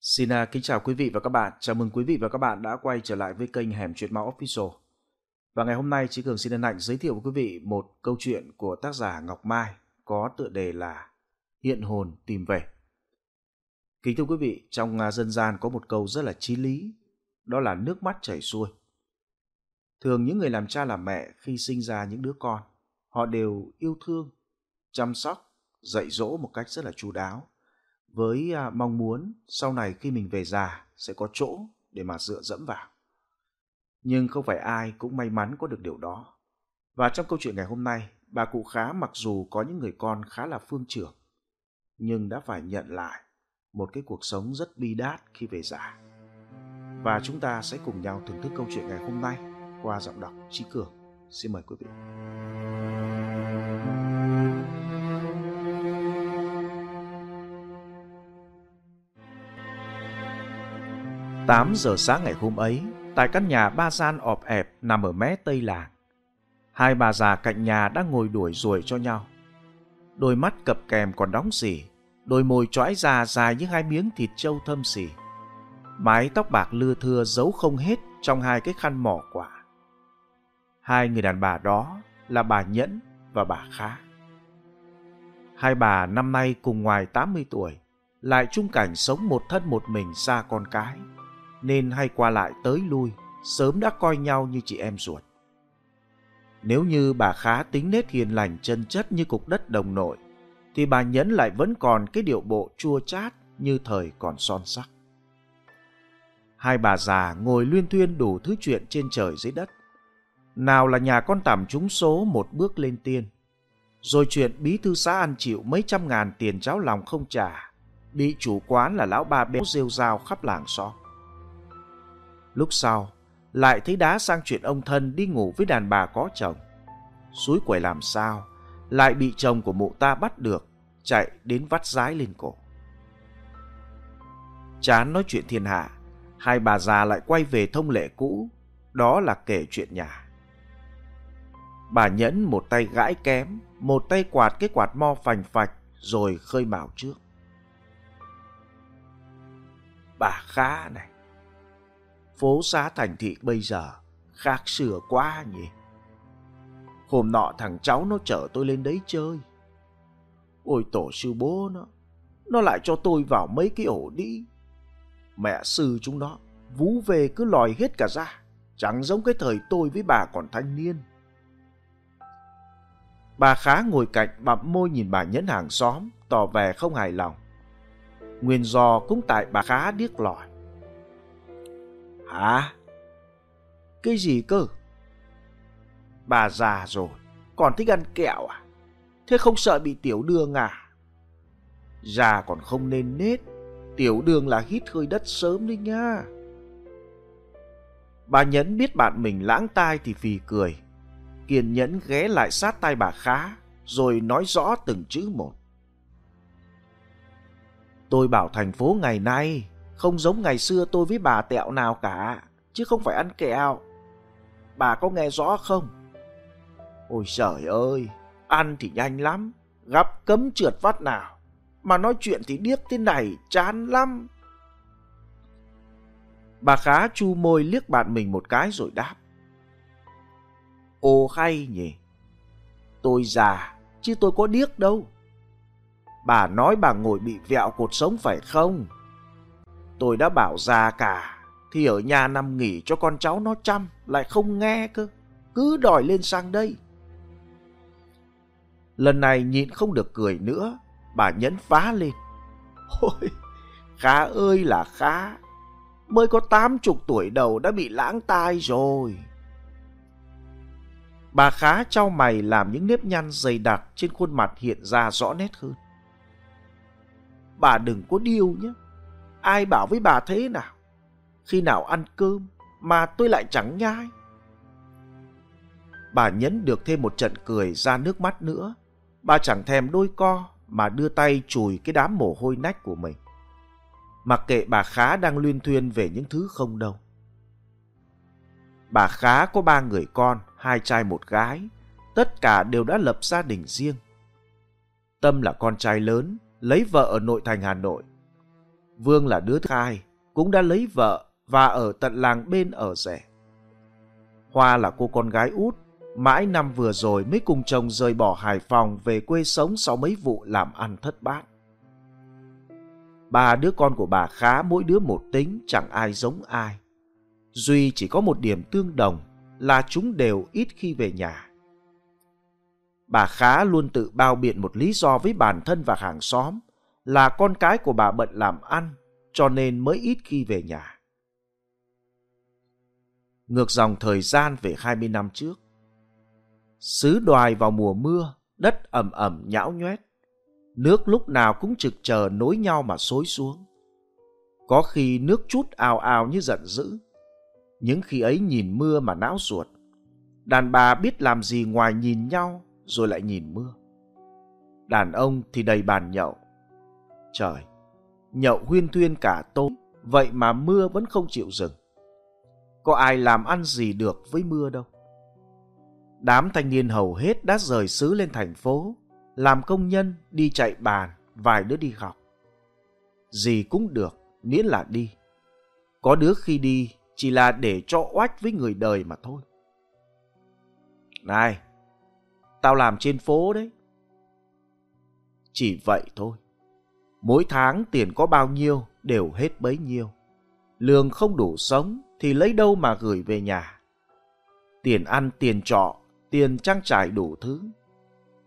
Xin kính chào quý vị và các bạn. Chào mừng quý vị và các bạn đã quay trở lại với kênh Hẻm Chuyện Ma Official. Và ngày hôm nay Chí Cường xin hân hạnh giới thiệu với quý vị một câu chuyện của tác giả Ngọc Mai có tựa đề là Hiện hồn tìm về. Kính thưa quý vị, trong à, dân gian có một câu rất là chí lý, đó là nước mắt chảy xuôi. Thường những người làm cha làm mẹ khi sinh ra những đứa con, họ đều yêu thương, chăm sóc, dạy dỗ một cách rất là chu đáo với à, mong muốn sau này khi mình về già sẽ có chỗ để mà dựa dẫm vào. Nhưng không phải ai cũng may mắn có được điều đó. Và trong câu chuyện ngày hôm nay, bà cụ khá mặc dù có những người con khá là phương trưởng, nhưng đã phải nhận lại một cái cuộc sống rất bi đát khi về già. Và chúng ta sẽ cùng nhau thưởng thức câu chuyện ngày hôm nay qua giọng đọc Trí Cường. Xin mời quý vị. 8 giờ sáng ngày hôm ấy, tại căn nhà ba gian ọp ẹp nằm ở mé tây làng. Hai bà già cạnh nhà đang ngồi đuổi ruồi cho nhau. Đôi mắt cập kèm còn đóng xỉ, đôi môi chói già dài như hai miếng thịt trâu thâm xỉ. Mái tóc bạc lưa thưa giấu không hết trong hai cái khăn mỏ quả. Hai người đàn bà đó là bà Nhẫn và bà Khá. Hai bà năm nay cùng ngoài 80 tuổi, lại chung cảnh sống một thân một mình xa con cái nên hay qua lại tới lui, sớm đã coi nhau như chị em ruột. Nếu như bà khá tính nết hiền lành chân chất như cục đất đồng nội, thì bà Nhẫn lại vẫn còn cái điệu bộ chua chát như thời còn son sắc. Hai bà già ngồi luyên thuyên đủ thứ chuyện trên trời dưới đất. Nào là nhà con tằm trúng số một bước lên tiên, rồi chuyện bí thư xã ăn chịu mấy trăm ngàn tiền cháo lòng không trả, bị chủ quán là lão ba béo rêu rao khắp làng xóm. Lúc sau, lại thấy đá sang chuyện ông thân đi ngủ với đàn bà có chồng. Suối quẩy làm sao, lại bị chồng của mụ ta bắt được, chạy đến vắt rái lên cổ. Chán nói chuyện thiên hạ, hai bà già lại quay về thông lệ cũ, đó là kể chuyện nhà. Bà Nhẫn một tay gãi kém, một tay quạt cái quạt mo phành phạch, rồi khơi mào trước. Bà khá này, phố xá thành thị bây giờ khác xưa quá nhỉ. Hôm nọ thằng cháu nó chở tôi lên đấy chơi. Ôi tổ sư bố nó, nó lại cho tôi vào mấy cái ổ đĩ. Mẹ sư chúng nó, vú về cứ lòi hết cả ra, chẳng giống cái thời tôi với bà còn thanh niên. Bà khá ngồi cạnh bặm môi nhìn bà nhẫn hàng xóm, tỏ vẻ không hài lòng. Nguyên do cũng tại bà khá điếc lòi. Hả? Cái gì cơ? Bà già rồi, còn thích ăn kẹo à? Thế không sợ bị tiểu đường à? Già còn không nên nết, tiểu đường là hít hơi đất sớm đi nha. Bà Nhẫn biết bạn mình lãng tai thì phì cười. Kiên nhẫn ghé lại sát tay bà khá, rồi nói rõ từng chữ một. Tôi bảo thành phố ngày nay không giống ngày xưa tôi với bà tẹo nào cả, chứ không phải ăn kẹo. Bà có nghe rõ không? Ôi trời ơi, ăn thì nhanh lắm, gặp cấm trượt vắt nào. Mà nói chuyện thì điếc thế này, chán lắm. Bà khá chu môi liếc bạn mình một cái rồi đáp. Ồ hay nhỉ, tôi già, chứ tôi có điếc đâu. Bà nói bà ngồi bị vẹo cột sống phải không? Tôi đã bảo già cả, thì ở nhà nằm nghỉ cho con cháu nó chăm, lại không nghe cơ. Cứ đòi lên sang đây. Lần này nhịn không được cười nữa, bà nhấn phá lên. Ôi, khá ơi là khá, mới có tám chục tuổi đầu đã bị lãng tai rồi. Bà khá trao mày làm những nếp nhăn dày đặc trên khuôn mặt hiện ra rõ nét hơn. Bà đừng có điêu nhé. Ai bảo với bà thế nào? Khi nào ăn cơm mà tôi lại chẳng nhai. Bà nhấn được thêm một trận cười ra nước mắt nữa. Bà chẳng thèm đôi co mà đưa tay chùi cái đám mồ hôi nách của mình. Mặc kệ bà Khá đang luyên thuyên về những thứ không đâu. Bà Khá có ba người con, hai trai một gái. Tất cả đều đã lập gia đình riêng. Tâm là con trai lớn, lấy vợ ở nội thành Hà Nội Vương là đứa thứ hai, cũng đã lấy vợ và ở tận làng bên ở rẻ. Hoa là cô con gái út, mãi năm vừa rồi mới cùng chồng rời bỏ Hải Phòng về quê sống sau mấy vụ làm ăn thất bát. Ba đứa con của bà khá mỗi đứa một tính chẳng ai giống ai. Duy chỉ có một điểm tương đồng là chúng đều ít khi về nhà. Bà khá luôn tự bao biện một lý do với bản thân và hàng xóm là con cái của bà bận làm ăn cho nên mới ít khi về nhà. Ngược dòng thời gian về 20 năm trước. Xứ đoài vào mùa mưa, đất ẩm ẩm nhão nhoét. Nước lúc nào cũng trực chờ nối nhau mà xối xuống. Có khi nước chút ào ào như giận dữ. Những khi ấy nhìn mưa mà não ruột. Đàn bà biết làm gì ngoài nhìn nhau rồi lại nhìn mưa. Đàn ông thì đầy bàn nhậu. Trời, nhậu huyên thuyên cả tối, vậy mà mưa vẫn không chịu dừng. Có ai làm ăn gì được với mưa đâu. Đám thanh niên hầu hết đã rời xứ lên thành phố, làm công nhân, đi chạy bàn, vài đứa đi học. Gì cũng được, miễn là đi. Có đứa khi đi chỉ là để cho oách với người đời mà thôi. Này, tao làm trên phố đấy. Chỉ vậy thôi. Mỗi tháng tiền có bao nhiêu đều hết bấy nhiêu. Lương không đủ sống thì lấy đâu mà gửi về nhà. Tiền ăn, tiền trọ, tiền trang trải đủ thứ.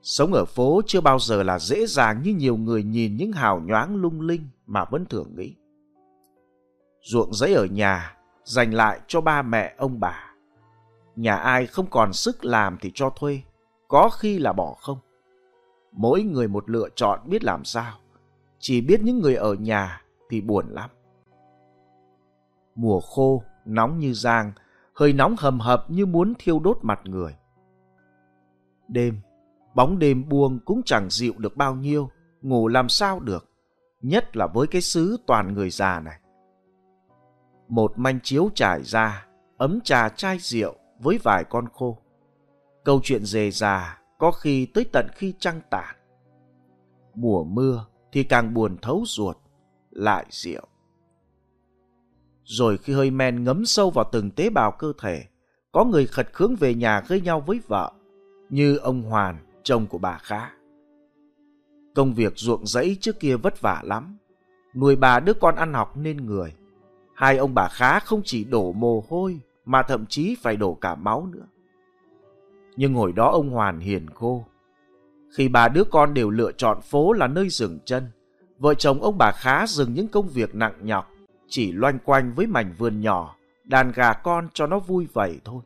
Sống ở phố chưa bao giờ là dễ dàng như nhiều người nhìn những hào nhoáng lung linh mà vẫn thường nghĩ. Ruộng giấy ở nhà, dành lại cho ba mẹ ông bà. Nhà ai không còn sức làm thì cho thuê, có khi là bỏ không. Mỗi người một lựa chọn biết làm sao. Chỉ biết những người ở nhà thì buồn lắm. Mùa khô, nóng như giang, hơi nóng hầm hập như muốn thiêu đốt mặt người. Đêm, bóng đêm buông cũng chẳng dịu được bao nhiêu, ngủ làm sao được, nhất là với cái xứ toàn người già này. Một manh chiếu trải ra, ấm trà chai rượu với vài con khô. Câu chuyện dề già có khi tới tận khi trăng tàn. Mùa mưa thì càng buồn thấu ruột, lại rượu. Rồi khi hơi men ngấm sâu vào từng tế bào cơ thể, có người khật khướng về nhà gây nhau với vợ, như ông Hoàn, chồng của bà Khá. Công việc ruộng rẫy trước kia vất vả lắm, nuôi bà đứa con ăn học nên người. Hai ông bà Khá không chỉ đổ mồ hôi, mà thậm chí phải đổ cả máu nữa. Nhưng hồi đó ông Hoàn hiền khô. Khi bà đứa con đều lựa chọn phố là nơi dừng chân, vợ chồng ông bà Khá dừng những công việc nặng nhọc chỉ loanh quanh với mảnh vườn nhỏ, đàn gà con cho nó vui vậy thôi.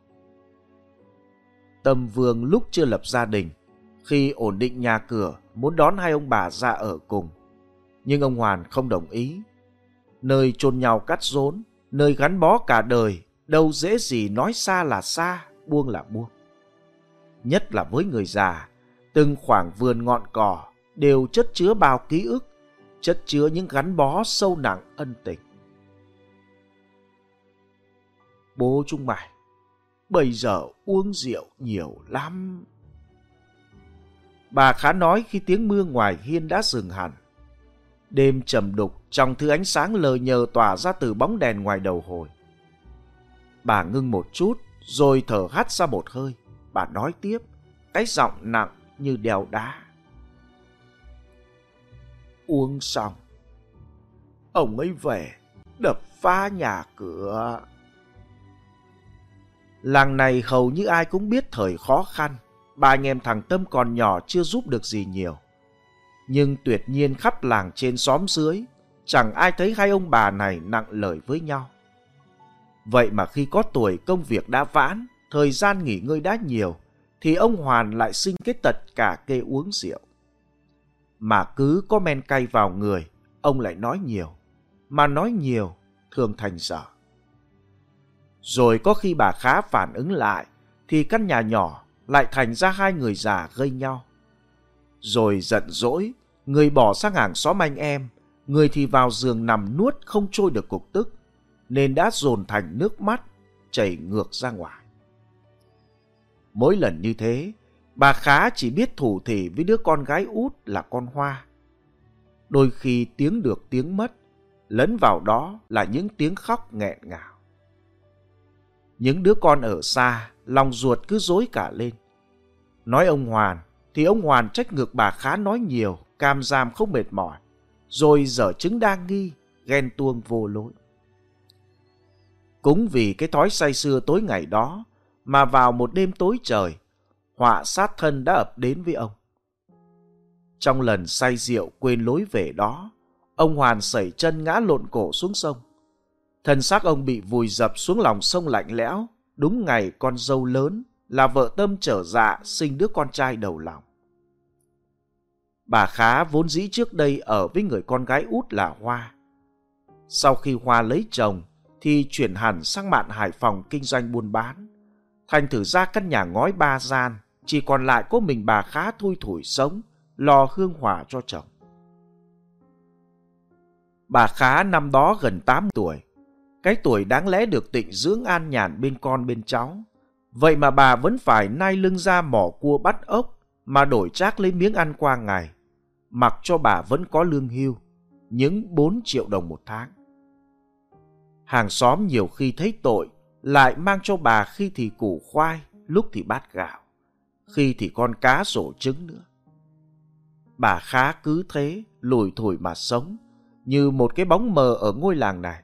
Tâm Vương lúc chưa lập gia đình, khi ổn định nhà cửa, muốn đón hai ông bà ra ở cùng. Nhưng ông Hoàn không đồng ý. Nơi chôn nhau cắt rốn, nơi gắn bó cả đời, đâu dễ gì nói xa là xa, buông là buông. Nhất là với người già, từng khoảng vườn ngọn cỏ đều chất chứa bao ký ức, chất chứa những gắn bó sâu nặng ân tình. Bố trung mày, bây giờ uống rượu nhiều lắm. Bà khá nói khi tiếng mưa ngoài hiên đã dừng hẳn. Đêm trầm đục trong thứ ánh sáng lờ nhờ tỏa ra từ bóng đèn ngoài đầu hồi. Bà ngưng một chút rồi thở hắt ra một hơi. Bà nói tiếp, cái giọng nặng như đèo đá. Uống xong, ông ấy về đập phá nhà cửa. Làng này hầu như ai cũng biết thời khó khăn, ba anh em thằng Tâm còn nhỏ chưa giúp được gì nhiều. Nhưng tuyệt nhiên khắp làng trên xóm dưới, chẳng ai thấy hai ông bà này nặng lời với nhau. Vậy mà khi có tuổi công việc đã vãn, thời gian nghỉ ngơi đã nhiều, thì ông Hoàn lại sinh cái tật cả kê uống rượu. Mà cứ có men cay vào người, ông lại nói nhiều. Mà nói nhiều, thường thành dở. Rồi có khi bà khá phản ứng lại, thì căn nhà nhỏ lại thành ra hai người già gây nhau. Rồi giận dỗi, người bỏ sang hàng xóm anh em, người thì vào giường nằm nuốt không trôi được cục tức, nên đã dồn thành nước mắt, chảy ngược ra ngoài. Mỗi lần như thế, bà khá chỉ biết thủ thỉ với đứa con gái út là con Hoa. Đôi khi tiếng được tiếng mất, lẫn vào đó là những tiếng khóc nghẹn ngào. Những đứa con ở xa, lòng ruột cứ dối cả lên. Nói ông Hoàn, thì ông Hoàn trách ngược bà khá nói nhiều, cam giam không mệt mỏi, rồi dở chứng đa nghi, ghen tuông vô lỗi. Cũng vì cái thói say xưa tối ngày đó, mà vào một đêm tối trời, họa sát thân đã ập đến với ông. Trong lần say rượu quên lối về đó, ông Hoàn sẩy chân ngã lộn cổ xuống sông. Thân xác ông bị vùi dập xuống lòng sông lạnh lẽo, đúng ngày con dâu lớn là vợ tâm trở dạ sinh đứa con trai đầu lòng. Bà Khá vốn dĩ trước đây ở với người con gái út là Hoa. Sau khi Hoa lấy chồng thì chuyển hẳn sang mạn Hải Phòng kinh doanh buôn bán. Thành thử ra căn nhà ngói ba gian, chỉ còn lại có mình bà Khá thui thủi sống, lo hương hỏa cho chồng. Bà Khá năm đó gần 8 tuổi, cái tuổi đáng lẽ được tịnh dưỡng an nhàn bên con bên cháu. Vậy mà bà vẫn phải nai lưng ra mỏ cua bắt ốc mà đổi trác lấy miếng ăn qua ngày. Mặc cho bà vẫn có lương hưu, những 4 triệu đồng một tháng. Hàng xóm nhiều khi thấy tội, lại mang cho bà khi thì củ khoai, lúc thì bát gạo, khi thì con cá rổ trứng nữa. Bà khá cứ thế, lùi thủi mà sống, như một cái bóng mờ ở ngôi làng này.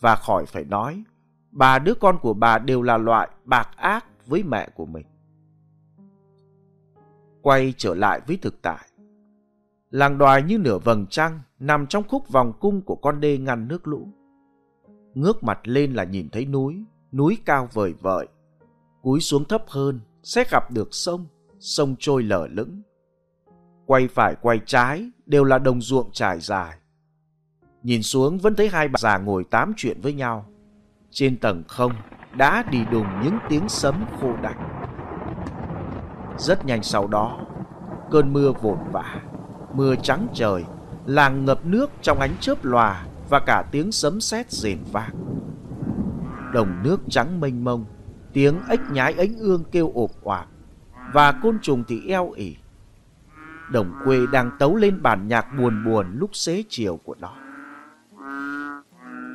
Và khỏi phải nói, bà đứa con của bà đều là loại bạc ác với mẹ của mình. Quay trở lại với thực tại. Làng đoài như nửa vầng trăng nằm trong khúc vòng cung của con đê ngăn nước lũ. Ngước mặt lên là nhìn thấy núi, núi cao vời vợi. Cúi xuống thấp hơn, sẽ gặp được sông, sông trôi lở lững. Quay phải quay trái đều là đồng ruộng trải dài. Nhìn xuống vẫn thấy hai bà già ngồi tám chuyện với nhau. Trên tầng không đã đi đùng những tiếng sấm khô đặc. Rất nhanh sau đó, cơn mưa vồn vã, mưa trắng trời, làng ngập nước trong ánh chớp lòa và cả tiếng sấm sét rền vang. Đồng nước trắng mênh mông, tiếng ếch nhái ánh ương kêu ộp oạp và côn trùng thì eo ỉ. Đồng quê đang tấu lên bản nhạc buồn buồn lúc xế chiều của nó.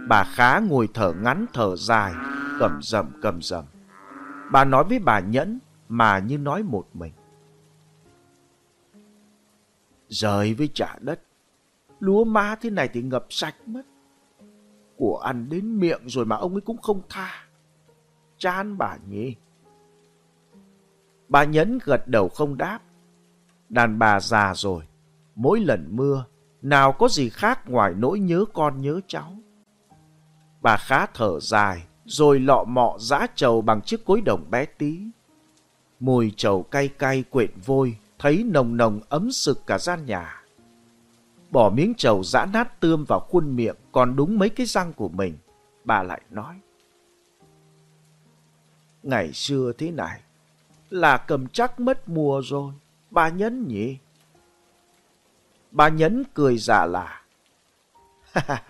Bà khá ngồi thở ngắn thở dài, cầm rầm cầm rầm. Bà nói với bà Nhẫn mà như nói một mình. Rời với trả đất, lúa má thế này thì ngập sạch mất. Của ăn đến miệng rồi mà ông ấy cũng không tha. Chán bà nhỉ. Bà Nhẫn gật đầu không đáp. Đàn bà già rồi, mỗi lần mưa, nào có gì khác ngoài nỗi nhớ con nhớ cháu. Bà khá thở dài, rồi lọ mọ giã trầu bằng chiếc cối đồng bé tí. Mùi trầu cay cay quện vôi, thấy nồng nồng ấm sực cả gian nhà. Bỏ miếng trầu giã nát tươm vào khuôn miệng còn đúng mấy cái răng của mình, bà lại nói. Ngày xưa thế này, là cầm chắc mất mùa rồi, bà nhấn nhỉ? Bà nhấn cười giả là.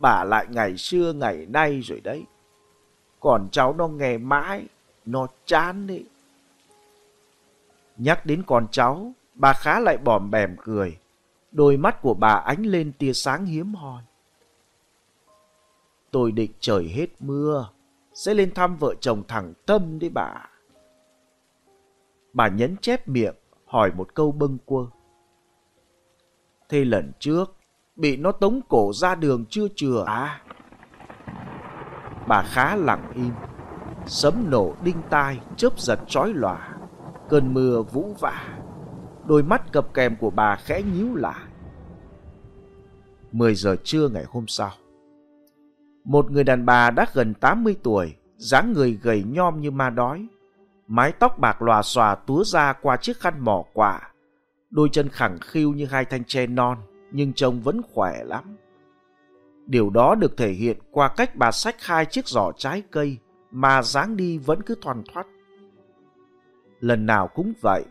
bà lại ngày xưa ngày nay rồi đấy. Còn cháu nó nghe mãi, nó chán đấy. Nhắc đến con cháu, bà khá lại bòm bèm cười. Đôi mắt của bà ánh lên tia sáng hiếm hoi. Tôi định trời hết mưa, sẽ lên thăm vợ chồng thẳng Tâm đấy bà. Bà nhấn chép miệng, hỏi một câu bâng quơ. Thế lần trước, bị nó tống cổ ra đường chưa chừa à? Bà khá lặng im, sấm nổ đinh tai, chớp giật chói lòa, cơn mưa vũ vã, Đôi mắt cập kèm của bà khẽ nhíu lại. 10 giờ trưa ngày hôm sau. Một người đàn bà đã gần 80 tuổi, dáng người gầy nhom như ma đói. Mái tóc bạc lòa xòa túa ra qua chiếc khăn mỏ quả. Đôi chân khẳng khiu như hai thanh tre non, nhưng trông vẫn khỏe lắm. Điều đó được thể hiện qua cách bà xách hai chiếc giỏ trái cây mà dáng đi vẫn cứ thoăn thoắt. Lần nào cũng vậy,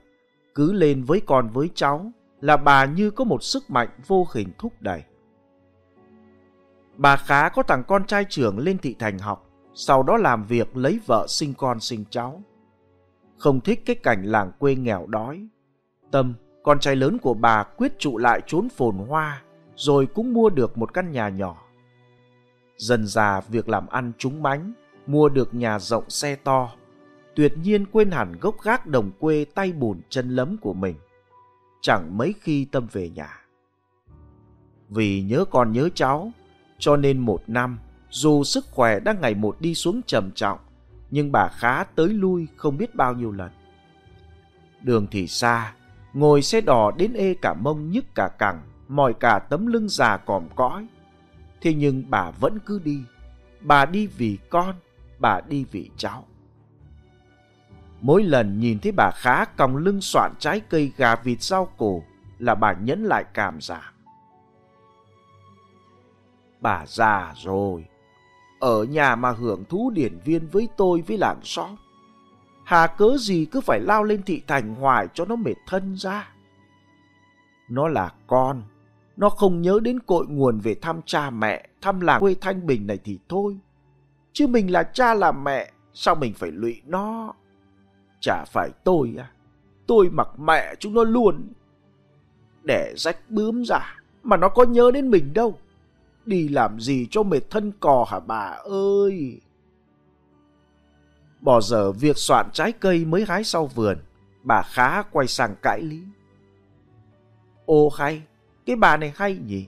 cứ lên với con với cháu là bà như có một sức mạnh vô hình thúc đẩy. Bà khá có thằng con trai trưởng lên thị thành học, sau đó làm việc lấy vợ sinh con sinh cháu. Không thích cái cảnh làng quê nghèo đói. Tâm, con trai lớn của bà quyết trụ lại trốn phồn hoa, rồi cũng mua được một căn nhà nhỏ. Dần già việc làm ăn trúng mánh, mua được nhà rộng xe to, tuyệt nhiên quên hẳn gốc gác đồng quê tay bùn chân lấm của mình. Chẳng mấy khi tâm về nhà. Vì nhớ con nhớ cháu, cho nên một năm, dù sức khỏe đang ngày một đi xuống trầm trọng, nhưng bà khá tới lui không biết bao nhiêu lần. Đường thì xa, ngồi xe đò đến ê cả mông nhức cả cẳng, mỏi cả tấm lưng già còm cõi. Thế nhưng bà vẫn cứ đi, bà đi vì con, bà đi vì cháu. Mỗi lần nhìn thấy bà khá còng lưng soạn trái cây gà vịt rau củ là bà nhẫn lại cảm giảm. Bà già rồi, ở nhà mà hưởng thú điển viên với tôi với làng xóm. Hà cớ gì cứ phải lao lên thị thành hoài cho nó mệt thân ra. Nó là con, nó không nhớ đến cội nguồn về thăm cha mẹ, thăm làng quê Thanh Bình này thì thôi. Chứ mình là cha là mẹ, sao mình phải lụy nó? Chả phải tôi à, tôi mặc mẹ chúng nó luôn. Để rách bướm ra, mà nó có nhớ đến mình đâu. Đi làm gì cho mệt thân cò hả bà ơi? Bỏ giờ việc soạn trái cây mới hái sau vườn, bà khá quay sang cãi lý. Ô hay, cái bà này hay nhỉ?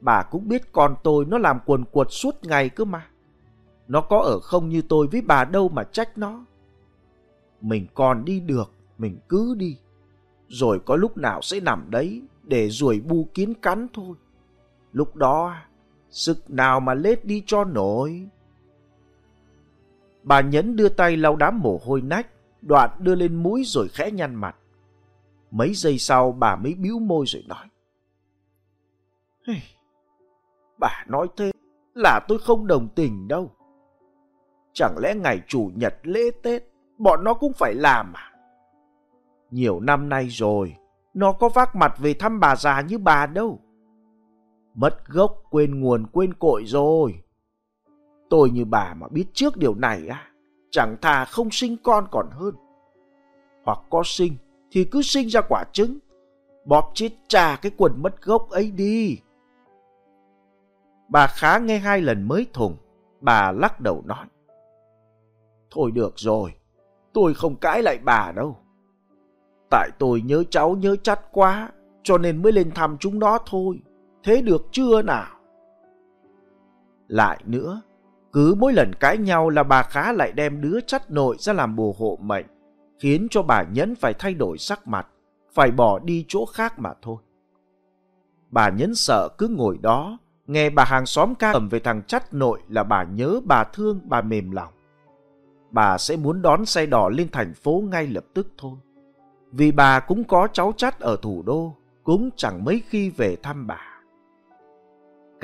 Bà cũng biết con tôi nó làm quần quật suốt ngày cơ mà. Nó có ở không như tôi với bà đâu mà trách nó. Mình còn đi được, mình cứ đi. Rồi có lúc nào sẽ nằm đấy để ruồi bu kiến cắn thôi. Lúc đó, sức nào mà lết đi cho nổi. Bà Nhấn đưa tay lau đám mồ hôi nách, đoạn đưa lên mũi rồi khẽ nhăn mặt. Mấy giây sau bà mới bĩu môi rồi nói. Hey, bà nói thế là tôi không đồng tình đâu. Chẳng lẽ ngày chủ nhật lễ Tết bọn nó cũng phải làm à? Nhiều năm nay rồi, nó có vác mặt về thăm bà già như bà đâu. Mất gốc quên nguồn quên cội rồi. Tôi như bà mà biết trước điều này á, chẳng thà không sinh con còn hơn. Hoặc có sinh thì cứ sinh ra quả trứng, bóp chết cha cái quần mất gốc ấy đi. Bà khá nghe hai lần mới thùng, bà lắc đầu nói. Thôi được rồi, tôi không cãi lại bà đâu. Tại tôi nhớ cháu nhớ chắt quá, cho nên mới lên thăm chúng nó thôi. Thế được chưa nào? Lại nữa, cứ mỗi lần cãi nhau là bà khá lại đem đứa chắt nội ra làm bùa hộ mệnh, khiến cho bà Nhẫn phải thay đổi sắc mặt, phải bỏ đi chỗ khác mà thôi. Bà Nhẫn sợ cứ ngồi đó, nghe bà hàng xóm ca ẩm về thằng chắt nội là bà nhớ bà thương bà mềm lòng. Bà sẽ muốn đón xe đỏ lên thành phố ngay lập tức thôi. Vì bà cũng có cháu chắt ở thủ đô, cũng chẳng mấy khi về thăm bà.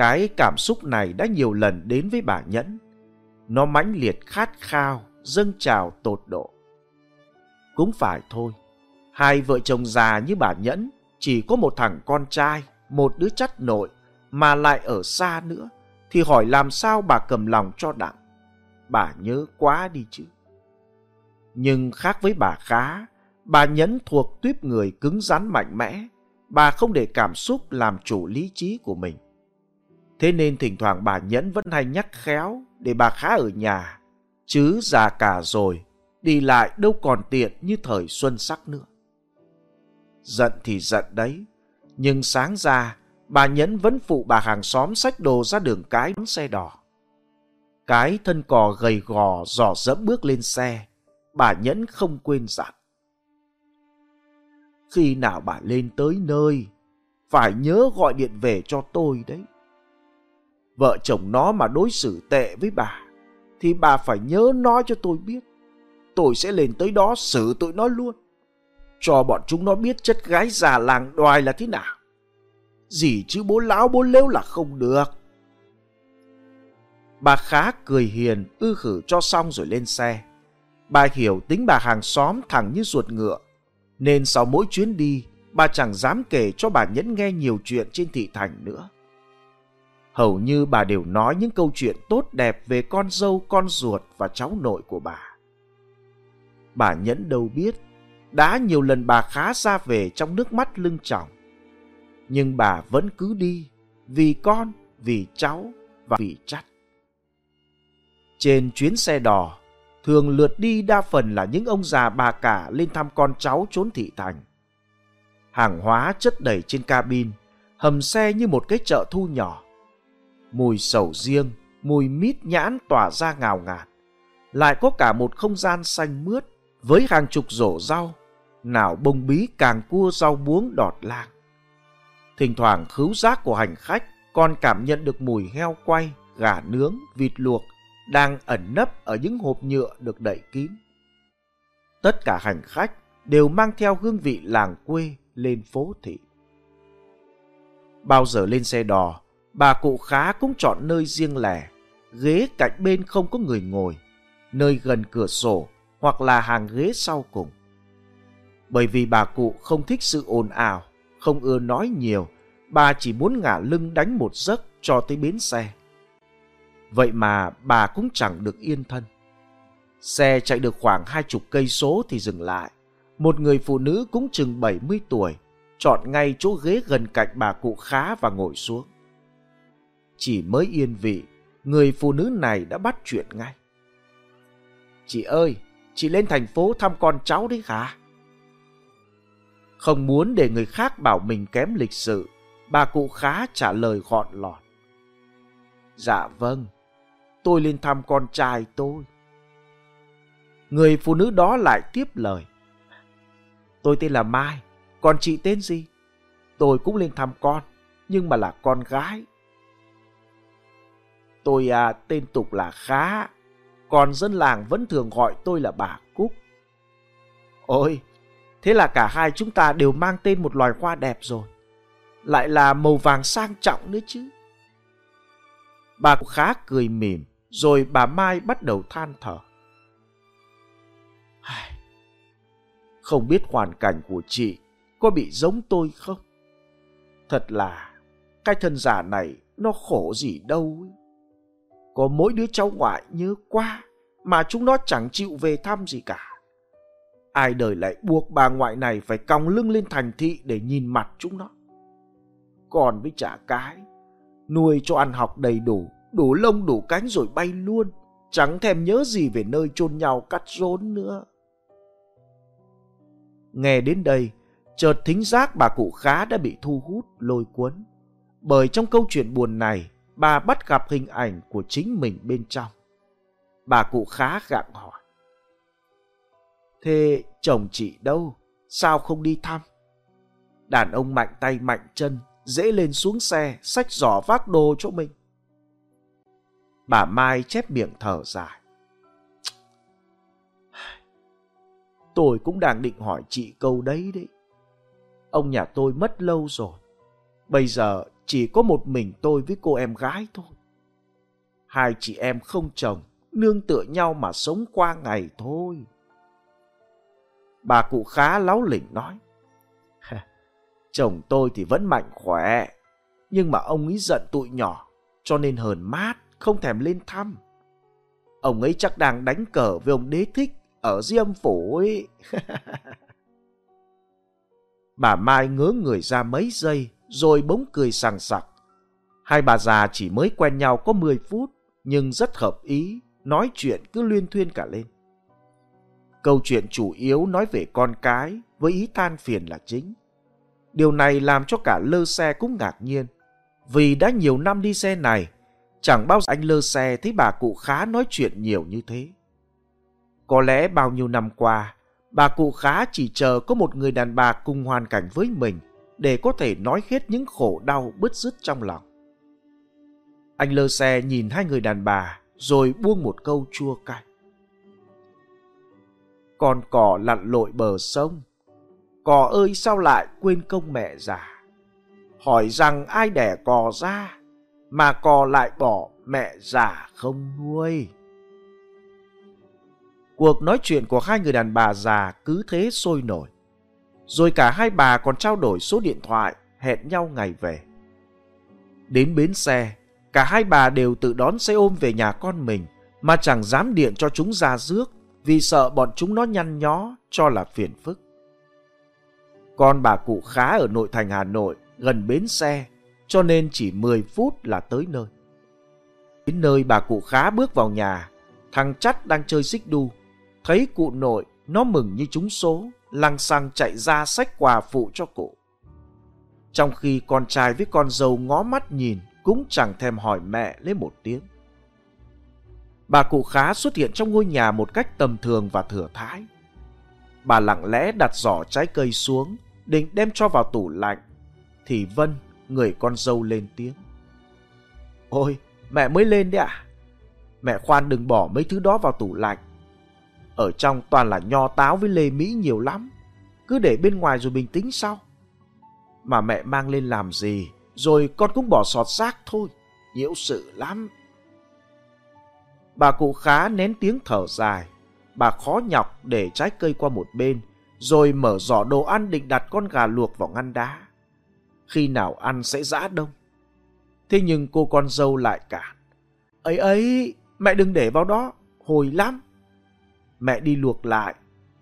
Cái cảm xúc này đã nhiều lần đến với bà Nhẫn. Nó mãnh liệt khát khao, dâng trào tột độ. Cũng phải thôi, hai vợ chồng già như bà Nhẫn chỉ có một thằng con trai, một đứa chắt nội mà lại ở xa nữa, thì hỏi làm sao bà cầm lòng cho đặng. Bà nhớ quá đi chứ. Nhưng khác với bà khá, bà Nhẫn thuộc tuyếp người cứng rắn mạnh mẽ, bà không để cảm xúc làm chủ lý trí của mình. Thế nên thỉnh thoảng bà Nhẫn vẫn hay nhắc khéo để bà khá ở nhà. Chứ già cả rồi, đi lại đâu còn tiện như thời xuân sắc nữa. Giận thì giận đấy, nhưng sáng ra bà Nhẫn vẫn phụ bà hàng xóm xách đồ ra đường cái đón xe đỏ. Cái thân cò gầy gò dò dẫm bước lên xe, bà Nhẫn không quên dặn. Khi nào bà lên tới nơi, phải nhớ gọi điện về cho tôi đấy vợ chồng nó mà đối xử tệ với bà, thì bà phải nhớ nói cho tôi biết. Tôi sẽ lên tới đó xử tụi nó luôn. Cho bọn chúng nó biết chất gái già làng đoài là thế nào. Gì chứ bố lão bố lếu là không được. Bà khá cười hiền, ư khử cho xong rồi lên xe. Bà hiểu tính bà hàng xóm thẳng như ruột ngựa. Nên sau mỗi chuyến đi, bà chẳng dám kể cho bà Nhẫn nghe nhiều chuyện trên thị thành nữa hầu như bà đều nói những câu chuyện tốt đẹp về con dâu, con ruột và cháu nội của bà. Bà Nhẫn đâu biết, đã nhiều lần bà khá ra về trong nước mắt lưng tròng. Nhưng bà vẫn cứ đi, vì con, vì cháu và vì chắt. Trên chuyến xe đò, thường lượt đi đa phần là những ông già bà cả lên thăm con cháu trốn thị thành. Hàng hóa chất đầy trên cabin, hầm xe như một cái chợ thu nhỏ. Mùi sầu riêng, mùi mít nhãn tỏa ra ngào ngạt. Lại có cả một không gian xanh mướt với hàng chục rổ rau, nào bông bí càng cua rau muống đọt lang. Thỉnh thoảng khứu giác của hành khách còn cảm nhận được mùi heo quay, gà nướng, vịt luộc đang ẩn nấp ở những hộp nhựa được đậy kín. Tất cả hành khách đều mang theo hương vị làng quê lên phố thị. Bao giờ lên xe đò, bà cụ khá cũng chọn nơi riêng lẻ, ghế cạnh bên không có người ngồi, nơi gần cửa sổ hoặc là hàng ghế sau cùng. Bởi vì bà cụ không thích sự ồn ào, không ưa nói nhiều, bà chỉ muốn ngả lưng đánh một giấc cho tới bến xe. Vậy mà bà cũng chẳng được yên thân. Xe chạy được khoảng hai chục cây số thì dừng lại. Một người phụ nữ cũng chừng 70 tuổi, chọn ngay chỗ ghế gần cạnh bà cụ khá và ngồi xuống. Chỉ mới yên vị, người phụ nữ này đã bắt chuyện ngay. Chị ơi, chị lên thành phố thăm con cháu đấy hả? Không muốn để người khác bảo mình kém lịch sự, bà cụ khá trả lời gọn lọt. Dạ vâng, tôi lên thăm con trai tôi. Người phụ nữ đó lại tiếp lời. Tôi tên là Mai, còn chị tên gì? Tôi cũng lên thăm con, nhưng mà là con gái. Tôi à, tên tục là Khá, còn dân làng vẫn thường gọi tôi là bà Cúc. Ôi, thế là cả hai chúng ta đều mang tên một loài hoa đẹp rồi. Lại là màu vàng sang trọng nữa chứ. Bà Cúc khá cười mỉm, rồi bà Mai bắt đầu than thở. Không biết hoàn cảnh của chị có bị giống tôi không? Thật là cái thân giả này nó khổ gì đâu ấy. Có mỗi đứa cháu ngoại nhớ qua mà chúng nó chẳng chịu về thăm gì cả. Ai đời lại buộc bà ngoại này phải còng lưng lên thành thị để nhìn mặt chúng nó. Còn với trả cái, nuôi cho ăn học đầy đủ, đủ lông đủ cánh rồi bay luôn, chẳng thèm nhớ gì về nơi chôn nhau cắt rốn nữa. Nghe đến đây, chợt thính giác bà cụ khá đã bị thu hút lôi cuốn. Bởi trong câu chuyện buồn này, bà bắt gặp hình ảnh của chính mình bên trong. Bà cụ khá gặng hỏi. Thế chồng chị đâu? Sao không đi thăm? Đàn ông mạnh tay mạnh chân, dễ lên xuống xe, xách giỏ vác đồ cho mình. Bà Mai chép miệng thở dài. Tôi cũng đang định hỏi chị câu đấy đấy. Ông nhà tôi mất lâu rồi. Bây giờ chỉ có một mình tôi với cô em gái thôi. Hai chị em không chồng, nương tựa nhau mà sống qua ngày thôi. Bà cụ khá láo lỉnh nói. Chồng tôi thì vẫn mạnh khỏe, nhưng mà ông ấy giận tụi nhỏ, cho nên hờn mát, không thèm lên thăm. Ông ấy chắc đang đánh cờ với ông đế thích ở diêm phủ ấy. bà Mai ngớ người ra mấy giây, rồi bỗng cười sảng sặc. Hai bà già chỉ mới quen nhau có 10 phút, nhưng rất hợp ý, nói chuyện cứ luyên thuyên cả lên. Câu chuyện chủ yếu nói về con cái, với ý than phiền là chính. Điều này làm cho cả lơ xe cũng ngạc nhiên, vì đã nhiều năm đi xe này, chẳng bao giờ anh lơ xe thấy bà cụ khá nói chuyện nhiều như thế. Có lẽ bao nhiêu năm qua, bà cụ khá chỉ chờ có một người đàn bà cùng hoàn cảnh với mình để có thể nói hết những khổ đau bứt rứt trong lòng. Anh lơ xe nhìn hai người đàn bà rồi buông một câu chua cay. Con cỏ lặn lội bờ sông, cỏ ơi sao lại quên công mẹ già. Hỏi rằng ai đẻ cò ra, mà cò lại bỏ mẹ già không nuôi. Cuộc nói chuyện của hai người đàn bà già cứ thế sôi nổi. Rồi cả hai bà còn trao đổi số điện thoại, hẹn nhau ngày về. Đến bến xe, cả hai bà đều tự đón xe ôm về nhà con mình mà chẳng dám điện cho chúng ra rước vì sợ bọn chúng nó nhăn nhó cho là phiền phức. Con bà cụ khá ở nội thành Hà Nội gần bến xe, cho nên chỉ 10 phút là tới nơi. Đến nơi bà cụ khá bước vào nhà, thằng chắt đang chơi xích đu. Thấy cụ nội, nó mừng như trúng số, lăng xăng chạy ra xách quà phụ cho cụ. Trong khi con trai với con dâu ngó mắt nhìn, cũng chẳng thèm hỏi mẹ lấy một tiếng. Bà cụ khá xuất hiện trong ngôi nhà một cách tầm thường và thừa thái. Bà lặng lẽ đặt giỏ trái cây xuống, định đem cho vào tủ lạnh. Thì Vân, người con dâu lên tiếng. Ôi, mẹ mới lên đấy à? Mẹ khoan đừng bỏ mấy thứ đó vào tủ lạnh. Ở trong toàn là nho táo với lê Mỹ nhiều lắm. Cứ để bên ngoài rồi bình tĩnh sau. Mà mẹ mang lên làm gì, rồi con cũng bỏ sọt rác thôi. Nhiễu sự lắm. Bà cụ khá nén tiếng thở dài. Bà khó nhọc để trái cây qua một bên, rồi mở giỏ đồ ăn định đặt con gà luộc vào ngăn đá. Khi nào ăn sẽ dã đông. Thế nhưng cô con dâu lại cản. Ấy ấy, mẹ đừng để vào đó, hồi lắm. Mẹ đi luộc lại,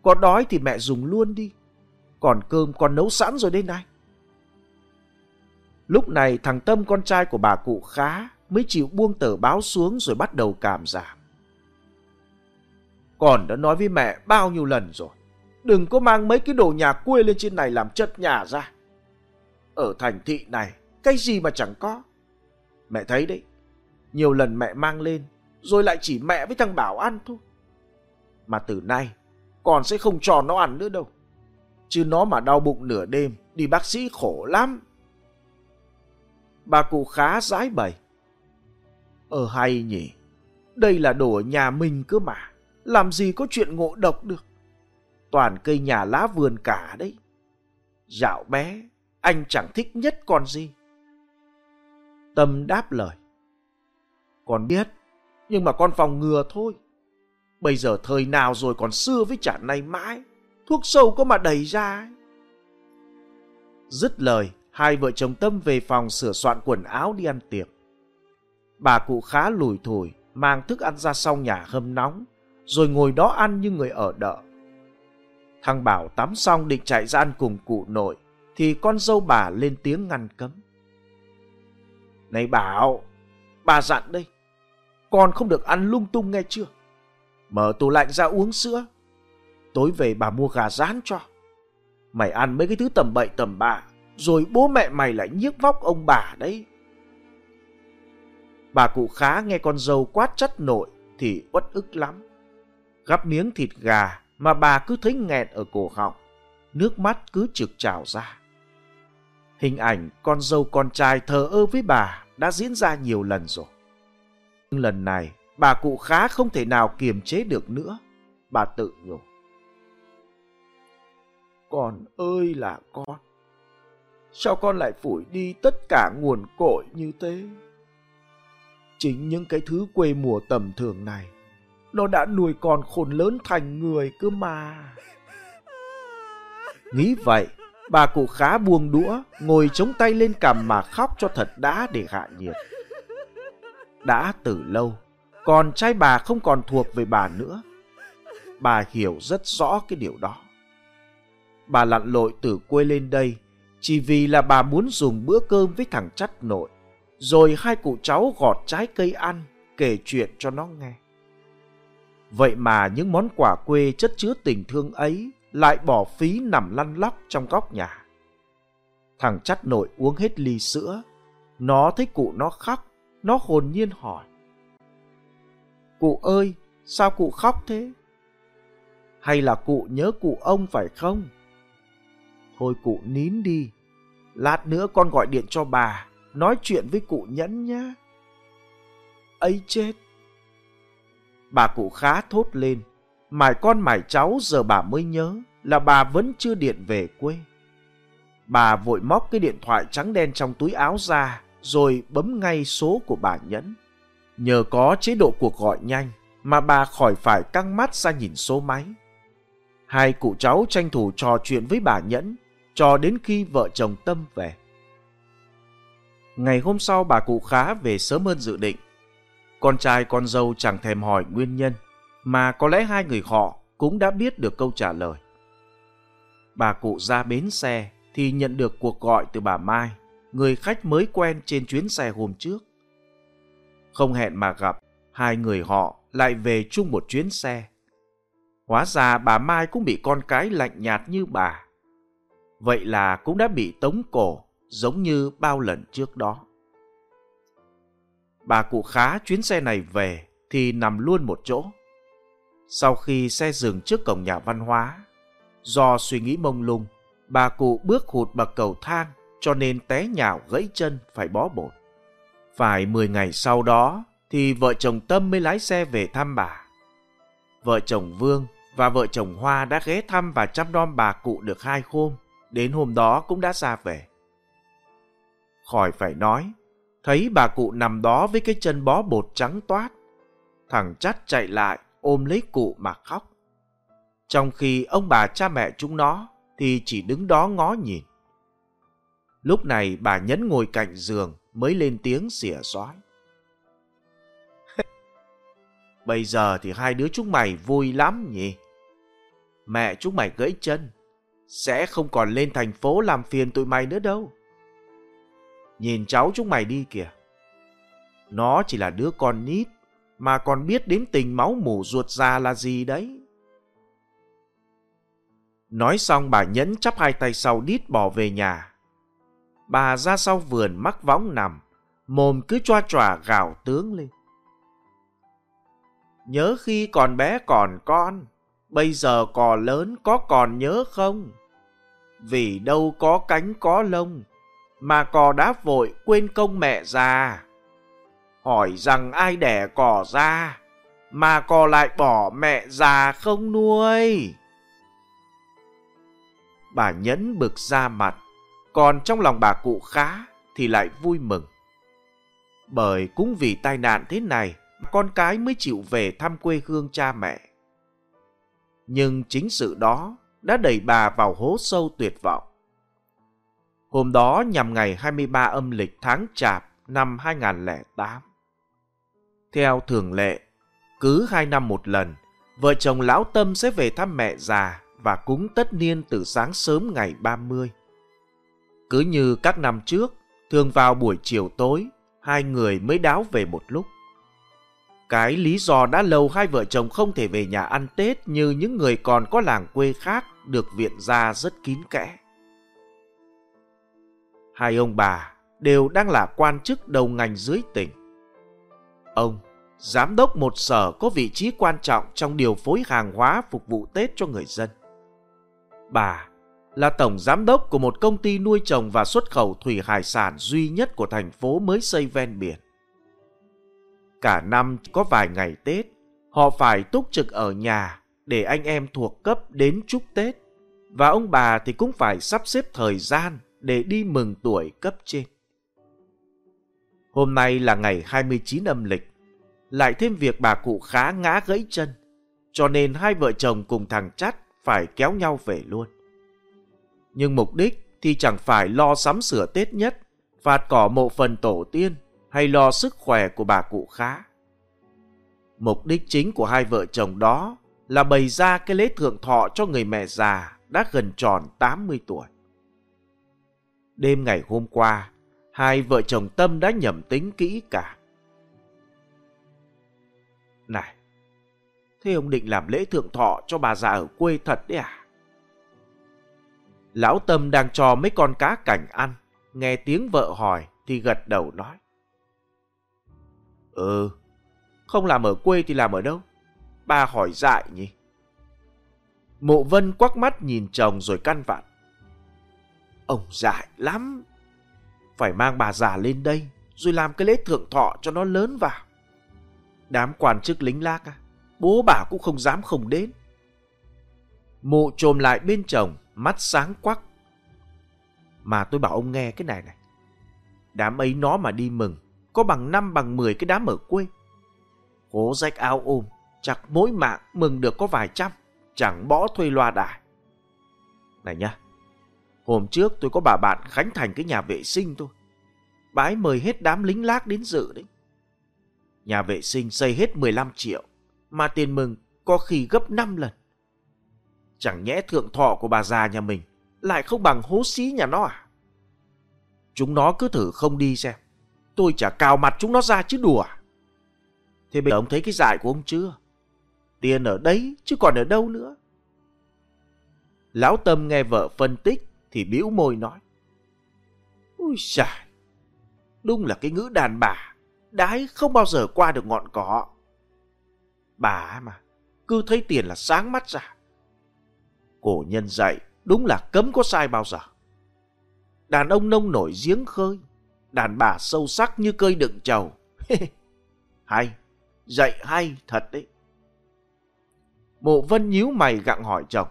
có đói thì mẹ dùng luôn đi. Còn cơm con nấu sẵn rồi đây này. Lúc này thằng Tâm con trai của bà cụ khá mới chịu buông tờ báo xuống rồi bắt đầu cảm giảm. Con đã nói với mẹ bao nhiêu lần rồi. Đừng có mang mấy cái đồ nhà quê lên trên này làm chất nhà ra. Ở thành thị này, cái gì mà chẳng có. Mẹ thấy đấy, nhiều lần mẹ mang lên, rồi lại chỉ mẹ với thằng Bảo ăn thôi. Mà từ nay, còn sẽ không cho nó ăn nữa đâu. Chứ nó mà đau bụng nửa đêm, đi bác sĩ khổ lắm. Bà cụ khá rãi bày. Ờ hay nhỉ, đây là đồ ở nhà mình cơ mà, làm gì có chuyện ngộ độc được. Toàn cây nhà lá vườn cả đấy. Dạo bé, anh chẳng thích nhất con gì. Tâm đáp lời. Con biết, nhưng mà con phòng ngừa thôi. Bây giờ thời nào rồi còn xưa với chả nay mãi, thuốc sâu có mà đầy ra ấy. Dứt lời, hai vợ chồng Tâm về phòng sửa soạn quần áo đi ăn tiệc. Bà cụ khá lùi thủi, mang thức ăn ra sau nhà hâm nóng, rồi ngồi đó ăn như người ở đợ. Thằng Bảo tắm xong định chạy ra ăn cùng cụ nội, thì con dâu bà lên tiếng ngăn cấm. Này Bảo, bà dặn đây, con không được ăn lung tung nghe chưa? Mở tủ lạnh ra uống sữa. Tối về bà mua gà rán cho. Mày ăn mấy cái thứ tầm bậy tầm bạ, rồi bố mẹ mày lại nhiếc vóc ông bà đấy. Bà cụ khá nghe con dâu quát chất nội thì uất ức lắm. Gắp miếng thịt gà mà bà cứ thấy nghẹn ở cổ họng, nước mắt cứ trực trào ra. Hình ảnh con dâu con trai thờ ơ với bà đã diễn ra nhiều lần rồi. Nhưng lần này, bà cụ khá không thể nào kiềm chế được nữa. Bà tự nhủ. Con ơi là con, sao con lại phủi đi tất cả nguồn cội như thế? Chính những cái thứ quê mùa tầm thường này, nó đã nuôi con khôn lớn thành người cơ mà. Nghĩ vậy, bà cụ khá buông đũa, ngồi chống tay lên cằm mà khóc cho thật đã để hạ nhiệt. Đã từ lâu, còn trai bà không còn thuộc về bà nữa. Bà hiểu rất rõ cái điều đó. Bà lặn lội từ quê lên đây chỉ vì là bà muốn dùng bữa cơm với thằng chắt nội, rồi hai cụ cháu gọt trái cây ăn, kể chuyện cho nó nghe. Vậy mà những món quà quê chất chứa tình thương ấy lại bỏ phí nằm lăn lóc trong góc nhà. Thằng chắt nội uống hết ly sữa, nó thấy cụ nó khóc, nó hồn nhiên hỏi. Cụ ơi, sao cụ khóc thế? Hay là cụ nhớ cụ ông phải không? Thôi cụ nín đi, lát nữa con gọi điện cho bà, nói chuyện với cụ nhẫn nhá. ấy chết! Bà cụ khá thốt lên, mải con mải cháu giờ bà mới nhớ là bà vẫn chưa điện về quê. Bà vội móc cái điện thoại trắng đen trong túi áo ra, rồi bấm ngay số của bà Nhẫn. Nhờ có chế độ cuộc gọi nhanh mà bà khỏi phải căng mắt ra nhìn số máy. Hai cụ cháu tranh thủ trò chuyện với bà Nhẫn cho đến khi vợ chồng Tâm về. Ngày hôm sau bà cụ khá về sớm hơn dự định. Con trai con dâu chẳng thèm hỏi nguyên nhân, mà có lẽ hai người họ cũng đã biết được câu trả lời. Bà cụ ra bến xe thì nhận được cuộc gọi từ bà Mai người khách mới quen trên chuyến xe hôm trước. Không hẹn mà gặp, hai người họ lại về chung một chuyến xe. Hóa ra bà Mai cũng bị con cái lạnh nhạt như bà. Vậy là cũng đã bị tống cổ giống như bao lần trước đó. Bà cụ khá chuyến xe này về thì nằm luôn một chỗ. Sau khi xe dừng trước cổng nhà văn hóa, do suy nghĩ mông lung, bà cụ bước hụt bậc cầu thang cho nên té nhào gãy chân phải bó bột. Phải 10 ngày sau đó thì vợ chồng Tâm mới lái xe về thăm bà. Vợ chồng Vương và vợ chồng Hoa đã ghé thăm và chăm nom bà cụ được hai hôm, đến hôm đó cũng đã ra về. Khỏi phải nói, thấy bà cụ nằm đó với cái chân bó bột trắng toát. Thằng chắt chạy lại ôm lấy cụ mà khóc. Trong khi ông bà cha mẹ chúng nó thì chỉ đứng đó ngó nhìn. Lúc này bà nhấn ngồi cạnh giường mới lên tiếng xỉa xói. Bây giờ thì hai đứa chúng mày vui lắm nhỉ? Mẹ chúng mày gãy chân, sẽ không còn lên thành phố làm phiền tụi mày nữa đâu. Nhìn cháu chúng mày đi kìa. Nó chỉ là đứa con nít, mà còn biết đến tình máu mủ ruột già là gì đấy. Nói xong bà nhẫn chắp hai tay sau đít bỏ về nhà. Bà ra sau vườn mắc võng nằm, mồm cứ choa choa gào tướng lên. Nhớ khi còn bé còn con, bây giờ cò lớn có còn nhớ không? Vì đâu có cánh có lông, mà cò đã vội quên công mẹ già. Hỏi rằng ai đẻ cò ra, mà cò lại bỏ mẹ già không nuôi. Bà nhẫn bực ra mặt, còn trong lòng bà cụ khá thì lại vui mừng. Bởi cũng vì tai nạn thế này, con cái mới chịu về thăm quê hương cha mẹ. Nhưng chính sự đó đã đẩy bà vào hố sâu tuyệt vọng. Hôm đó nhằm ngày 23 âm lịch tháng Chạp năm 2008. Theo thường lệ, cứ hai năm một lần, vợ chồng Lão Tâm sẽ về thăm mẹ già và cúng tất niên từ sáng sớm ngày 30. Cứ như các năm trước, thường vào buổi chiều tối, hai người mới đáo về một lúc. Cái lý do đã lâu hai vợ chồng không thể về nhà ăn Tết như những người còn có làng quê khác được viện ra rất kín kẽ. Hai ông bà đều đang là quan chức đầu ngành dưới tỉnh. Ông, giám đốc một sở có vị trí quan trọng trong điều phối hàng hóa phục vụ Tết cho người dân. Bà là tổng giám đốc của một công ty nuôi trồng và xuất khẩu thủy hải sản duy nhất của thành phố mới xây ven biển. Cả năm có vài ngày Tết, họ phải túc trực ở nhà để anh em thuộc cấp đến chúc Tết. Và ông bà thì cũng phải sắp xếp thời gian để đi mừng tuổi cấp trên. Hôm nay là ngày 29 âm lịch, lại thêm việc bà cụ khá ngã gãy chân, cho nên hai vợ chồng cùng thằng chắt phải kéo nhau về luôn. Nhưng mục đích thì chẳng phải lo sắm sửa Tết nhất, phạt cỏ mộ phần tổ tiên hay lo sức khỏe của bà cụ khá. Mục đích chính của hai vợ chồng đó là bày ra cái lễ thượng thọ cho người mẹ già đã gần tròn 80 tuổi. Đêm ngày hôm qua, hai vợ chồng Tâm đã nhầm tính kỹ cả. Này, thế ông định làm lễ thượng thọ cho bà già ở quê thật đấy à? Lão Tâm đang cho mấy con cá cảnh ăn, nghe tiếng vợ hỏi thì gật đầu nói. Ừ, không làm ở quê thì làm ở đâu? Bà hỏi dại nhỉ? Mộ Vân quắc mắt nhìn chồng rồi căn vặn. Ông dại lắm. Phải mang bà già lên đây rồi làm cái lễ thượng thọ cho nó lớn vào. Đám quan chức lính lác à, bố bà cũng không dám không đến. Mụ trồm lại bên chồng, mắt sáng quắc. Mà tôi bảo ông nghe cái này này. Đám ấy nó mà đi mừng, có bằng năm bằng mười cái đám ở quê. cố rách áo ôm, chắc mỗi mạng mừng được có vài trăm, chẳng bỏ thuê loa đài. Này nhá, hôm trước tôi có bà bạn khánh thành cái nhà vệ sinh thôi. Bái mời hết đám lính lác đến dự đấy. Nhà vệ sinh xây hết 15 triệu, mà tiền mừng có khi gấp 5 lần. Chẳng nhẽ thượng thọ của bà già nhà mình lại không bằng hố xí nhà nó à? Chúng nó cứ thử không đi xem. Tôi chả cào mặt chúng nó ra chứ đùa. Thế bây giờ ông thấy cái dại của ông chưa? Tiền ở đấy chứ còn ở đâu nữa. Lão Tâm nghe vợ phân tích thì bĩu môi nói. Ui trời, đúng là cái ngữ đàn bà, đái không bao giờ qua được ngọn cỏ. Bà mà, cứ thấy tiền là sáng mắt ra. Cổ nhân dạy, đúng là cấm có sai bao giờ. Đàn ông nông nổi giếng khơi, đàn bà sâu sắc như cơi đựng trầu. hay, dạy hay thật đấy. Mộ Vân nhíu mày gặng hỏi chồng.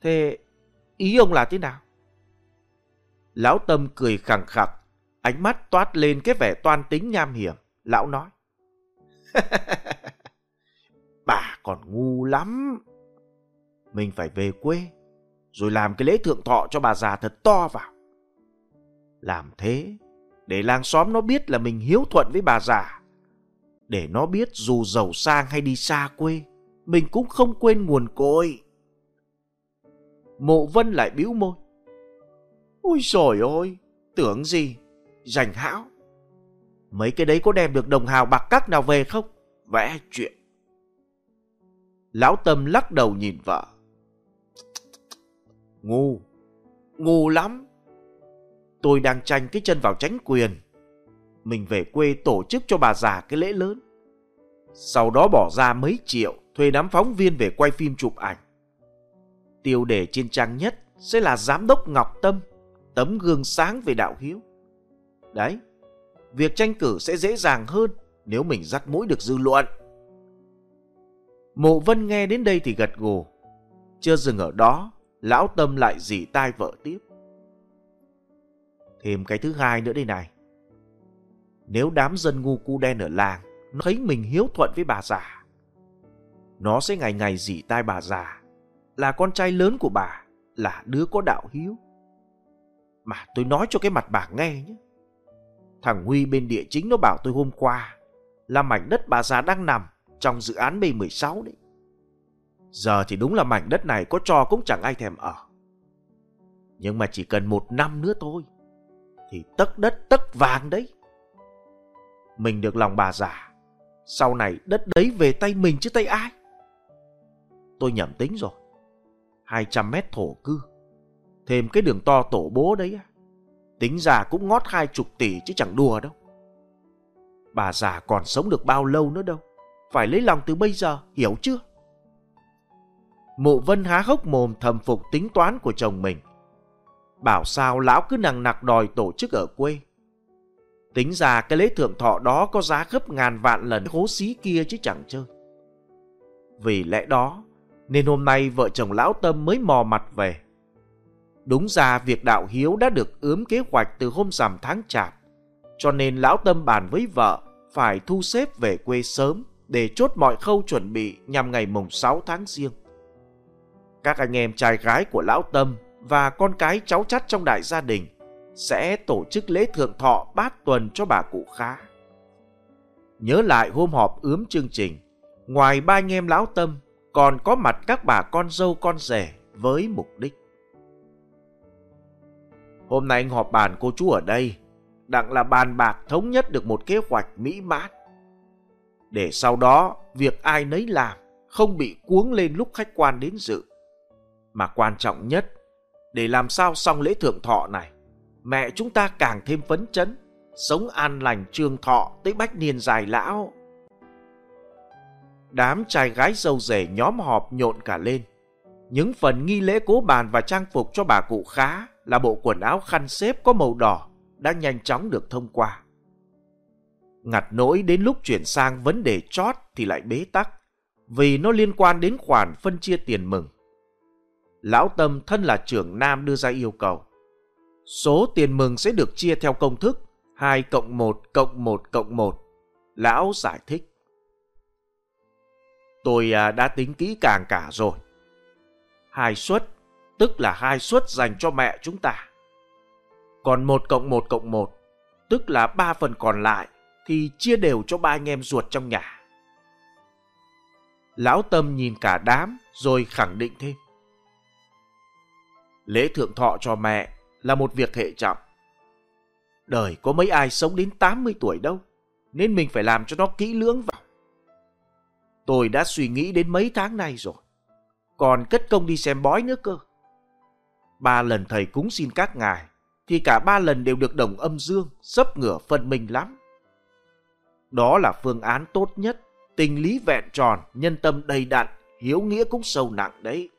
Thế ý ông là thế nào? Lão Tâm cười khẳng khặc, ánh mắt toát lên cái vẻ toan tính nham hiểm. Lão nói. bà còn ngu lắm. Mình phải về quê, rồi làm cái lễ thượng thọ cho bà già thật to vào. Làm thế, để làng xóm nó biết là mình hiếu thuận với bà già. Để nó biết dù giàu sang hay đi xa quê, mình cũng không quên nguồn cội. Mộ Vân lại bĩu môi. Ôi trời ơi, tưởng gì, rành hão. Mấy cái đấy có đem được đồng hào bạc cắt nào về không? Vẽ chuyện. Lão Tâm lắc đầu nhìn vợ. Ngu, ngu lắm. Tôi đang tranh cái chân vào tránh quyền. Mình về quê tổ chức cho bà già cái lễ lớn. Sau đó bỏ ra mấy triệu thuê đám phóng viên về quay phim chụp ảnh. Tiêu đề trên trang nhất sẽ là Giám đốc Ngọc Tâm, tấm gương sáng về đạo hiếu. Đấy, việc tranh cử sẽ dễ dàng hơn nếu mình dắt mũi được dư luận. Mộ Vân nghe đến đây thì gật gù. Chưa dừng ở đó, lão Tâm lại dì tai vợ tiếp. Thêm cái thứ hai nữa đây này. Nếu đám dân ngu cu đen ở làng nó thấy mình hiếu thuận với bà già, nó sẽ ngày ngày dì tai bà già, là con trai lớn của bà, là đứa có đạo hiếu. Mà tôi nói cho cái mặt bà nghe nhé. Thằng Huy bên địa chính nó bảo tôi hôm qua là mảnh đất bà già đang nằm trong dự án B16 đấy. Giờ thì đúng là mảnh đất này có cho cũng chẳng ai thèm ở. Nhưng mà chỉ cần một năm nữa thôi, thì tất đất tất vàng đấy. Mình được lòng bà già, sau này đất đấy về tay mình chứ tay ai. Tôi nhầm tính rồi. 200 mét thổ cư, thêm cái đường to tổ bố đấy, tính ra cũng ngót hai chục tỷ chứ chẳng đùa đâu. Bà già còn sống được bao lâu nữa đâu phải lấy lòng từ bây giờ, hiểu chưa? Mụ Vân há hốc mồm thầm phục tính toán của chồng mình. Bảo sao lão cứ nằng nặc đòi tổ chức ở quê. Tính ra cái lễ thượng thọ đó có giá gấp ngàn vạn lần hố xí kia chứ chẳng chơi. Vì lẽ đó, nên hôm nay vợ chồng lão Tâm mới mò mặt về. Đúng ra việc đạo hiếu đã được ướm kế hoạch từ hôm rằm tháng chạp, cho nên lão Tâm bàn với vợ phải thu xếp về quê sớm để chốt mọi khâu chuẩn bị nhằm ngày mùng 6 tháng riêng. Các anh em trai gái của Lão Tâm và con cái cháu chắt trong đại gia đình sẽ tổ chức lễ thượng thọ bát tuần cho bà cụ khá. Nhớ lại hôm họp ướm chương trình, ngoài ba anh em Lão Tâm còn có mặt các bà con dâu con rể với mục đích. Hôm nay anh họp bàn cô chú ở đây, đặng là bàn bạc thống nhất được một kế hoạch mỹ mãn để sau đó việc ai nấy làm không bị cuống lên lúc khách quan đến dự. Mà quan trọng nhất, để làm sao xong lễ thượng thọ này, mẹ chúng ta càng thêm phấn chấn, sống an lành trường thọ tới bách niên dài lão. Đám trai gái dâu rể nhóm họp nhộn cả lên. Những phần nghi lễ cố bàn và trang phục cho bà cụ khá là bộ quần áo khăn xếp có màu đỏ đã nhanh chóng được thông qua. Ngặt nỗi đến lúc chuyển sang vấn đề chót thì lại bế tắc, vì nó liên quan đến khoản phân chia tiền mừng. Lão Tâm thân là trưởng nam đưa ra yêu cầu. Số tiền mừng sẽ được chia theo công thức 2 cộng 1 cộng 1 cộng 1. Lão giải thích. Tôi à, đã tính kỹ càng cả rồi. Hai suất, tức là hai suất dành cho mẹ chúng ta. Còn 1 cộng 1 cộng 1, tức là ba phần còn lại thì chia đều cho ba anh em ruột trong nhà. Lão Tâm nhìn cả đám rồi khẳng định thêm. Lễ thượng thọ cho mẹ là một việc hệ trọng, Đời có mấy ai sống đến 80 tuổi đâu, nên mình phải làm cho nó kỹ lưỡng vào. Tôi đã suy nghĩ đến mấy tháng nay rồi, còn cất công đi xem bói nữa cơ. Ba lần thầy cúng xin các ngài, thì cả ba lần đều được đồng âm dương, sấp ngửa phân minh lắm. Đó là phương án tốt nhất, tình lý vẹn tròn, nhân tâm đầy đặn, hiếu nghĩa cũng sâu nặng đấy.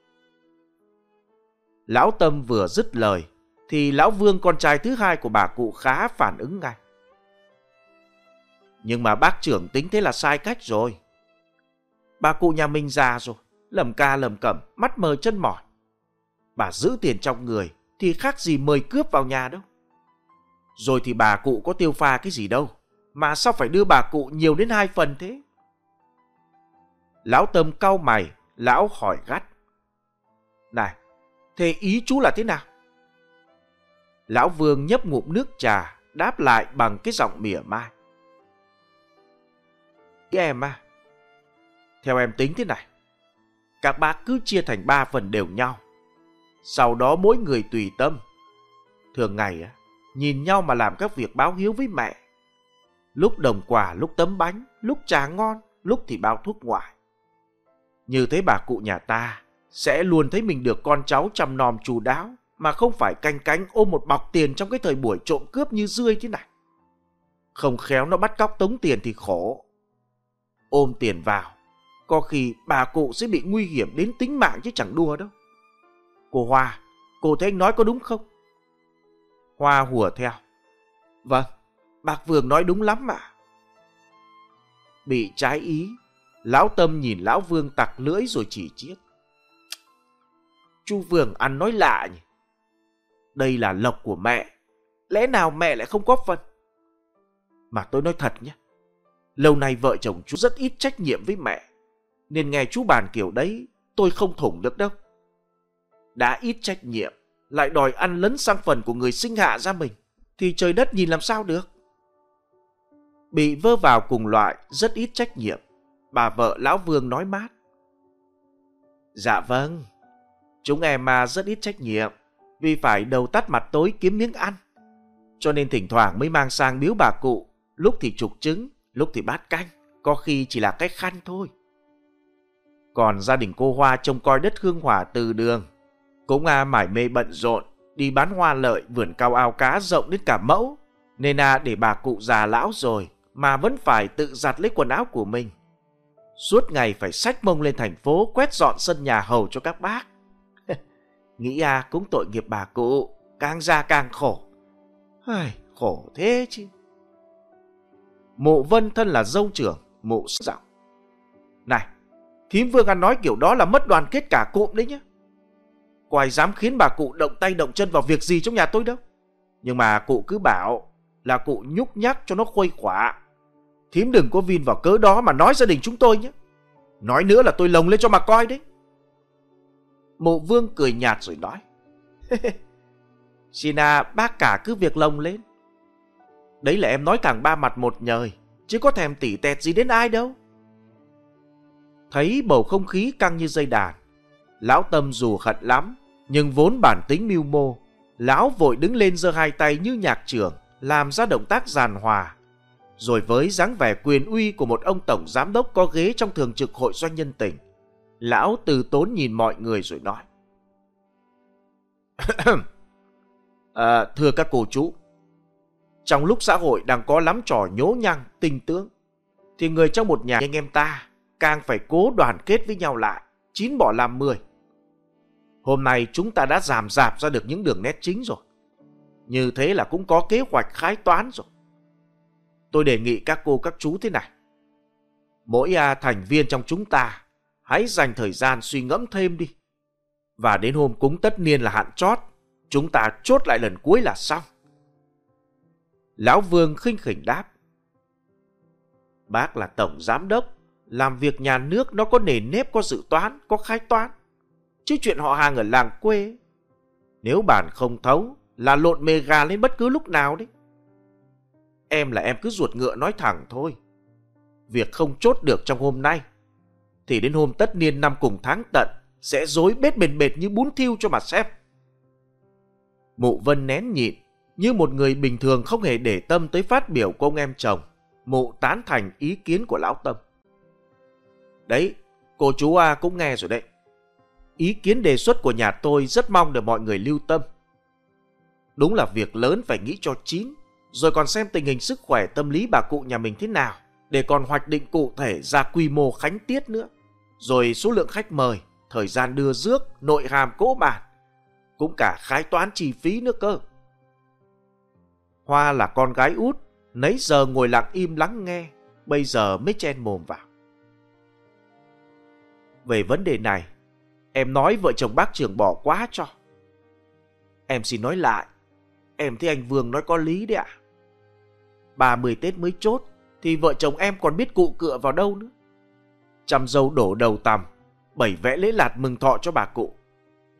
Lão Tâm vừa dứt lời, thì Lão Vương con trai thứ hai của bà cụ khá phản ứng ngay. Nhưng mà bác trưởng tính thế là sai cách rồi. Bà cụ nhà mình già rồi, lầm ca lầm cẩm, mắt mờ chân mỏi. Bà giữ tiền trong người thì khác gì mời cướp vào nhà đâu. Rồi thì bà cụ có tiêu pha cái gì đâu, mà sao phải đưa bà cụ nhiều đến hai phần thế? Lão Tâm cau mày, lão hỏi gắt. Này, thế ý chú là thế nào? Lão Vương nhấp ngụm nước trà, đáp lại bằng cái giọng mỉa mai. Ý em à, theo em tính thế này, các bác cứ chia thành ba phần đều nhau. Sau đó mỗi người tùy tâm. Thường ngày á, nhìn nhau mà làm các việc báo hiếu với mẹ. Lúc đồng quả, lúc tấm bánh, lúc trà ngon, lúc thì bao thuốc ngoại. Như thế bà cụ nhà ta sẽ luôn thấy mình được con cháu chăm nom chu đáo mà không phải canh cánh ôm một bọc tiền trong cái thời buổi trộm cướp như rươi thế này. Không khéo nó bắt cóc tống tiền thì khổ. Ôm tiền vào, có khi bà cụ sẽ bị nguy hiểm đến tính mạng chứ chẳng đùa đâu. Cô Hoa, cô thấy anh nói có đúng không? Hoa hùa theo. Vâng, bác Vương nói đúng lắm mà. Bị trái ý, lão Tâm nhìn lão Vương tặc lưỡi rồi chỉ chiết. Chu Vương ăn nói lạ nhỉ. Đây là lộc của mẹ. Lẽ nào mẹ lại không góp phần? Mà tôi nói thật nhé. Lâu nay vợ chồng chú rất ít trách nhiệm với mẹ. Nên nghe chú bàn kiểu đấy, tôi không thủng được đâu. Đã ít trách nhiệm, lại đòi ăn lấn sang phần của người sinh hạ ra mình, thì trời đất nhìn làm sao được. Bị vơ vào cùng loại, rất ít trách nhiệm. Bà vợ Lão Vương nói mát. Dạ vâng, chúng em mà rất ít trách nhiệm vì phải đầu tắt mặt tối kiếm miếng ăn. Cho nên thỉnh thoảng mới mang sang biếu bà cụ, lúc thì trục trứng, lúc thì bát canh, có khi chỉ là cái khăn thôi. Còn gia đình cô Hoa trông coi đất hương hỏa từ đường, cũng à mải mê bận rộn, đi bán hoa lợi vườn cao ao cá rộng đến cả mẫu, nên à để bà cụ già lão rồi mà vẫn phải tự giặt lấy quần áo của mình. Suốt ngày phải sách mông lên thành phố quét dọn sân nhà hầu cho các bác. Nghĩ à cũng tội nghiệp bà cụ, càng già càng khổ. Ai, khổ thế chứ. Mộ Vân thân là dâu trưởng, mộ giọng. Này, thím Vương ăn nói kiểu đó là mất đoàn kết cả cụm đấy nhá. Có ai dám khiến bà cụ động tay động chân vào việc gì trong nhà tôi đâu. Nhưng mà cụ cứ bảo là cụ nhúc nhắc cho nó khuây khỏa. Thím đừng có vin vào cớ đó mà nói gia đình chúng tôi nhé. Nói nữa là tôi lồng lên cho mà coi đấy. Mộ vương cười nhạt rồi nói. Sina bác cả cứ việc lồng lên. Đấy là em nói càng ba mặt một nhời, chứ có thèm tỉ tẹt gì đến ai đâu. Thấy bầu không khí căng như dây đàn, lão tâm dù hận lắm, nhưng vốn bản tính mưu mô, lão vội đứng lên giơ hai tay như nhạc trưởng, làm ra động tác giàn hòa. Rồi với dáng vẻ quyền uy của một ông tổng giám đốc có ghế trong thường trực hội doanh nhân tỉnh, lão từ tốn nhìn mọi người rồi nói. à, thưa các cô chú, trong lúc xã hội đang có lắm trò nhố nhăng, tinh tướng, thì người trong một nhà anh em ta càng phải cố đoàn kết với nhau lại, chín bỏ làm mười. Hôm nay chúng ta đã giảm dạp ra được những đường nét chính rồi. Như thế là cũng có kế hoạch khái toán rồi. Tôi đề nghị các cô các chú thế này. Mỗi à, thành viên trong chúng ta hãy dành thời gian suy ngẫm thêm đi. Và đến hôm cúng tất niên là hạn chót, chúng ta chốt lại lần cuối là xong. Lão Vương khinh khỉnh đáp. Bác là tổng giám đốc, làm việc nhà nước nó có nền nếp, có dự toán, có khai toán. Chứ chuyện họ hàng ở làng quê, nếu bản không thấu là lộn mề gà lên bất cứ lúc nào đấy. Em là em cứ ruột ngựa nói thẳng thôi. Việc không chốt được trong hôm nay, thì đến hôm tất niên năm cùng tháng tận, sẽ dối bết bền bệt như bún thiêu cho mà xếp. Mụ Vân nén nhịn, Như một người bình thường không hề để tâm tới phát biểu của ông em chồng, mụ tán thành ý kiến của lão Tâm. Đấy, cô chú A cũng nghe rồi đấy. Ý kiến đề xuất của nhà tôi rất mong được mọi người lưu tâm. Đúng là việc lớn phải nghĩ cho chín, rồi còn xem tình hình sức khỏe tâm lý bà cụ nhà mình thế nào, để còn hoạch định cụ thể ra quy mô khánh tiết nữa. Rồi số lượng khách mời, thời gian đưa rước, nội hàm cỗ bản, cũng cả khái toán chi phí nữa cơ. Hoa là con gái út, nấy giờ ngồi lặng im lắng nghe, bây giờ mới chen mồm vào. Về vấn đề này, em nói vợ chồng bác trưởng bỏ quá cho. Em xin nói lại, em thấy anh Vương nói có lý đấy ạ. À. 30 Tết mới chốt, thì vợ chồng em còn biết cụ cựa vào đâu nữa. Chăm dâu đổ đầu tằm, bảy vẽ lễ lạt mừng thọ cho bà cụ.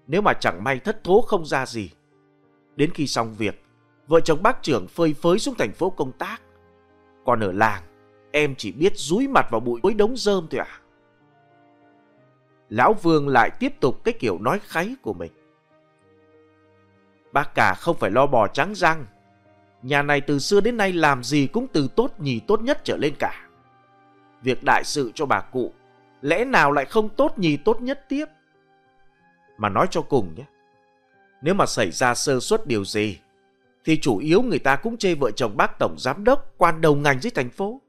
Nếu mà chẳng may thất thố không ra gì. Đến khi xong việc, vợ chồng bác trưởng phơi phới xuống thành phố công tác. Còn ở làng, em chỉ biết rúi mặt vào bụi với đống rơm thôi à. Lão Vương lại tiếp tục cái kiểu nói kháy của mình. Bác cả không phải lo bò trắng răng. Nhà này từ xưa đến nay làm gì cũng từ tốt nhì tốt nhất trở lên cả. Việc đại sự cho bà cụ, lẽ nào lại không tốt nhì tốt nhất tiếp? Mà nói cho cùng nhé, nếu mà xảy ra sơ suất điều gì, thì chủ yếu người ta cũng chê vợ chồng bác tổng giám đốc quan đầu ngành dưới thành phố.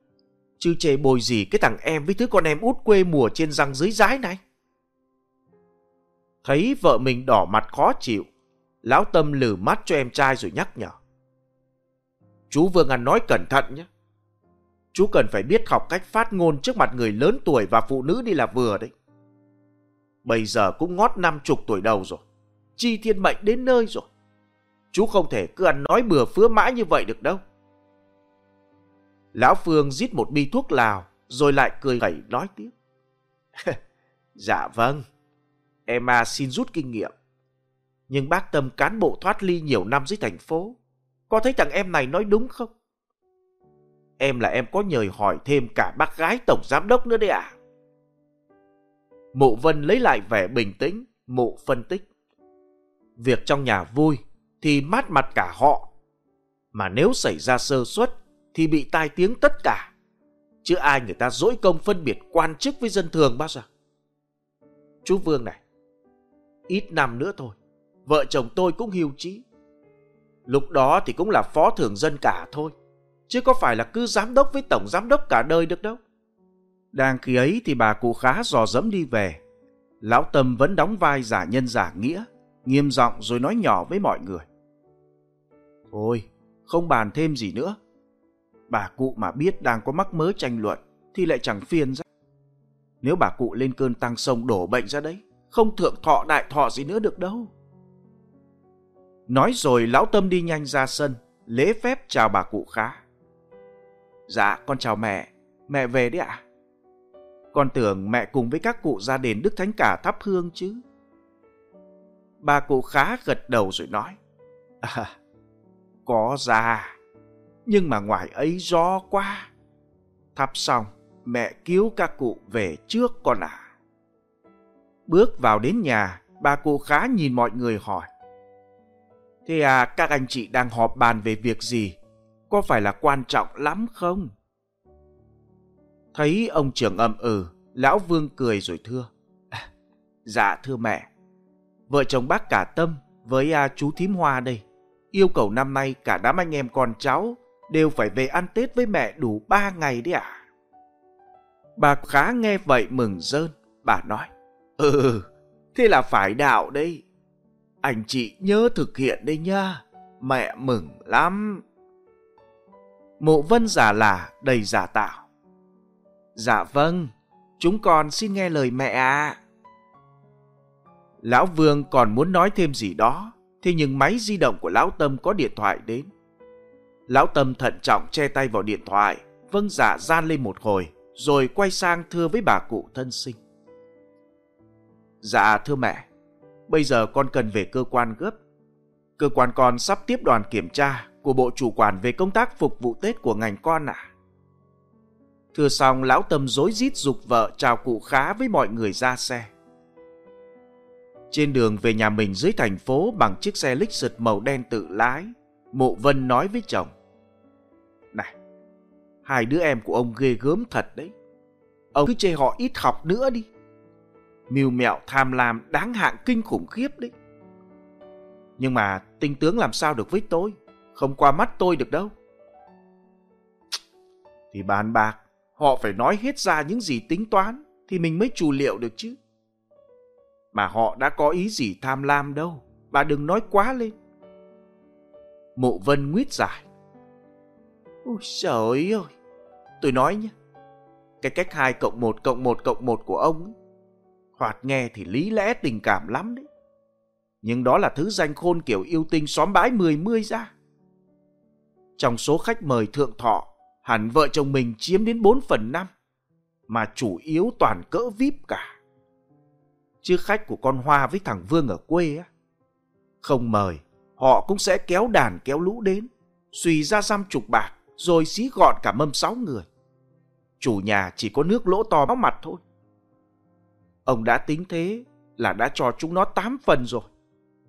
Chứ chê bồi gì cái thằng em với thứ con em út quê mùa trên răng dưới rái này. Thấy vợ mình đỏ mặt khó chịu, lão tâm lử mắt cho em trai rồi nhắc nhở. Chú Vương ăn nói cẩn thận nhé. Chú cần phải biết học cách phát ngôn trước mặt người lớn tuổi và phụ nữ đi là vừa đấy. Bây giờ cũng ngót năm chục tuổi đầu rồi. Chi thiên mệnh đến nơi rồi. Chú không thể cứ ăn nói bừa phứa mãi như vậy được đâu. Lão Phương rít một bi thuốc lào, rồi lại cười gẩy nói tiếp. dạ vâng, em à xin rút kinh nghiệm. Nhưng bác Tâm cán bộ thoát ly nhiều năm dưới thành phố. Có thấy thằng em này nói đúng không? Em là em có nhời hỏi thêm cả bác gái tổng giám đốc nữa đấy ạ. À? Mụ Vân lấy lại vẻ bình tĩnh, mụ phân tích. Việc trong nhà vui thì mát mặt cả họ. Mà nếu xảy ra sơ suất thì bị tai tiếng tất cả. Chứ ai người ta dỗi công phân biệt quan chức với dân thường bao giờ. Chú Vương này, ít năm nữa thôi, vợ chồng tôi cũng hiu trí. Lúc đó thì cũng là phó thường dân cả thôi, chứ có phải là cứ giám đốc với tổng giám đốc cả đời được đâu. Đang khi ấy thì bà cụ khá dò dẫm đi về. Lão Tâm vẫn đóng vai giả nhân giả nghĩa, nghiêm giọng rồi nói nhỏ với mọi người. Thôi, không bàn thêm gì nữa. Bà cụ mà biết đang có mắc mớ tranh luận thì lại chẳng phiền ra. Nếu bà cụ lên cơn tăng sông đổ bệnh ra đấy, không thượng thọ đại thọ gì nữa được đâu. Nói rồi lão Tâm đi nhanh ra sân, lễ phép chào bà cụ khá. Dạ, con chào mẹ. Mẹ về đấy ạ. À? Con tưởng mẹ cùng với các cụ ra đền Đức Thánh Cả thắp hương chứ. Bà cụ khá gật đầu rồi nói. À, có ra, nhưng mà ngoài ấy gió quá. Thắp xong, mẹ cứu các cụ về trước con à. Bước vào đến nhà, bà cụ khá nhìn mọi người hỏi. Thế à, các anh chị đang họp bàn về việc gì? Có phải là quan trọng lắm không? Thấy ông trưởng âm ừ, lão vương cười rồi thưa. À, dạ thưa mẹ, vợ chồng bác cả tâm với à, chú thím hoa đây. Yêu cầu năm nay cả đám anh em con cháu đều phải về ăn Tết với mẹ đủ ba ngày đấy ạ. À? Bà khá nghe vậy mừng rơn, bà nói. Ừ, thế là phải đạo đây. Anh chị nhớ thực hiện đây nha, mẹ mừng lắm. Mộ vân giả là đầy giả tạo. Dạ vâng, chúng con xin nghe lời mẹ ạ. À. Lão Vương còn muốn nói thêm gì đó, thế nhưng máy di động của Lão Tâm có điện thoại đến. Lão Tâm thận trọng che tay vào điện thoại, vâng dạ gian lên một hồi, rồi quay sang thưa với bà cụ thân sinh. Dạ thưa mẹ, bây giờ con cần về cơ quan gấp. Cơ quan con sắp tiếp đoàn kiểm tra của bộ chủ quản về công tác phục vụ Tết của ngành con. À. Thưa xong, lão Tâm rối rít dục vợ chào cụ khá với mọi người ra xe. Trên đường về nhà mình dưới thành phố bằng chiếc xe Lexus màu đen tự lái, Mộ Vân nói với chồng. Này, hai đứa em của ông ghê gớm thật đấy. Ông cứ chê họ ít học nữa đi. Mưu mẹo tham lam đáng hạng kinh khủng khiếp đấy. Nhưng mà tinh tướng làm sao được với tôi? Không qua mắt tôi được đâu. Thì bàn bạc, họ phải nói hết ra những gì tính toán thì mình mới chủ liệu được chứ. Mà họ đã có ý gì tham lam đâu, bà đừng nói quá lên. Mộ Vân nguyết giải. Ôi trời ơi, tôi nói nhé, cái cách 2 cộng 1 cộng 1 cộng 1 của ông ấy, hoạt nghe thì lý lẽ tình cảm lắm đấy. Nhưng đó là thứ danh khôn kiểu yêu tinh xóm bãi mười mươi ra. Trong số khách mời thượng thọ, hẳn vợ chồng mình chiếm đến 4 phần 5, mà chủ yếu toàn cỡ VIP cả. Chứ khách của con Hoa với thằng Vương ở quê á, không mời, họ cũng sẽ kéo đàn kéo lũ đến, suy ra xăm chục bạc, rồi xí gọn cả mâm sáu người. Chủ nhà chỉ có nước lỗ to máu mặt thôi. Ông đã tính thế là đã cho chúng nó tám phần rồi.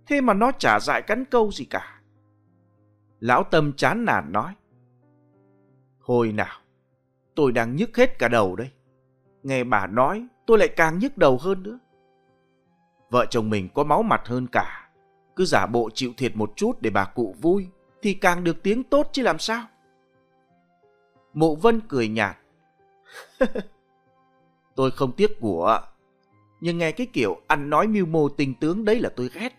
Thế mà nó chả dại cắn câu gì cả. Lão Tâm chán nản nói. Hồi nào, tôi đang nhức hết cả đầu đây. Nghe bà nói, tôi lại càng nhức đầu hơn nữa. Vợ chồng mình có máu mặt hơn cả. Cứ giả bộ chịu thiệt một chút để bà cụ vui, thì càng được tiếng tốt chứ làm sao. Mộ Vân cười nhạt. tôi không tiếc của, nhưng nghe cái kiểu ăn nói mưu mô tình tướng đấy là tôi ghét.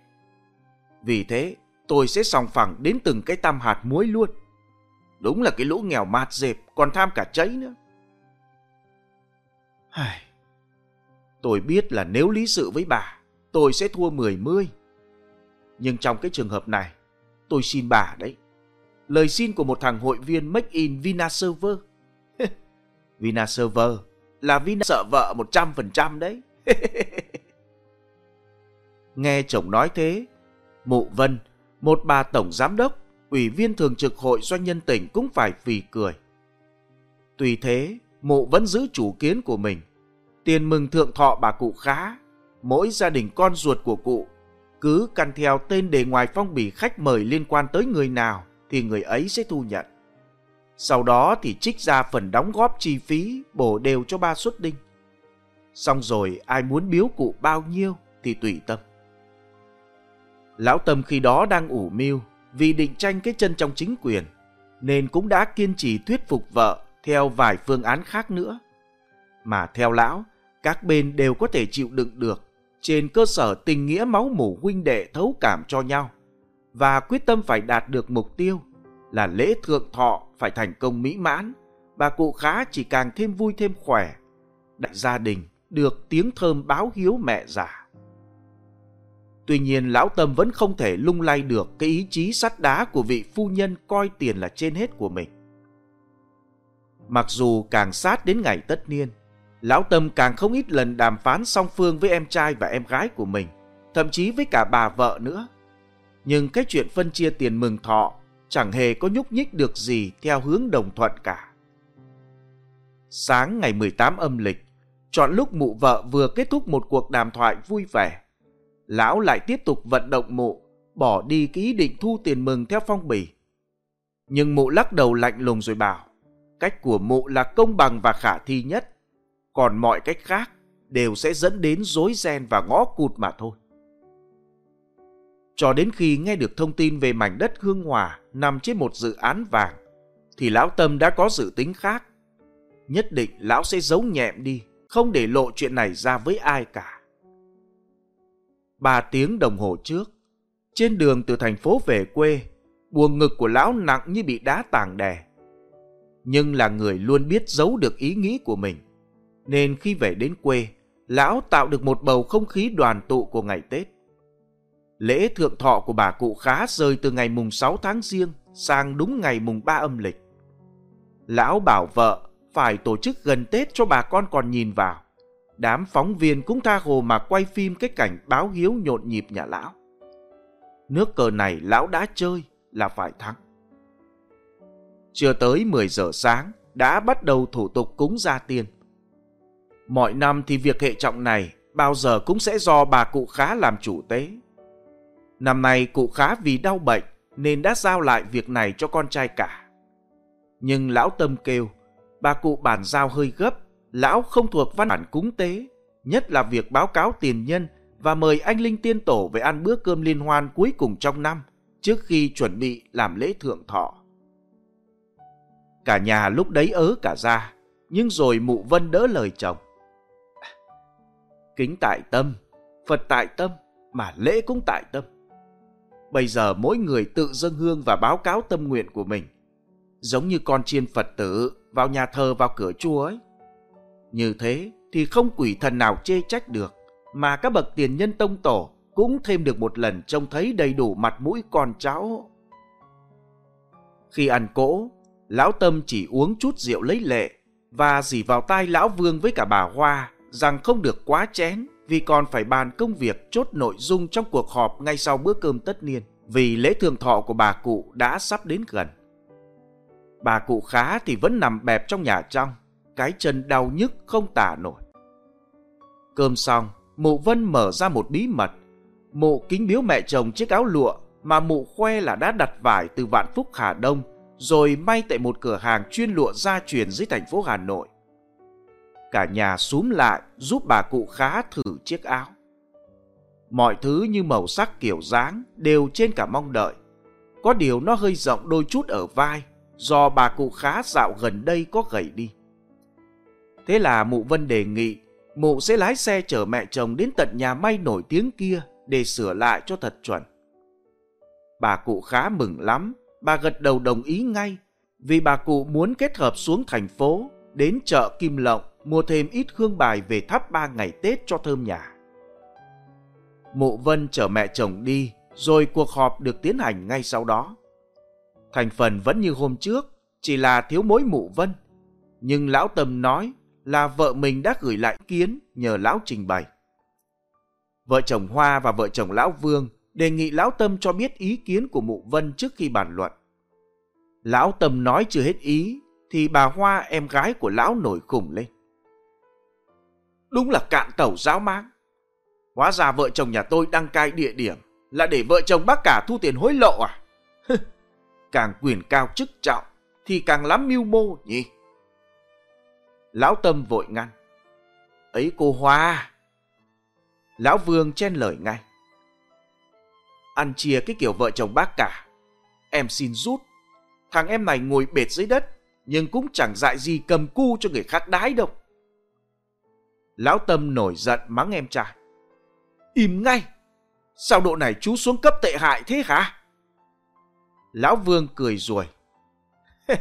Vì thế, tôi sẽ sòng phẳng đến từng cái tam hạt muối luôn. Đúng là cái lũ nghèo mạt dẹp, còn tham cả cháy nữa. hài Tôi biết là nếu lý sự với bà, tôi sẽ thua mười mươi. Nhưng trong cái trường hợp này, tôi xin bà đấy. Lời xin của một thằng hội viên make in Vinaserver. Vinaserver là Vina sợ vợ 100% đấy. Nghe chồng nói thế, Mụ Vân, một bà tổng giám đốc, ủy viên thường trực hội doanh nhân tỉnh cũng phải phì cười. Tuy thế, mụ vẫn giữ chủ kiến của mình. Tiền mừng thượng thọ bà cụ khá, mỗi gia đình con ruột của cụ cứ căn theo tên đề ngoài phong bì khách mời liên quan tới người nào thì người ấy sẽ thu nhận. Sau đó thì trích ra phần đóng góp chi phí bổ đều cho ba suất đinh. Xong rồi ai muốn biếu cụ bao nhiêu thì tùy tâm. Lão Tâm khi đó đang ủ mưu vì định tranh cái chân trong chính quyền, nên cũng đã kiên trì thuyết phục vợ theo vài phương án khác nữa. Mà theo lão, các bên đều có thể chịu đựng được trên cơ sở tình nghĩa máu mủ huynh đệ thấu cảm cho nhau và quyết tâm phải đạt được mục tiêu là lễ thượng thọ phải thành công mỹ mãn, bà cụ khá chỉ càng thêm vui thêm khỏe. Đại gia đình được tiếng thơm báo hiếu mẹ già. Tuy nhiên lão Tâm vẫn không thể lung lay được cái ý chí sắt đá của vị phu nhân coi tiền là trên hết của mình. Mặc dù càng sát đến ngày tất niên, lão Tâm càng không ít lần đàm phán song phương với em trai và em gái của mình, thậm chí với cả bà vợ nữa. Nhưng cái chuyện phân chia tiền mừng thọ chẳng hề có nhúc nhích được gì theo hướng đồng thuận cả. Sáng ngày 18 âm lịch, chọn lúc mụ vợ vừa kết thúc một cuộc đàm thoại vui vẻ, lão lại tiếp tục vận động mụ, bỏ đi cái ý định thu tiền mừng theo phong bì. Nhưng mụ lắc đầu lạnh lùng rồi bảo, cách của mụ là công bằng và khả thi nhất, còn mọi cách khác đều sẽ dẫn đến rối ren và ngõ cụt mà thôi. Cho đến khi nghe được thông tin về mảnh đất Hương Hòa nằm trên một dự án vàng, thì lão Tâm đã có dự tính khác. Nhất định lão sẽ giấu nhẹm đi, không để lộ chuyện này ra với ai cả. Ba tiếng đồng hồ trước, trên đường từ thành phố về quê, buồng ngực của lão nặng như bị đá tảng đè. Nhưng là người luôn biết giấu được ý nghĩ của mình, nên khi về đến quê, lão tạo được một bầu không khí đoàn tụ của ngày Tết. Lễ thượng thọ của bà cụ khá rơi từ ngày mùng 6 tháng riêng sang đúng ngày mùng 3 âm lịch. Lão bảo vợ phải tổ chức gần Tết cho bà con còn nhìn vào. Đám phóng viên cũng tha hồ mà quay phim cái cảnh báo hiếu nhộn nhịp nhà lão. Nước cờ này lão đã chơi là phải thắng. Chưa tới 10 giờ sáng đã bắt đầu thủ tục cúng gia tiên. Mọi năm thì việc hệ trọng này bao giờ cũng sẽ do bà cụ khá làm chủ tế. Năm nay cụ khá vì đau bệnh nên đã giao lại việc này cho con trai cả. Nhưng lão Tâm kêu, bà cụ bàn giao hơi gấp, lão không thuộc văn bản cúng tế, nhất là việc báo cáo tiền nhân và mời anh linh tiên tổ về ăn bữa cơm liên hoan cuối cùng trong năm, trước khi chuẩn bị làm lễ thượng thọ. Cả nhà lúc đấy ớ cả ra, nhưng rồi mụ vân đỡ lời chồng. Kính tại tâm, Phật tại tâm, mà lễ cũng tại tâm. Bây giờ mỗi người tự dâng hương và báo cáo tâm nguyện của mình. Giống như con chiên Phật tử vào nhà thờ vào cửa chùa ấy. Như thế thì không quỷ thần nào chê trách được, mà các bậc tiền nhân tông tổ cũng thêm được một lần trông thấy đầy đủ mặt mũi con cháu. Khi ăn cỗ, lão Tâm chỉ uống chút rượu lấy lệ và dì vào tai lão Vương với cả bà Hoa rằng không được quá chén vì còn phải bàn công việc chốt nội dung trong cuộc họp ngay sau bữa cơm tất niên vì lễ thường thọ của bà cụ đã sắp đến gần. Bà cụ khá thì vẫn nằm bẹp trong nhà trong, cái chân đau nhức không tả nổi. Cơm xong, mụ Vân mở ra một bí mật. Mụ kính biếu mẹ chồng chiếc áo lụa mà mụ khoe là đã đặt vải từ Vạn Phúc Hà Đông rồi may tại một cửa hàng chuyên lụa gia truyền dưới thành phố Hà Nội. Cả nhà súm lại giúp bà cụ khá thử chiếc áo. Mọi thứ như màu sắc kiểu dáng đều trên cả mong đợi. Có điều nó hơi rộng đôi chút ở vai do bà cụ khá dạo gần đây có gầy đi. Thế là mụ Vân đề nghị mụ sẽ lái xe chở mẹ chồng đến tận nhà may nổi tiếng kia để sửa lại cho thật chuẩn. Bà cụ khá mừng lắm, bà gật đầu đồng ý ngay vì bà cụ muốn kết hợp xuống thành phố đến chợ Kim Lộng mua thêm ít hương bài về thắp ba ngày Tết cho thơm nhà. Mụ Vân chở mẹ chồng đi, rồi cuộc họp được tiến hành ngay sau đó. Thành phần vẫn như hôm trước, chỉ là thiếu mối mụ Vân. Nhưng lão Tâm nói là vợ mình đã gửi lại kiến nhờ lão trình bày. Vợ chồng Hoa và vợ chồng lão Vương đề nghị lão Tâm cho biết ý kiến của mụ Vân trước khi bàn luận. Lão Tâm nói chưa hết ý, thì bà Hoa em gái của lão nổi khủng lên. Đúng là cạn tẩu giáo máng. Hóa ra vợ chồng nhà tôi đăng cai địa điểm là để vợ chồng bác cả thu tiền hối lộ à? càng quyền cao chức trọng thì càng lắm mưu mô nhỉ? Lão Tâm vội ngăn. Ấy cô Hoa! Lão Vương chen lời ngay. Ăn chia cái kiểu vợ chồng bác cả. Em xin rút. Thằng em này ngồi bệt dưới đất, nhưng cũng chẳng dại gì cầm cu cho người khác đái đâu. Lão Tâm nổi giận mắng em trai. Im ngay! Sao độ này chú xuống cấp tệ hại thế hả? Lão Vương cười rồi.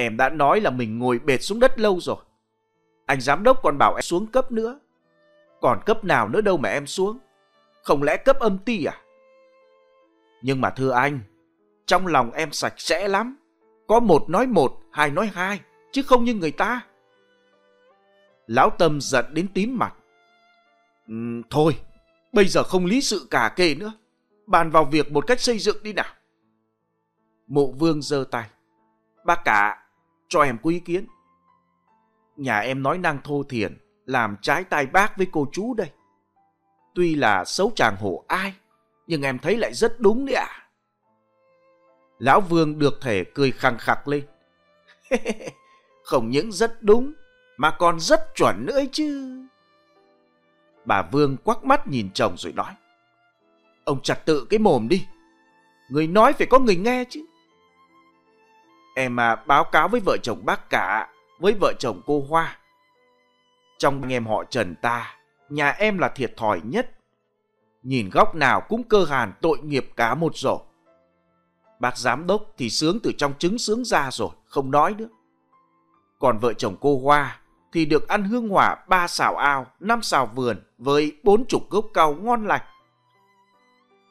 em đã nói là mình ngồi bệt xuống đất lâu rồi. Anh giám đốc còn bảo em xuống cấp nữa. Còn cấp nào nữa đâu mà em xuống? Không lẽ cấp âm ti à? Nhưng mà thưa anh, trong lòng em sạch sẽ lắm. Có một nói một, hai nói hai, chứ không như người ta. Lão Tâm giận đến tím mặt. Uhm, thôi, bây giờ không lý sự cả kề nữa. Bàn vào việc một cách xây dựng đi nào. Mộ vương giơ tay. Bác cả, cho em có ý kiến. Nhà em nói năng thô thiển, làm trái tai bác với cô chú đây. Tuy là xấu chàng hổ ai, nhưng em thấy lại rất đúng đấy ạ. À. Lão Vương được thể cười khăng khặc lên. Không những rất đúng, mà còn rất chuẩn nữa ấy chứ. Bà Vương quắc mắt nhìn chồng rồi nói. Ông chặt tự cái mồm đi. Người nói phải có người nghe chứ. Em à, báo cáo với vợ chồng bác cả, với vợ chồng cô Hoa. Trong anh em họ Trần ta, nhà em là thiệt thòi nhất. Nhìn góc nào cũng cơ hàn tội nghiệp cá một rổ. Bác giám đốc thì sướng từ trong trứng sướng ra rồi, không nói nữa. Còn vợ chồng cô Hoa thì được ăn hương hỏa ba xào ao, năm xào vườn với bốn chục gốc cao ngon lành.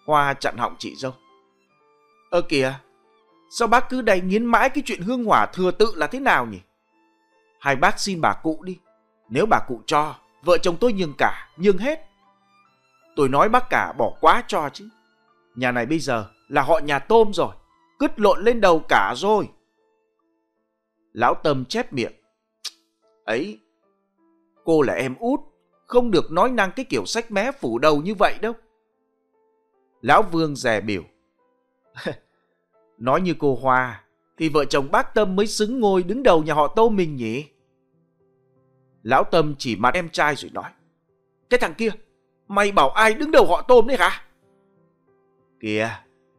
Hoa chặn họng chị dâu. Ơ kìa, sao bác cứ đầy nghiến mãi cái chuyện hương hỏa thừa tự là thế nào nhỉ? Hai bác xin bà cụ đi. Nếu bà cụ cho, vợ chồng tôi nhường cả, nhường hết. Tôi nói bác cả bỏ quá cho chứ. Nhà này bây giờ là họ nhà tôm rồi, cứt lộn lên đầu cả rồi. Lão Tâm chép miệng. Ấy, cô là em út, không được nói năng cái kiểu sách mé phủ đầu như vậy đâu. Lão Vương rè biểu. Nói như cô Hoa, thì vợ chồng bác Tâm mới xứng ngôi đứng đầu nhà họ Tô mình nhỉ? Lão Tâm chỉ mặt em trai rồi nói. Cái thằng kia, mày bảo ai đứng đầu họ Tôm đấy hả? Kìa,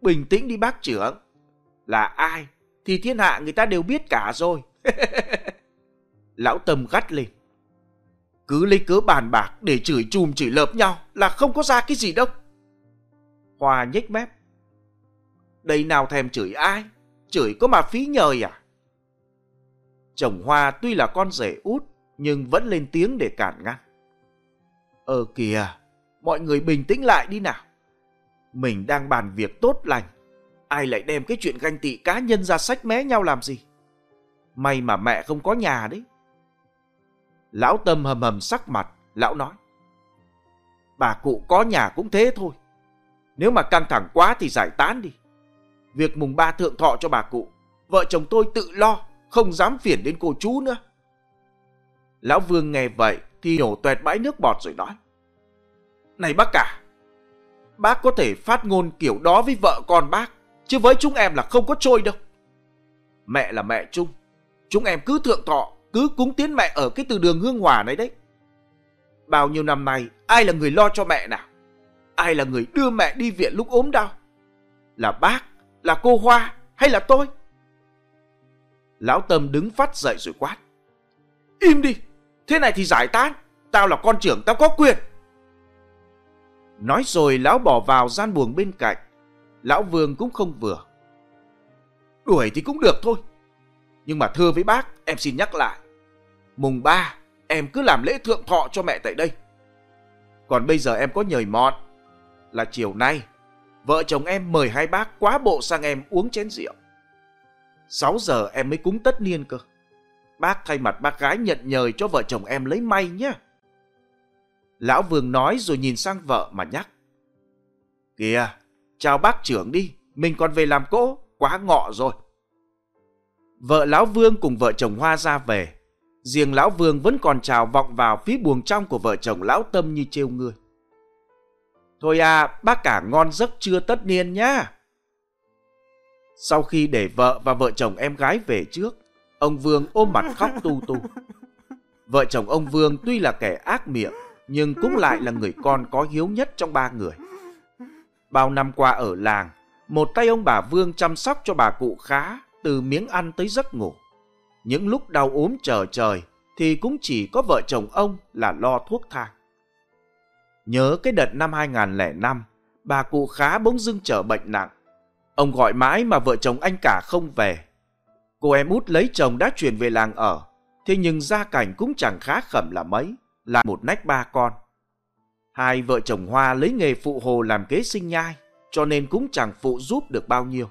bình tĩnh đi bác trưởng. Là ai thì thiên hạ người ta đều biết cả rồi. Lão Tâm gắt lên. Cứ lấy cớ bàn bạc để chửi chùm chửi lợp nhau là không có ra cái gì đâu. Hoa nhếch mép. Đây nào thèm chửi ai? Chửi có mà phí nhời à? Chồng Hoa tuy là con rể út nhưng vẫn lên tiếng để cản ngăn. Ờ kìa, mọi người bình tĩnh lại đi nào. Mình đang bàn việc tốt lành. Ai lại đem cái chuyện ganh tị cá nhân ra sách mé nhau làm gì? May mà mẹ không có nhà đấy. Lão Tâm hầm hầm sắc mặt, lão nói. Bà cụ có nhà cũng thế thôi. Nếu mà căng thẳng quá thì giải tán đi. Việc mùng ba thượng thọ cho bà cụ, vợ chồng tôi tự lo, không dám phiền đến cô chú nữa. Lão Vương nghe vậy thì nhổ tuẹt bãi nước bọt rồi nói. Này bác cả, bác có thể phát ngôn kiểu đó với vợ con bác, chứ với chúng em là không có trôi đâu. Mẹ là mẹ chung, chúng em cứ thượng thọ, cứ cúng tiến mẹ ở cái từ đường hương hòa này đấy. Bao nhiêu năm nay, ai là người lo cho mẹ nào? Ai là người đưa mẹ đi viện lúc ốm đau? Là bác, là cô Hoa hay là tôi? Lão Tâm đứng phát dậy rồi quát. Im đi, thế này thì giải tán, tao là con trưởng, tao có quyền. Nói rồi lão bỏ vào gian buồng bên cạnh, lão Vương cũng không vừa. Đuổi thì cũng được thôi, nhưng mà thưa với bác, em xin nhắc lại. Mùng ba em cứ làm lễ thượng thọ cho mẹ tại đây. Còn bây giờ em có nhời mọn, là chiều nay, vợ chồng em mời hai bác quá bộ sang em uống chén rượu. 6 giờ em mới cúng tất niên cơ. Bác thay mặt bác gái nhận nhời cho vợ chồng em lấy may nhé. Lão Vương nói rồi nhìn sang vợ mà nhắc. Kìa, chào bác trưởng đi, mình còn về làm cỗ, quá ngọ rồi. Vợ Lão Vương cùng vợ chồng Hoa ra về. Riêng Lão Vương vẫn còn chào vọng vào phía buồng trong của vợ chồng Lão Tâm như trêu người. Thôi à, bác cả ngon giấc chưa tất niên nhá. Sau khi để vợ và vợ chồng em gái về trước, ông Vương ôm mặt khóc tu tu. Vợ chồng ông Vương tuy là kẻ ác miệng, nhưng cũng lại là người con có hiếu nhất trong ba người. Bao năm qua ở làng, một tay ông bà Vương chăm sóc cho bà cụ khá, từ miếng ăn tới giấc ngủ. Những lúc đau ốm chờ trời, thì cũng chỉ có vợ chồng ông là lo thuốc thang. Nhớ cái đợt năm 2005, bà cụ khá bỗng dưng trở bệnh nặng. Ông gọi mãi mà vợ chồng anh cả không về. Cô em út lấy chồng đã chuyển về làng ở, thế nhưng gia cảnh cũng chẳng khá khẩm là mấy, là một nách ba con. Hai vợ chồng Hoa lấy nghề phụ hồ làm kế sinh nhai, cho nên cũng chẳng phụ giúp được bao nhiêu.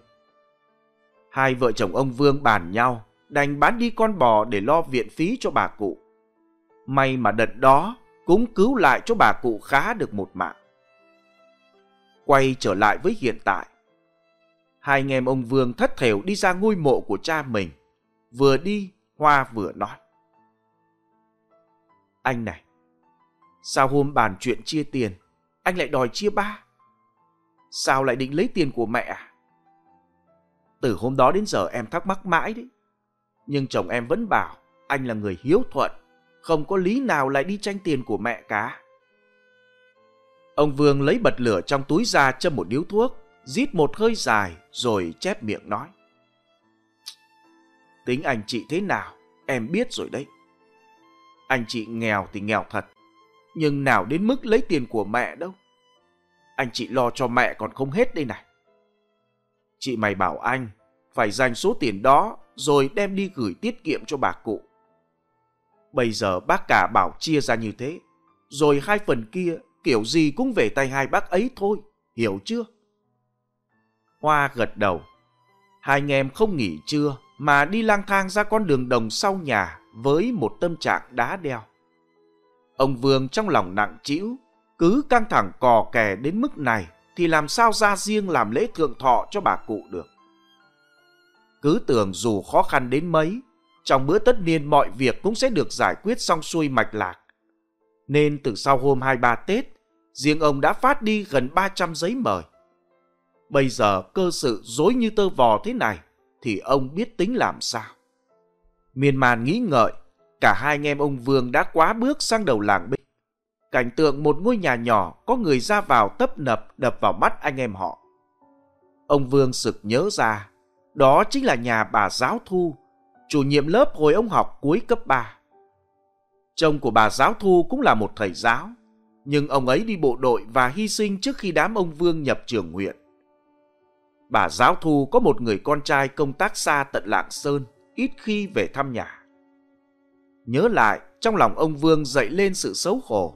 Hai vợ chồng ông Vương bàn nhau, đành bán đi con bò để lo viện phí cho bà cụ. May mà đợt đó cũng cứu lại cho bà cụ khá được một mạng. Quay trở lại với hiện tại. Hai anh em ông Vương thất thểu đi ra ngôi mộ của cha mình. Vừa đi, Hoa vừa nói. Anh này, sao hôm bàn chuyện chia tiền, anh lại đòi chia ba? Sao lại định lấy tiền của mẹ à? Từ hôm đó đến giờ em thắc mắc mãi đấy. Nhưng chồng em vẫn bảo anh là người hiếu thuận, không có lý nào lại đi tranh tiền của mẹ cả. Ông Vương lấy bật lửa trong túi ra châm một điếu thuốc, rít một hơi dài rồi chép miệng nói. Tính anh chị thế nào, em biết rồi đấy. Anh chị nghèo thì nghèo thật, nhưng nào đến mức lấy tiền của mẹ đâu. Anh chị lo cho mẹ còn không hết đây này. Chị mày bảo anh phải dành số tiền đó rồi đem đi gửi tiết kiệm cho bà cụ. Bây giờ bác cả bảo chia ra như thế, rồi hai phần kia kiểu gì cũng về tay hai bác ấy thôi, hiểu chưa? Hoa gật đầu. Hai anh em không nghỉ trưa mà đi lang thang ra con đường đồng sau nhà với một tâm trạng đá đeo. Ông Vương trong lòng nặng trĩu, cứ căng thẳng cò kè đến mức này thì làm sao ra riêng làm lễ thượng thọ cho bà cụ được. Cứ tưởng dù khó khăn đến mấy, trong bữa tất niên mọi việc cũng sẽ được giải quyết xong xuôi mạch lạc. Nên từ sau hôm 23 Tết, riêng ông đã phát đi gần 300 giấy mời. Bây giờ cơ sự dối như tơ vò thế này, thì ông biết tính làm sao? Miên man nghĩ ngợi, cả hai anh em ông Vương đã quá bước sang đầu làng bên. Cảnh tượng một ngôi nhà nhỏ có người ra vào tấp nập đập vào mắt anh em họ. Ông Vương sực nhớ ra, đó chính là nhà bà Giáo Thu, chủ nhiệm lớp hồi ông học cuối cấp 3. Chồng của bà Giáo Thu cũng là một thầy giáo, nhưng ông ấy đi bộ đội và hy sinh trước khi đám ông Vương nhập trường huyện. Bà Giáo Thu có một người con trai công tác xa tận Lạng Sơn, ít khi về thăm nhà. Nhớ lại, trong lòng ông Vương dậy lên sự xấu hổ,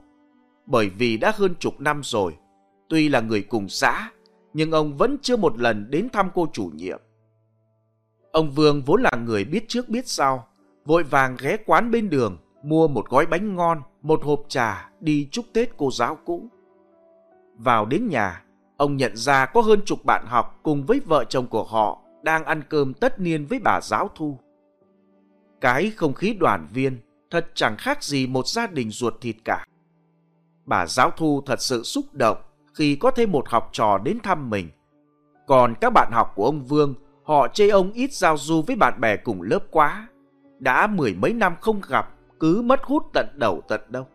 bởi vì đã hơn chục năm rồi, tuy là người cùng xã, nhưng ông vẫn chưa một lần đến thăm cô chủ nhiệm. Ông Vương vốn là người biết trước biết sau, vội vàng ghé quán bên đường, mua một gói bánh ngon, một hộp trà đi chúc Tết cô giáo cũ. Vào đến nhà, ông nhận ra có hơn chục bạn học cùng với vợ chồng của họ đang ăn cơm tất niên với bà giáo thu. Cái không khí đoàn viên thật chẳng khác gì một gia đình ruột thịt cả. Bà giáo thu thật sự xúc động khi có thêm một học trò đến thăm mình. Còn các bạn học của ông Vương, họ chê ông ít giao du với bạn bè cùng lớp quá. Đã mười mấy năm không gặp, cứ mất hút tận đầu tận đâu.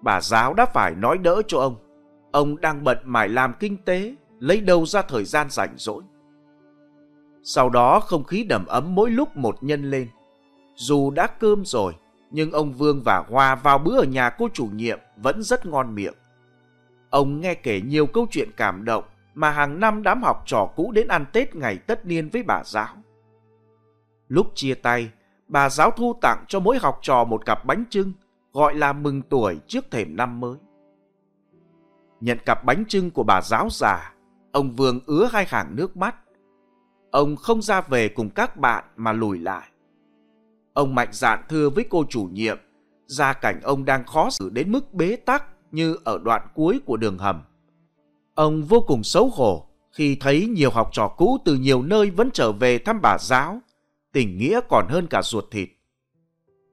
Bà giáo đã phải nói đỡ cho ông. Ông đang bận mải làm kinh tế, lấy đâu ra thời gian rảnh rỗi. Sau đó không khí đầm ấm mỗi lúc một nhân lên. Dù đã cơm rồi, nhưng ông Vương và Hoa vào bữa ở nhà cô chủ nhiệm vẫn rất ngon miệng. Ông nghe kể nhiều câu chuyện cảm động mà hàng năm đám học trò cũ đến ăn Tết ngày tất niên với bà giáo. Lúc chia tay, bà giáo thu tặng cho mỗi học trò một cặp bánh trưng, gọi là mừng tuổi trước thềm năm mới. Nhận cặp bánh trưng của bà giáo già, ông Vương ứa hai hàng nước mắt. Ông không ra về cùng các bạn mà lùi lại. Ông mạnh dạn thưa với cô chủ nhiệm, gia cảnh ông đang khó xử đến mức bế tắc như ở đoạn cuối của đường hầm. Ông vô cùng xấu hổ khi thấy nhiều học trò cũ từ nhiều nơi vẫn trở về thăm bà giáo, tình nghĩa còn hơn cả ruột thịt.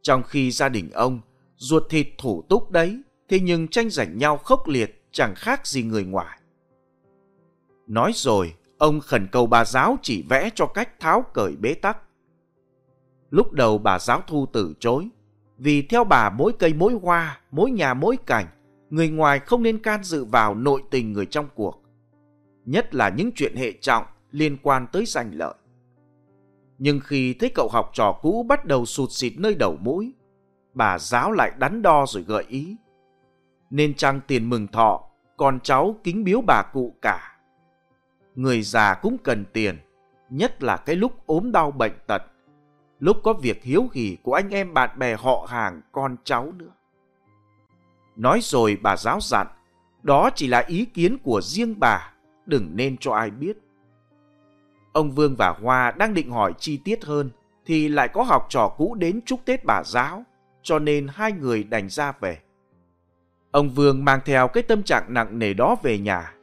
Trong khi gia đình ông, ruột thịt thủ túc đấy, thế nhưng tranh giành nhau khốc liệt chẳng khác gì người ngoài. Nói rồi, ông khẩn cầu bà giáo chỉ vẽ cho cách tháo cởi bế tắc. Lúc đầu bà giáo thu từ chối, vì theo bà mỗi cây mỗi hoa, mỗi nhà mỗi cảnh, người ngoài không nên can dự vào nội tình người trong cuộc. Nhất là những chuyện hệ trọng liên quan tới danh lợi. Nhưng khi thấy cậu học trò cũ bắt đầu sụt xịt nơi đầu mũi, bà giáo lại đắn đo rồi gợi ý. Nên trăng tiền mừng thọ, con cháu kính biếu bà cụ cả. Người già cũng cần tiền, nhất là cái lúc ốm đau bệnh tật, lúc có việc hiếu hỉ của anh em bạn bè họ hàng con cháu nữa. Nói rồi bà giáo dặn, đó chỉ là ý kiến của riêng bà, đừng nên cho ai biết. Ông Vương và Hoa đang định hỏi chi tiết hơn, thì lại có học trò cũ đến chúc Tết bà giáo, cho nên hai người đành ra về. Ông Vương mang theo cái tâm trạng nặng nề đó về nhà.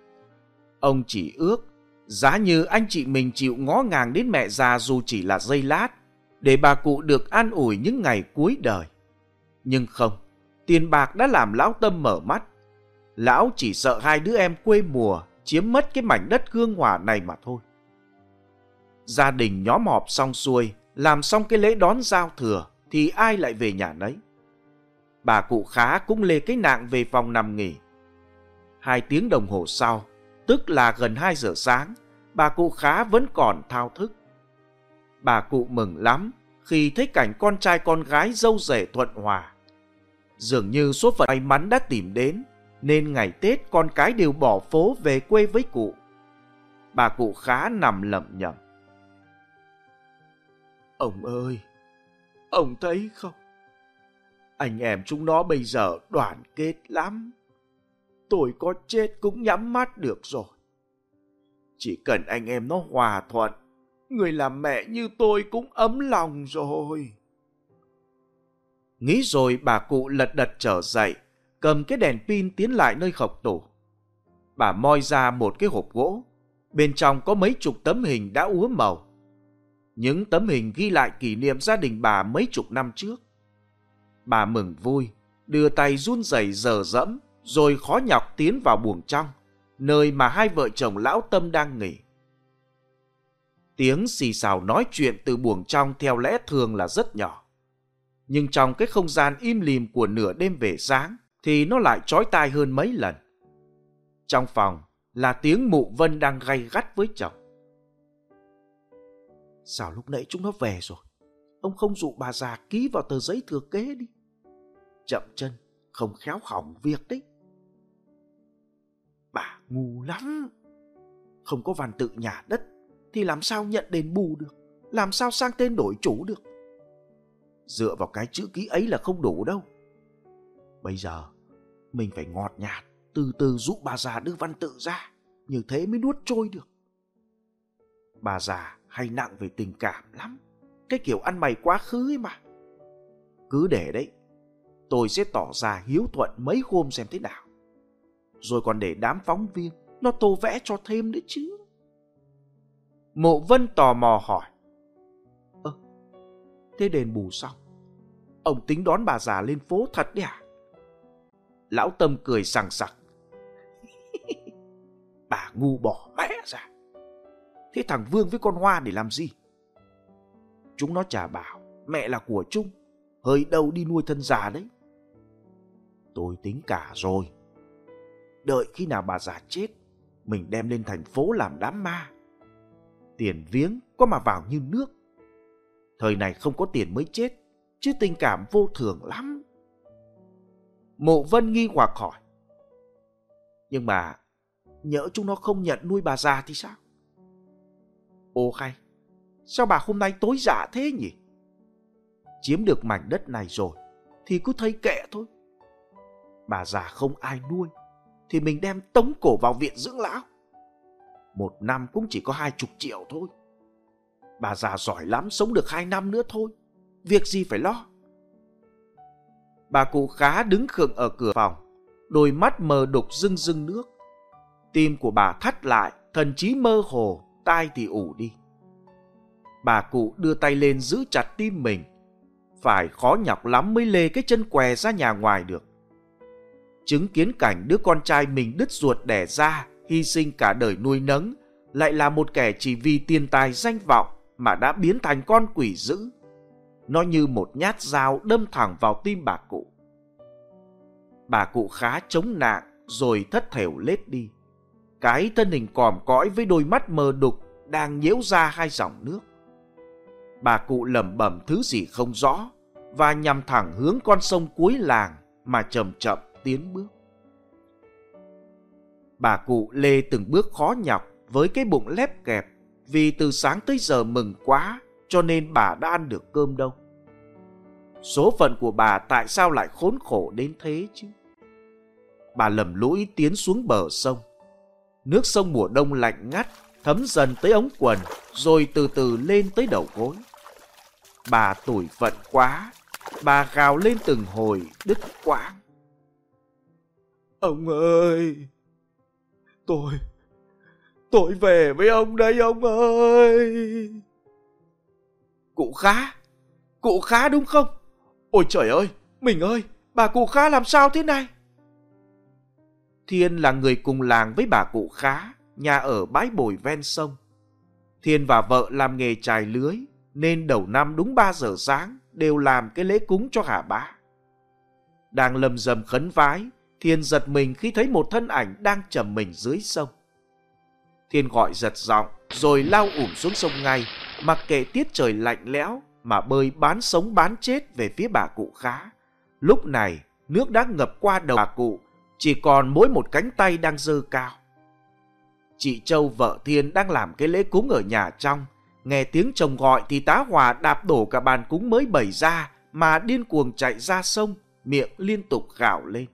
Ông chỉ ước, giá như anh chị mình chịu ngó ngàng đến mẹ già dù chỉ là giây lát, để bà cụ được an ủi những ngày cuối đời. Nhưng không, tiền bạc đã làm lão tâm mở mắt. Lão chỉ sợ hai đứa em quê mùa chiếm mất cái mảnh đất hương hòa này mà thôi. Gia đình nhóm họp xong xuôi, làm xong cái lễ đón giao thừa, thì ai lại về nhà nấy. Bà cụ khá cũng lê cái nạng về phòng nằm nghỉ. Hai tiếng đồng hồ sau, tức là gần hai giờ sáng, bà cụ khá vẫn còn thao thức. Bà cụ mừng lắm khi thấy cảnh con trai con gái dâu rể thuận hòa. Dường như số phận may mắn đã tìm đến, nên ngày Tết con cái đều bỏ phố về quê với cụ. Bà cụ khá nằm lẩm nhẩm. Ông ơi, ông thấy không? Anh em chúng nó bây giờ đoàn kết lắm. Tôi có chết cũng nhắm mắt được rồi. Chỉ cần anh em nó hòa thuận, người làm mẹ như tôi cũng ấm lòng rồi. Nghĩ rồi bà cụ lật đật trở dậy, cầm cái đèn pin tiến lại nơi khọc tủ. Bà moi ra một cái hộp gỗ, bên trong có mấy chục tấm hình đã úa màu. Những tấm hình ghi lại kỷ niệm gia đình bà mấy chục năm trước. Bà mừng vui, đưa tay run rẩy dờ dẫm, rồi khó nhọc tiến vào buồng trong, nơi mà hai vợ chồng lão Tâm đang nghỉ. Tiếng xì xào nói chuyện từ buồng trong theo lẽ thường là rất nhỏ. Nhưng trong cái không gian im lìm của nửa đêm về sáng thì nó lại trói tai hơn mấy lần. Trong phòng là tiếng mụ Vân đang gay gắt với chồng. Sao lúc nãy chúng nó về rồi? Ông không dụ bà già ký vào tờ giấy thừa kế đi. Chậm chân, không khéo hỏng việc đấy. Bà ngu lắm. Không có văn tự nhà đất thì làm sao nhận đền bù được? Làm sao sang tên đổi chủ được? Dựa vào cái chữ ký ấy là không đủ đâu. Bây giờ mình phải ngọt nhạt, từ từ giúp bà già đưa văn tự ra, như thế mới nuốt trôi được. Bà già hay nặng về tình cảm lắm, cái kiểu ăn mày quá khứ ấy mà. Cứ để đấy, tôi sẽ tỏ ra hiếu thuận mấy hôm xem thế nào. Rồi còn để đám phóng viên nó tô vẽ cho thêm nữa chứ. Mộ Vân tò mò hỏi. Thế đền bù xong, ông tính đón bà già lên phố thật đấy à? Lão Tâm cười sằng sặc. bà ngu bỏ mẹ ra. Thế thằng Vương với con Hoa để làm gì? Chúng nó trả bảo mẹ là của chung, hơi đâu đi nuôi thân già đấy. Tôi tính cả rồi. Đợi khi nào bà già chết, mình đem lên thành phố làm đám ma. Tiền viếng có mà vào như nước. Thời này không có tiền mới chết, chứ tình cảm vô thường lắm. Mộ Vân nghi hoặc hỏi. Nhưng mà nhỡ chúng nó không nhận nuôi bà già thì sao? Ô khay, sao bà hôm nay tối dạ thế nhỉ? Chiếm được mảnh đất này rồi thì cứ thấy kệ thôi. Bà già không ai nuôi thì mình đem tống cổ vào viện dưỡng lão. Một năm cũng chỉ có hai chục triệu thôi. Bà già giỏi lắm sống được hai năm nữa thôi. Việc gì phải lo. Bà cụ khá đứng khựng ở cửa phòng, đôi mắt mờ đục rưng rưng nước. Tim của bà thắt lại, thần trí mơ hồ, tai thì ủ đi. Bà cụ đưa tay lên giữ chặt tim mình. Phải khó nhọc lắm mới lê cái chân què ra nhà ngoài được. Chứng kiến cảnh đứa con trai mình đứt ruột đẻ ra, hy sinh cả đời nuôi nấng, lại là một kẻ chỉ vì tiền tài danh vọng mà đã biến thành con quỷ dữ nó như một nhát dao đâm thẳng vào tim bà cụ. Bà cụ khá chống nạn rồi thất thểu lết đi. Cái thân hình còm cõi với đôi mắt mờ đục đang nhiễu ra hai dòng nước. Bà cụ lẩm bẩm thứ gì không rõ và nhằm thẳng hướng con sông cuối làng mà chậm chậm tiến bước. Bà cụ lê từng bước khó nhọc với cái bụng lép kẹp vì từ sáng tới giờ mừng quá cho nên bà đã ăn được cơm đâu. Số phận của bà tại sao lại khốn khổ đến thế chứ? Bà lầm lũi tiến xuống bờ sông. Nước sông mùa đông lạnh ngắt, thấm dần tới ống quần, rồi từ từ lên tới đầu gối. Bà tủi phận quá, bà gào lên từng hồi đứt quãng. Ông ơi! Tôi, tôi về với ông đây ông ơi! Cụ khá, cụ khá đúng không? Ôi trời ơi, mình ơi, bà cụ khá làm sao thế này? Thiên là người cùng làng với bà cụ khá, nhà ở bãi bồi ven sông. Thiên và vợ làm nghề trài lưới, nên đầu năm đúng 3 giờ sáng đều làm cái lễ cúng cho hà bá. Đang lầm rầm khấn vái, Thiên giật mình khi thấy một thân ảnh đang chầm mình dưới sông. Thiên gọi giật giọng, rồi lao ủm xuống sông ngay, mặc kệ tiết trời lạnh lẽo mà bơi bán sống bán chết về phía bà cụ khá. Lúc này, nước đã ngập qua đầu bà cụ, chỉ còn mỗi một cánh tay đang dơ cao. Chị Châu vợ Thiên đang làm cái lễ cúng ở nhà trong, nghe tiếng chồng gọi thì tá hòa đạp đổ cả bàn cúng mới bày ra mà điên cuồng chạy ra sông, miệng liên tục gào lên.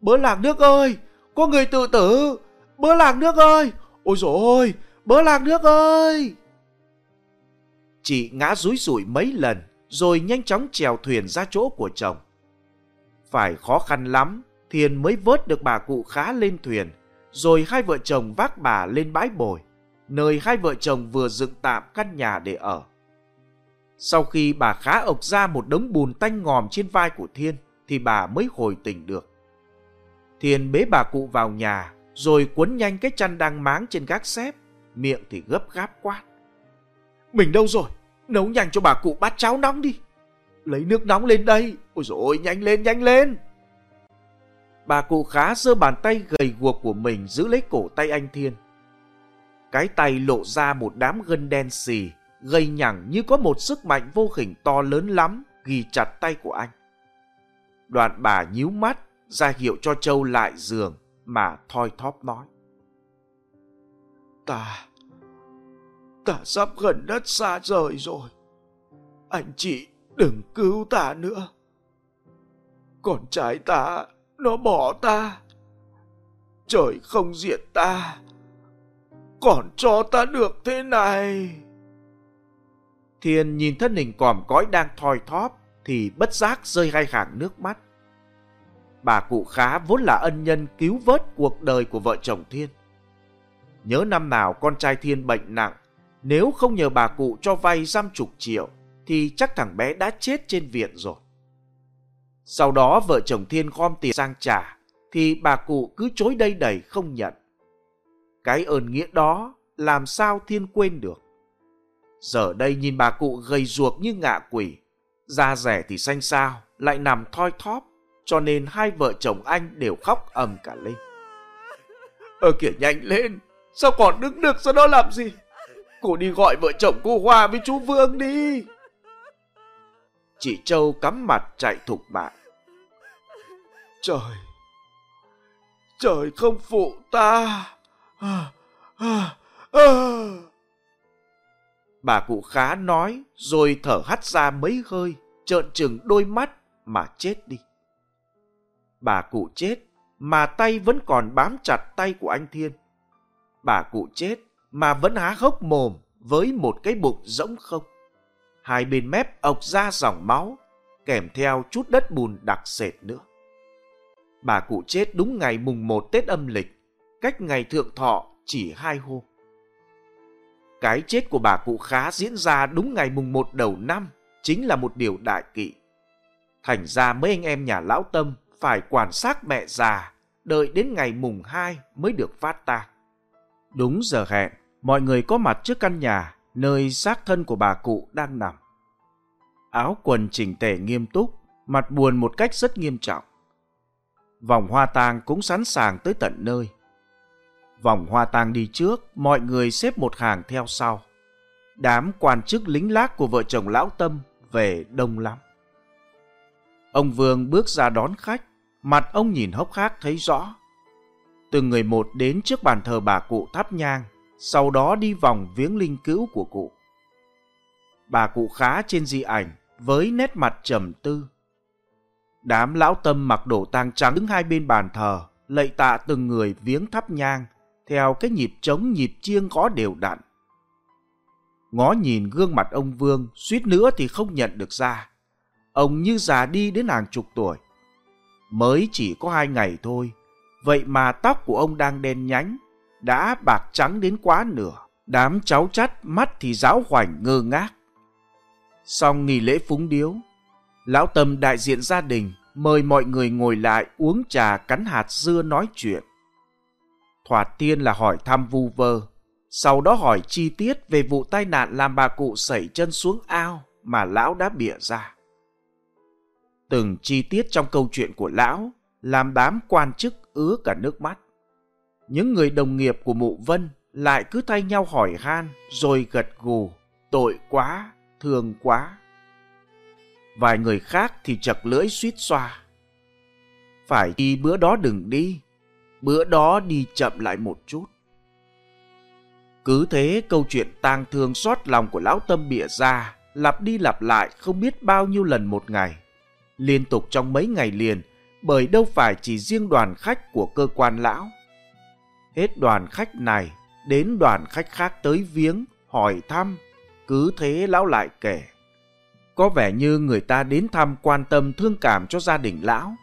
Bớ làng nước ơi, có người tự tử, bớ lạc nước ơi, ôi dồi ôi, bớ lạc nước ơi. Chị ngã rúi rủi mấy lần rồi nhanh chóng chèo thuyền ra chỗ của chồng. Phải khó khăn lắm, Thiên mới vớt được bà cụ khá lên thuyền, rồi hai vợ chồng vác bà lên bãi bồi, nơi hai vợ chồng vừa dựng tạm căn nhà để ở. Sau khi bà khá ộc ra một đống bùn tanh ngòm trên vai của Thiên, thì bà mới hồi tỉnh được. Thiên bế bà cụ vào nhà, rồi cuốn nhanh cái chăn đang máng trên gác xếp, miệng thì gấp gáp quát. Mình đâu rồi? Nấu nhanh cho bà cụ bát cháo nóng đi. Lấy nước nóng lên đây. Ôi dồi nhanh lên, nhanh lên. Bà cụ khá giơ bàn tay gầy guộc của mình giữ lấy cổ tay anh Thiên. Cái tay lộ ra một đám gân đen xì, gầy nhẳng như có một sức mạnh vô hình to lớn lắm ghi chặt tay của anh. Đoạn bà nhíu mắt, ra hiệu cho Châu lại giường mà thoi thóp nói. Ta, ta sắp gần đất xa rời rồi. Anh chị đừng cứu ta nữa. Con trai ta, nó bỏ ta. Trời không diệt ta. Còn cho ta được thế này. Thiên nhìn thân hình còm cõi đang thoi thóp thì bất giác rơi hai hàng nước mắt. Bà cụ khá vốn là ân nhân cứu vớt cuộc đời của vợ chồng Thiên. Nhớ năm nào con trai Thiên bệnh nặng, nếu không nhờ bà cụ cho vay dăm chục triệu, thì chắc thằng bé đã chết trên viện rồi. Sau đó vợ chồng Thiên gom tiền sang trả, thì bà cụ cứ chối đây đầy không nhận. Cái ơn nghĩa đó làm sao Thiên quên được. Giờ đây nhìn bà cụ gầy ruột như ngạ quỷ, da rẻ thì xanh xao, lại nằm thoi thóp, cho nên hai vợ chồng anh đều khóc ầm cả lên. Ờ kìa nhanh lên, sao còn đứng được ra đó làm gì? Cô đi gọi vợ chồng cô Hoa với chú Vương đi. Chị Châu cắm mặt chạy thục mạng. Trời, trời không phụ ta. À, à, à. Bà cụ khá nói rồi thở hắt ra mấy hơi, trợn trừng đôi mắt mà chết đi. Bà cụ chết mà tay vẫn còn bám chặt tay của anh Thiên. Bà cụ chết mà vẫn há hốc mồm với một cái bụng rỗng không. Hai bên mép ộc ra dòng máu, kèm theo chút đất bùn đặc sệt nữa. Bà cụ chết đúng ngày mùng 1 Tết âm lịch, cách ngày thượng thọ chỉ hai hôm. Cái chết của bà cụ khá diễn ra đúng ngày mùng 1 đầu năm, chính là một điều đại kỵ. Thành ra mấy anh em nhà lão tâm phải quản sát mẹ già, đợi đến ngày mùng 2 mới được phát tang. Đúng giờ hẹn, mọi người có mặt trước căn nhà nơi xác thân của bà cụ đang nằm. Áo quần chỉnh tề nghiêm túc, mặt buồn một cách rất nghiêm trọng. Vòng hoa tang cũng sẵn sàng tới tận nơi. Vòng hoa tang đi trước, mọi người xếp một hàng theo sau. Đám quan chức lính lác của vợ chồng lão Tâm về đông lắm. Ông Vương bước ra đón khách, mặt ông nhìn hốc hác thấy rõ. Từng người một đến trước bàn thờ bà cụ thắp nhang, sau đó đi vòng viếng linh cữu của cụ. Bà cụ khá trên di ảnh, với nét mặt trầm tư. Đám lão tâm mặc đồ tang trắng đứng hai bên bàn thờ, lạy tạ từng người viếng thắp nhang, theo cái nhịp trống nhịp chiêng có đều đặn. Ngó nhìn gương mặt ông Vương, suýt nữa thì không nhận được ra. Ông như già đi đến hàng chục tuổi. Mới chỉ có hai ngày thôi, vậy mà tóc của ông đang đen nhánh, đã bạc trắng đến quá nửa. Đám cháu chắt mắt thì giáo hoành ngơ ngác. Xong nghỉ lễ phúng điếu, lão tâm đại diện gia đình mời mọi người ngồi lại uống trà cắn hạt dưa nói chuyện. Thoạt tiên là hỏi thăm vu vơ, sau đó hỏi chi tiết về vụ tai nạn làm bà cụ sẩy chân xuống ao mà lão đã bịa ra. Từng chi tiết trong câu chuyện của lão làm đám quan chức ứa cả nước mắt. Những người đồng nghiệp của mụ Vân lại cứ thay nhau hỏi han rồi gật gù, tội quá, thương quá. Vài người khác thì chật lưỡi suýt xoa. Phải đi bữa đó đừng đi, bữa đó đi chậm lại một chút. Cứ thế câu chuyện tang thương xót lòng của lão tâm bịa ra, lặp đi lặp lại không biết bao nhiêu lần một ngày. Liên tục trong mấy ngày liền, bởi đâu phải chỉ riêng đoàn khách của cơ quan lão. Hết đoàn khách này, đến đoàn khách khác tới viếng, hỏi thăm, cứ thế lão lại kể. Có vẻ như người ta đến thăm quan tâm thương cảm cho gia đình lão,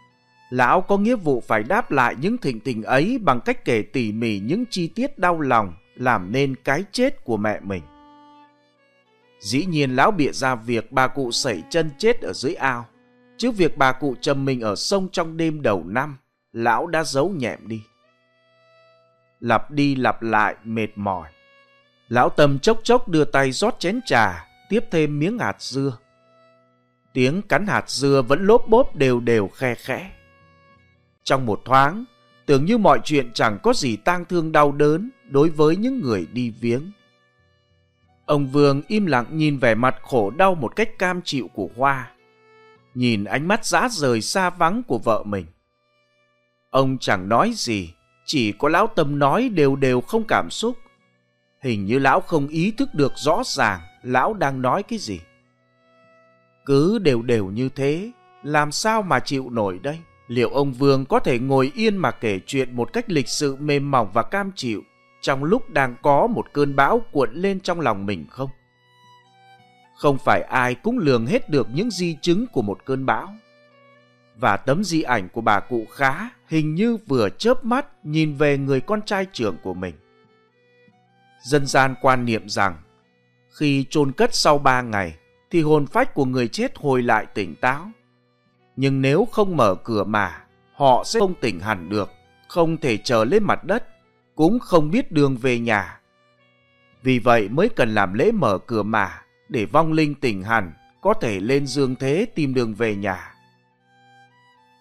lão có nghĩa vụ phải đáp lại những thịnh tình ấy bằng cách kể tỉ mỉ những chi tiết đau lòng làm nên cái chết của mẹ mình. Dĩ nhiên lão bịa ra việc bà cụ sẩy chân chết ở dưới ao, chứ việc bà cụ trầm mình ở sông trong đêm đầu năm, lão đã giấu nhẹm đi. lặp đi lặp lại mệt mỏi. Lão tầm chốc chốc đưa tay rót chén trà, tiếp thêm miếng hạt dưa. Tiếng cắn hạt dưa vẫn lốp bốp đều đều khe khẽ. Trong một thoáng, tưởng như mọi chuyện chẳng có gì tang thương đau đớn đối với những người đi viếng. Ông Vương im lặng nhìn vẻ mặt khổ đau một cách cam chịu của Hoa. Nhìn ánh mắt dã rời xa vắng của vợ mình. Ông chẳng nói gì, chỉ có lão tâm nói đều đều không cảm xúc. Hình như lão không ý thức được rõ ràng lão đang nói cái gì. Cứ đều đều như thế, làm sao mà chịu nổi đây? Liệu ông Vương có thể ngồi yên mà kể chuyện một cách lịch sự mềm mỏng và cam chịu trong lúc đang có một cơn bão cuộn lên trong lòng mình không? Không phải ai cũng lường hết được những di chứng của một cơn bão. Và tấm di ảnh của bà cụ khá hình như vừa chớp mắt nhìn về người con trai trưởng của mình. Dân gian quan niệm rằng khi chôn cất sau ba ngày thì hồn phách của người chết hồi lại tỉnh táo. Nhưng nếu không mở cửa mà, họ sẽ không tỉnh hẳn được, không thể trở lên mặt đất, cũng không biết đường về nhà. Vì vậy mới cần làm lễ mở cửa mà để vong linh tỉnh hẳn có thể lên dương thế tìm đường về nhà.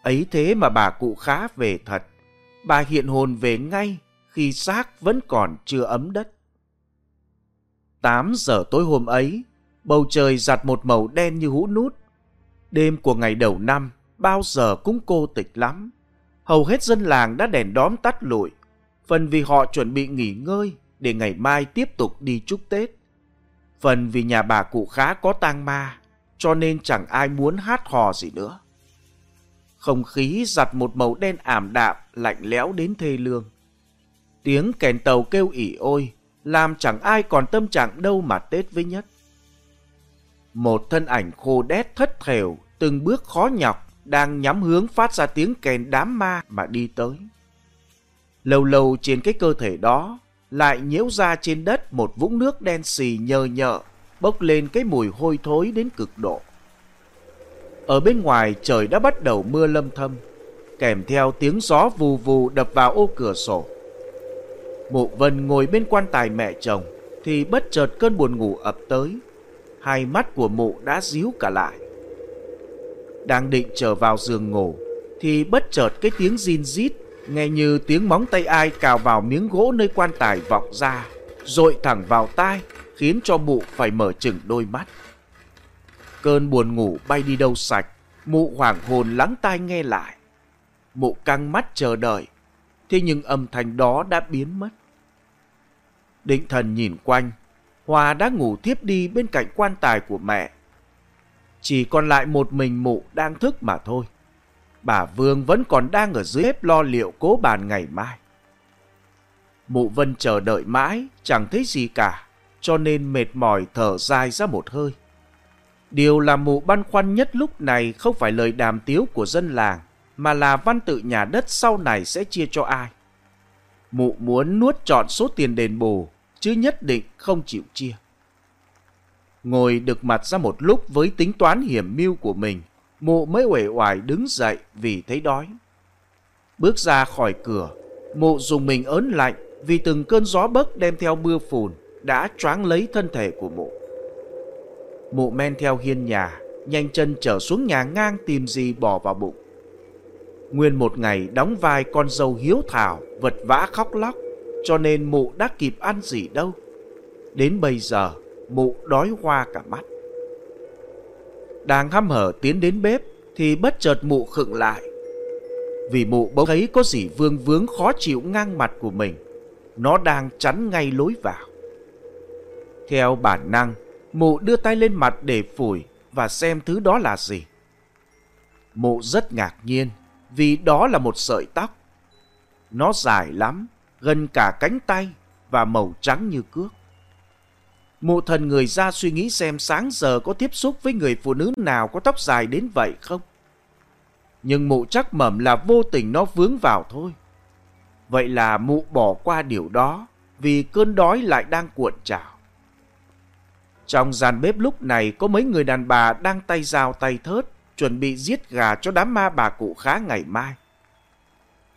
Ấy thế mà bà cụ khá về thật, bà hiện hồn về ngay khi xác vẫn còn chưa ấm đất. 8 giờ tối hôm ấy, bầu trời giặt một màu đen như hũ nút. Đêm của ngày đầu năm bao giờ cũng cô tịch lắm. Hầu hết dân làng đã đèn đóm tắt lụi, phần vì họ chuẩn bị nghỉ ngơi để ngày mai tiếp tục đi chúc Tết. Phần vì nhà bà cụ khá có tang ma, cho nên chẳng ai muốn hát hò gì nữa. Không khí giặt một màu đen ảm đạm, lạnh lẽo đến thê lương. Tiếng kèn tàu kêu ỉ ôi, làm chẳng ai còn tâm trạng đâu mà Tết với nhất. Một thân ảnh khô đét thất thểu, từng bước khó nhọc, đang nhắm hướng phát ra tiếng kèn đám ma mà đi tới. Lâu lâu trên cái cơ thể đó, lại nhiễu ra trên đất một vũng nước đen xì nhờ nhợ, bốc lên cái mùi hôi thối đến cực độ. Ở bên ngoài trời đã bắt đầu mưa lâm thâm, kèm theo tiếng gió vù vù đập vào ô cửa sổ. Mụ Vân ngồi bên quan tài mẹ chồng, thì bất chợt cơn buồn ngủ ập tới. Hai mắt của mụ đã díu cả lại. Đang định trở vào giường ngủ, thì bất chợt cái tiếng zin rít nghe như tiếng móng tay ai cào vào miếng gỗ nơi quan tài vọng ra, dội thẳng vào tai, khiến cho mụ phải mở chừng đôi mắt. Cơn buồn ngủ bay đi đâu sạch, mụ hoảng hồn lắng tai nghe lại. Mụ căng mắt chờ đợi, thế nhưng âm thanh đó đã biến mất. Định thần nhìn quanh, Hòa đã ngủ tiếp đi bên cạnh quan tài của mẹ. Chỉ còn lại một mình mụ đang thức mà thôi. Bà Vương vẫn còn đang ở dưới bếp lo liệu cố bàn ngày mai. Mụ Vân chờ đợi mãi, chẳng thấy gì cả, cho nên mệt mỏi thở dài ra một hơi. Điều làm mụ băn khoăn nhất lúc này không phải lời đàm tiếu của dân làng, mà là văn tự nhà đất sau này sẽ chia cho ai. Mụ muốn nuốt trọn số tiền đền bù, chứ nhất định không chịu chia. Ngồi được mặt ra một lúc với tính toán hiểm mưu của mình, mụ mới uể oải đứng dậy vì thấy đói. Bước ra khỏi cửa, mụ dùng mình ớn lạnh vì từng cơn gió bấc đem theo mưa phùn đã choáng lấy thân thể của mụ. Mụ men theo hiên nhà, nhanh chân trở xuống nhà ngang tìm gì bỏ vào bụng. Nguyên một ngày đóng vai con dâu hiếu thảo, vật vã khóc lóc, cho nên mụ đã kịp ăn gì đâu. Đến bây giờ, mụ đói hoa cả mắt. Đang hăm hở tiến đến bếp, thì bất chợt mụ khựng lại. Vì mụ bỗng thấy có gì vương vướng khó chịu ngang mặt của mình. Nó đang chắn ngay lối vào. Theo bản năng, mụ đưa tay lên mặt để phủi và xem thứ đó là gì. Mụ rất ngạc nhiên vì đó là một sợi tóc. Nó dài lắm, gần cả cánh tay và màu trắng như cước. Mụ thần người ra suy nghĩ xem sáng giờ có tiếp xúc với người phụ nữ nào có tóc dài đến vậy không. Nhưng mụ chắc mẩm là vô tình nó vướng vào thôi. Vậy là mụ bỏ qua điều đó vì cơn đói lại đang cuộn trào. Trong gian bếp lúc này có mấy người đàn bà đang tay dao tay thớt chuẩn bị giết gà cho đám ma bà cụ khá ngày mai.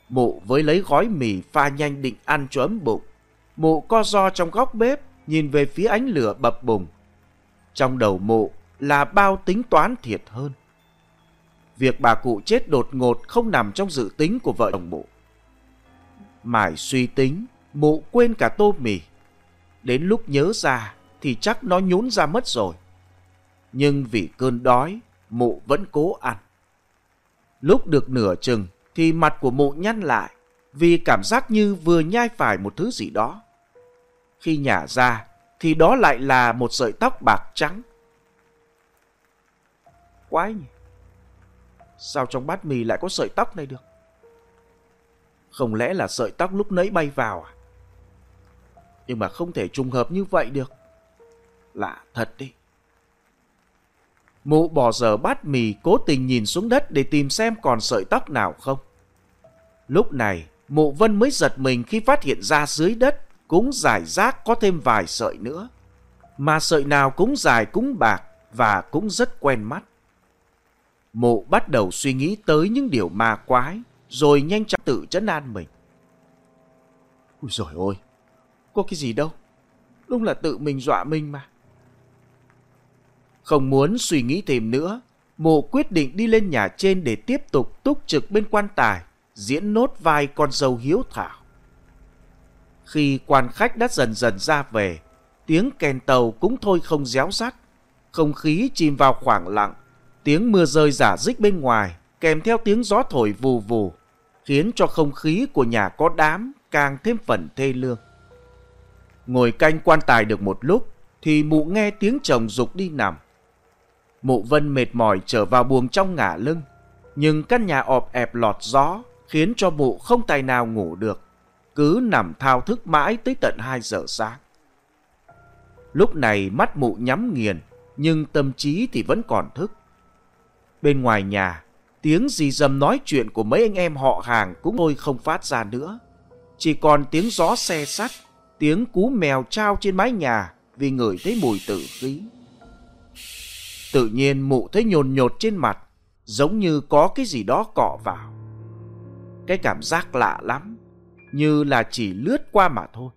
Mụ với lấy gói mì pha nhanh định ăn cho ấm bụng. Mụ co do trong góc bếp, nhìn về phía ánh lửa bập bùng. Trong đầu mụ là bao tính toán thiệt hơn. Việc bà cụ chết đột ngột không nằm trong dự tính của vợ chồng mộ. Mải suy tính, mụ quên cả tô mì. Đến lúc nhớ ra thì chắc nó nhún ra mất rồi. Nhưng vì cơn đói, mụ vẫn cố ăn. Lúc được nửa chừng thì mặt của mụ nhăn lại vì cảm giác như vừa nhai phải một thứ gì đó. Khi nhả ra thì đó lại là một sợi tóc bạc trắng. Quái nhỉ? Sao trong bát mì lại có sợi tóc này được? Không lẽ là sợi tóc lúc nãy bay vào à? Nhưng mà không thể trùng hợp như vậy được. Lạ thật đi. Mụ bỏ dở bát mì cố tình nhìn xuống đất để tìm xem còn sợi tóc nào không. Lúc này, mụ vân mới giật mình khi phát hiện ra dưới đất cũng giải rác có thêm vài sợi nữa. Mà sợi nào cũng dài cũng bạc và cũng rất quen mắt. mộ bắt đầu suy nghĩ tới những điều ma quái, rồi nhanh chóng tự chấn an mình. Ôi dồi ôi, có cái gì đâu, đúng là tự mình dọa mình mà. Không muốn suy nghĩ thêm nữa, mộ quyết định đi lên nhà trên để tiếp tục túc trực bên quan tài, diễn nốt vai con dâu hiếu thảo. Khi quan khách đã dần dần ra về, tiếng kèn tàu cũng thôi không réo rắt, không khí chìm vào khoảng lặng, tiếng mưa rơi giả dích bên ngoài, kèm theo tiếng gió thổi vù vù, khiến cho không khí của nhà có đám càng thêm phần thê lương. Ngồi canh quan tài được một lúc, thì mụ nghe tiếng chồng dục đi nằm. Mụ Vân mệt mỏi trở vào buồng trong ngả lưng, nhưng căn nhà ọp ẹp lọt gió khiến cho mụ không tài nào ngủ được, cứ nằm thao thức mãi tới tận 2 giờ sáng. Lúc này mắt mụ nhắm nghiền, nhưng tâm trí thì vẫn còn thức. Bên ngoài nhà, tiếng gì dầm nói chuyện của mấy anh em họ hàng cũng thôi không phát ra nữa. Chỉ còn tiếng gió xe sắt, tiếng cú mèo trao trên mái nhà vì ngửi thấy mùi tử khí. Tự nhiên mụ thấy nhồn nhột trên mặt, giống như có cái gì đó cọ vào. Cái cảm giác lạ lắm, như là chỉ lướt qua mà thôi.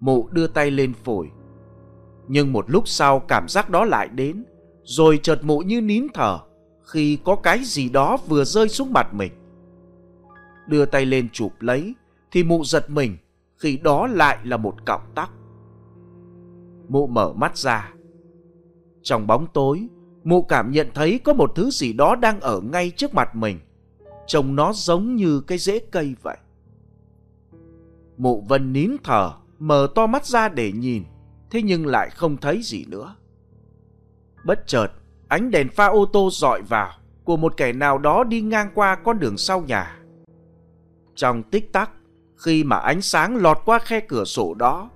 Mụ đưa tay lên phổi. Nhưng một lúc sau cảm giác đó lại đến, rồi chợt mụ như nín thở khi có cái gì đó vừa rơi xuống mặt mình. Đưa tay lên chụp lấy, thì mụ giật mình khi đó lại là một cọng tóc. Mụ mở mắt ra. Trong bóng tối, mụ cảm nhận thấy có một thứ gì đó đang ở ngay trước mặt mình. Trông nó giống như cái rễ cây vậy. Mụ Vân nín thở, mở to mắt ra để nhìn, thế nhưng lại không thấy gì nữa. Bất chợt, ánh đèn pha ô tô dọi vào của một kẻ nào đó đi ngang qua con đường sau nhà. Trong tích tắc, khi mà ánh sáng lọt qua khe cửa sổ đó,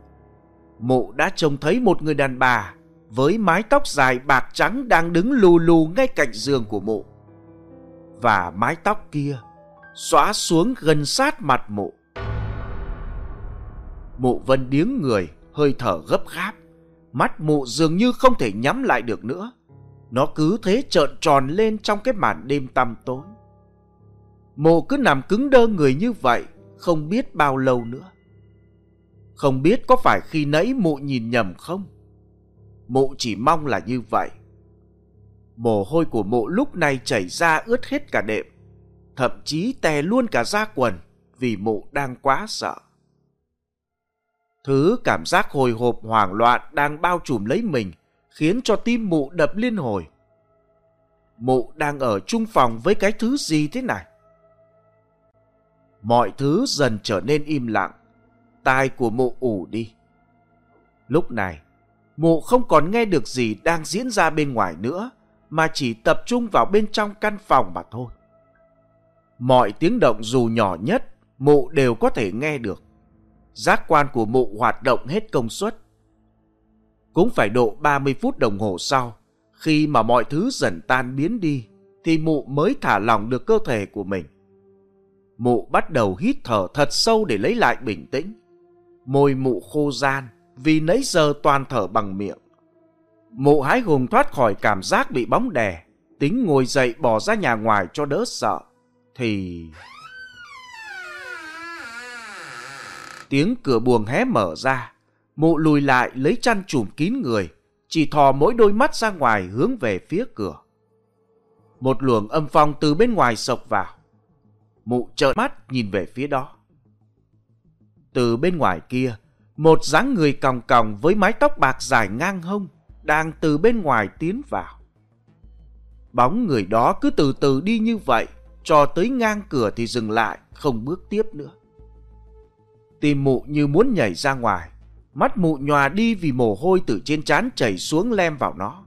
mụ đã trông thấy một người đàn bà với mái tóc dài bạc trắng đang đứng lù lù ngay cạnh giường của mụ. Và mái tóc kia xóa xuống gần sát mặt mụ. Mụ Vân điếng người, hơi thở gấp gáp. Mắt mụ dường như không thể nhắm lại được nữa. Nó cứ thế trợn tròn lên trong cái màn đêm tăm tối. Mụ cứ nằm cứng đơ người như vậy, không biết bao lâu nữa. Không biết có phải khi nãy mụ nhìn nhầm không? Mụ chỉ mong là như vậy. Mồ hôi của mụ lúc này chảy ra ướt hết cả đệm, thậm chí tè luôn cả da quần vì mụ đang quá sợ. Thứ cảm giác hồi hộp hoảng loạn đang bao trùm lấy mình, khiến cho tim mụ đập liên hồi. Mụ đang ở chung phòng với cái thứ gì thế này? Mọi thứ dần trở nên im lặng, tai của mụ ủ đi. Lúc này, mụ không còn nghe được gì đang diễn ra bên ngoài nữa, mà chỉ tập trung vào bên trong căn phòng mà thôi. Mọi tiếng động dù nhỏ nhất, mụ đều có thể nghe được giác quan của mụ hoạt động hết công suất. Cũng phải độ 30 phút đồng hồ sau, khi mà mọi thứ dần tan biến đi, thì mụ mới thả lỏng được cơ thể của mình. Mụ bắt đầu hít thở thật sâu để lấy lại bình tĩnh. Môi mụ khô gian vì nãy giờ toàn thở bằng miệng. Mụ hái hùng thoát khỏi cảm giác bị bóng đè, tính ngồi dậy bỏ ra nhà ngoài cho đỡ sợ. Thì... Tiếng cửa buồng hé mở ra, mụ lùi lại lấy chăn trùm kín người, chỉ thò mỗi đôi mắt ra ngoài hướng về phía cửa. Một luồng âm phong từ bên ngoài sộc vào. Mụ trợn mắt nhìn về phía đó. Từ bên ngoài kia, một dáng người còng còng với mái tóc bạc dài ngang hông đang từ bên ngoài tiến vào. Bóng người đó cứ từ từ đi như vậy, cho tới ngang cửa thì dừng lại, không bước tiếp nữa. Tim mụ như muốn nhảy ra ngoài, mắt mụ nhòa đi vì mồ hôi từ trên trán chảy xuống lem vào nó.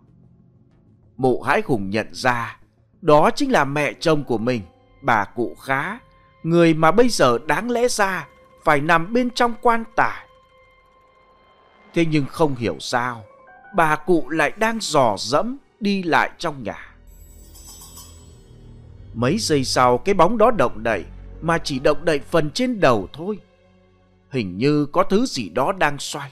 Mụ hãi hùng nhận ra, đó chính là mẹ chồng của mình, bà cụ khá, người mà bây giờ đáng lẽ ra phải nằm bên trong quan tài. Thế nhưng không hiểu sao, bà cụ lại đang dò dẫm đi lại trong nhà. Mấy giây sau cái bóng đó động đậy mà chỉ động đậy phần trên đầu thôi. Hình như có thứ gì đó đang xoay.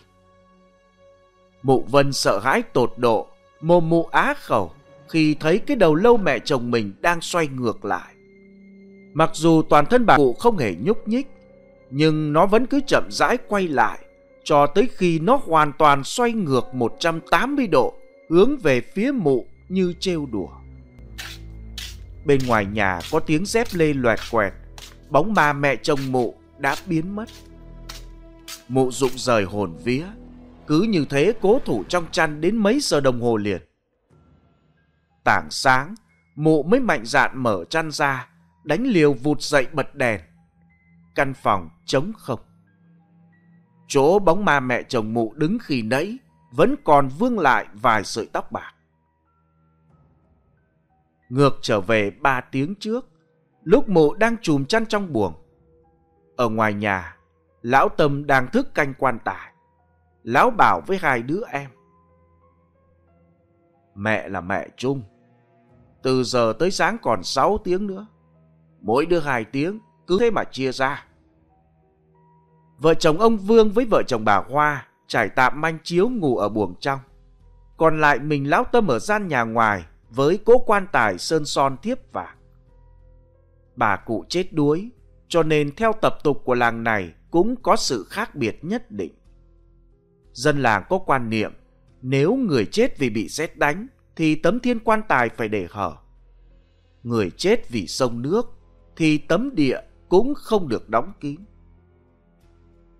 Mụ Vân sợ hãi tột độ, mồm mụ á khẩu khi thấy cái đầu lâu mẹ chồng mình đang xoay ngược lại. Mặc dù toàn thân bà cụ không hề nhúc nhích, nhưng nó vẫn cứ chậm rãi quay lại cho tới khi nó hoàn toàn xoay ngược 180 độ hướng về phía mụ như trêu đùa. Bên ngoài nhà có tiếng dép lê loẹt quẹt, bóng ma mẹ chồng mụ đã biến mất. Mụ rụng rời hồn vía, cứ như thế cố thủ trong chăn đến mấy giờ đồng hồ liền. Tảng sáng, mụ mới mạnh dạn mở chăn ra, đánh liều vụt dậy bật đèn. Căn phòng trống không. Chỗ bóng ma mẹ chồng mụ đứng khi nãy vẫn còn vương lại vài sợi tóc bạc. Ngược trở về ba tiếng trước, lúc mụ đang chùm chăn trong buồng. Ở ngoài nhà, lão Tâm đang thức canh quan tài. Lão bảo với hai đứa em. Mẹ là mẹ chung. Từ giờ tới sáng còn 6 tiếng nữa. Mỗi đứa hai tiếng, cứ thế mà chia ra. Vợ chồng ông Vương với vợ chồng bà Hoa trải tạm manh chiếu ngủ ở buồng trong. Còn lại mình lão Tâm ở gian nhà ngoài với cố quan tài sơn son thiếp vàng. Bà cụ chết đuối, cho nên theo tập tục của làng này cũng có sự khác biệt nhất định. Dân làng có quan niệm, nếu người chết vì bị xét đánh, thì tấm thiên quan tài phải để hở. Người chết vì sông nước, thì tấm địa cũng không được đóng kín.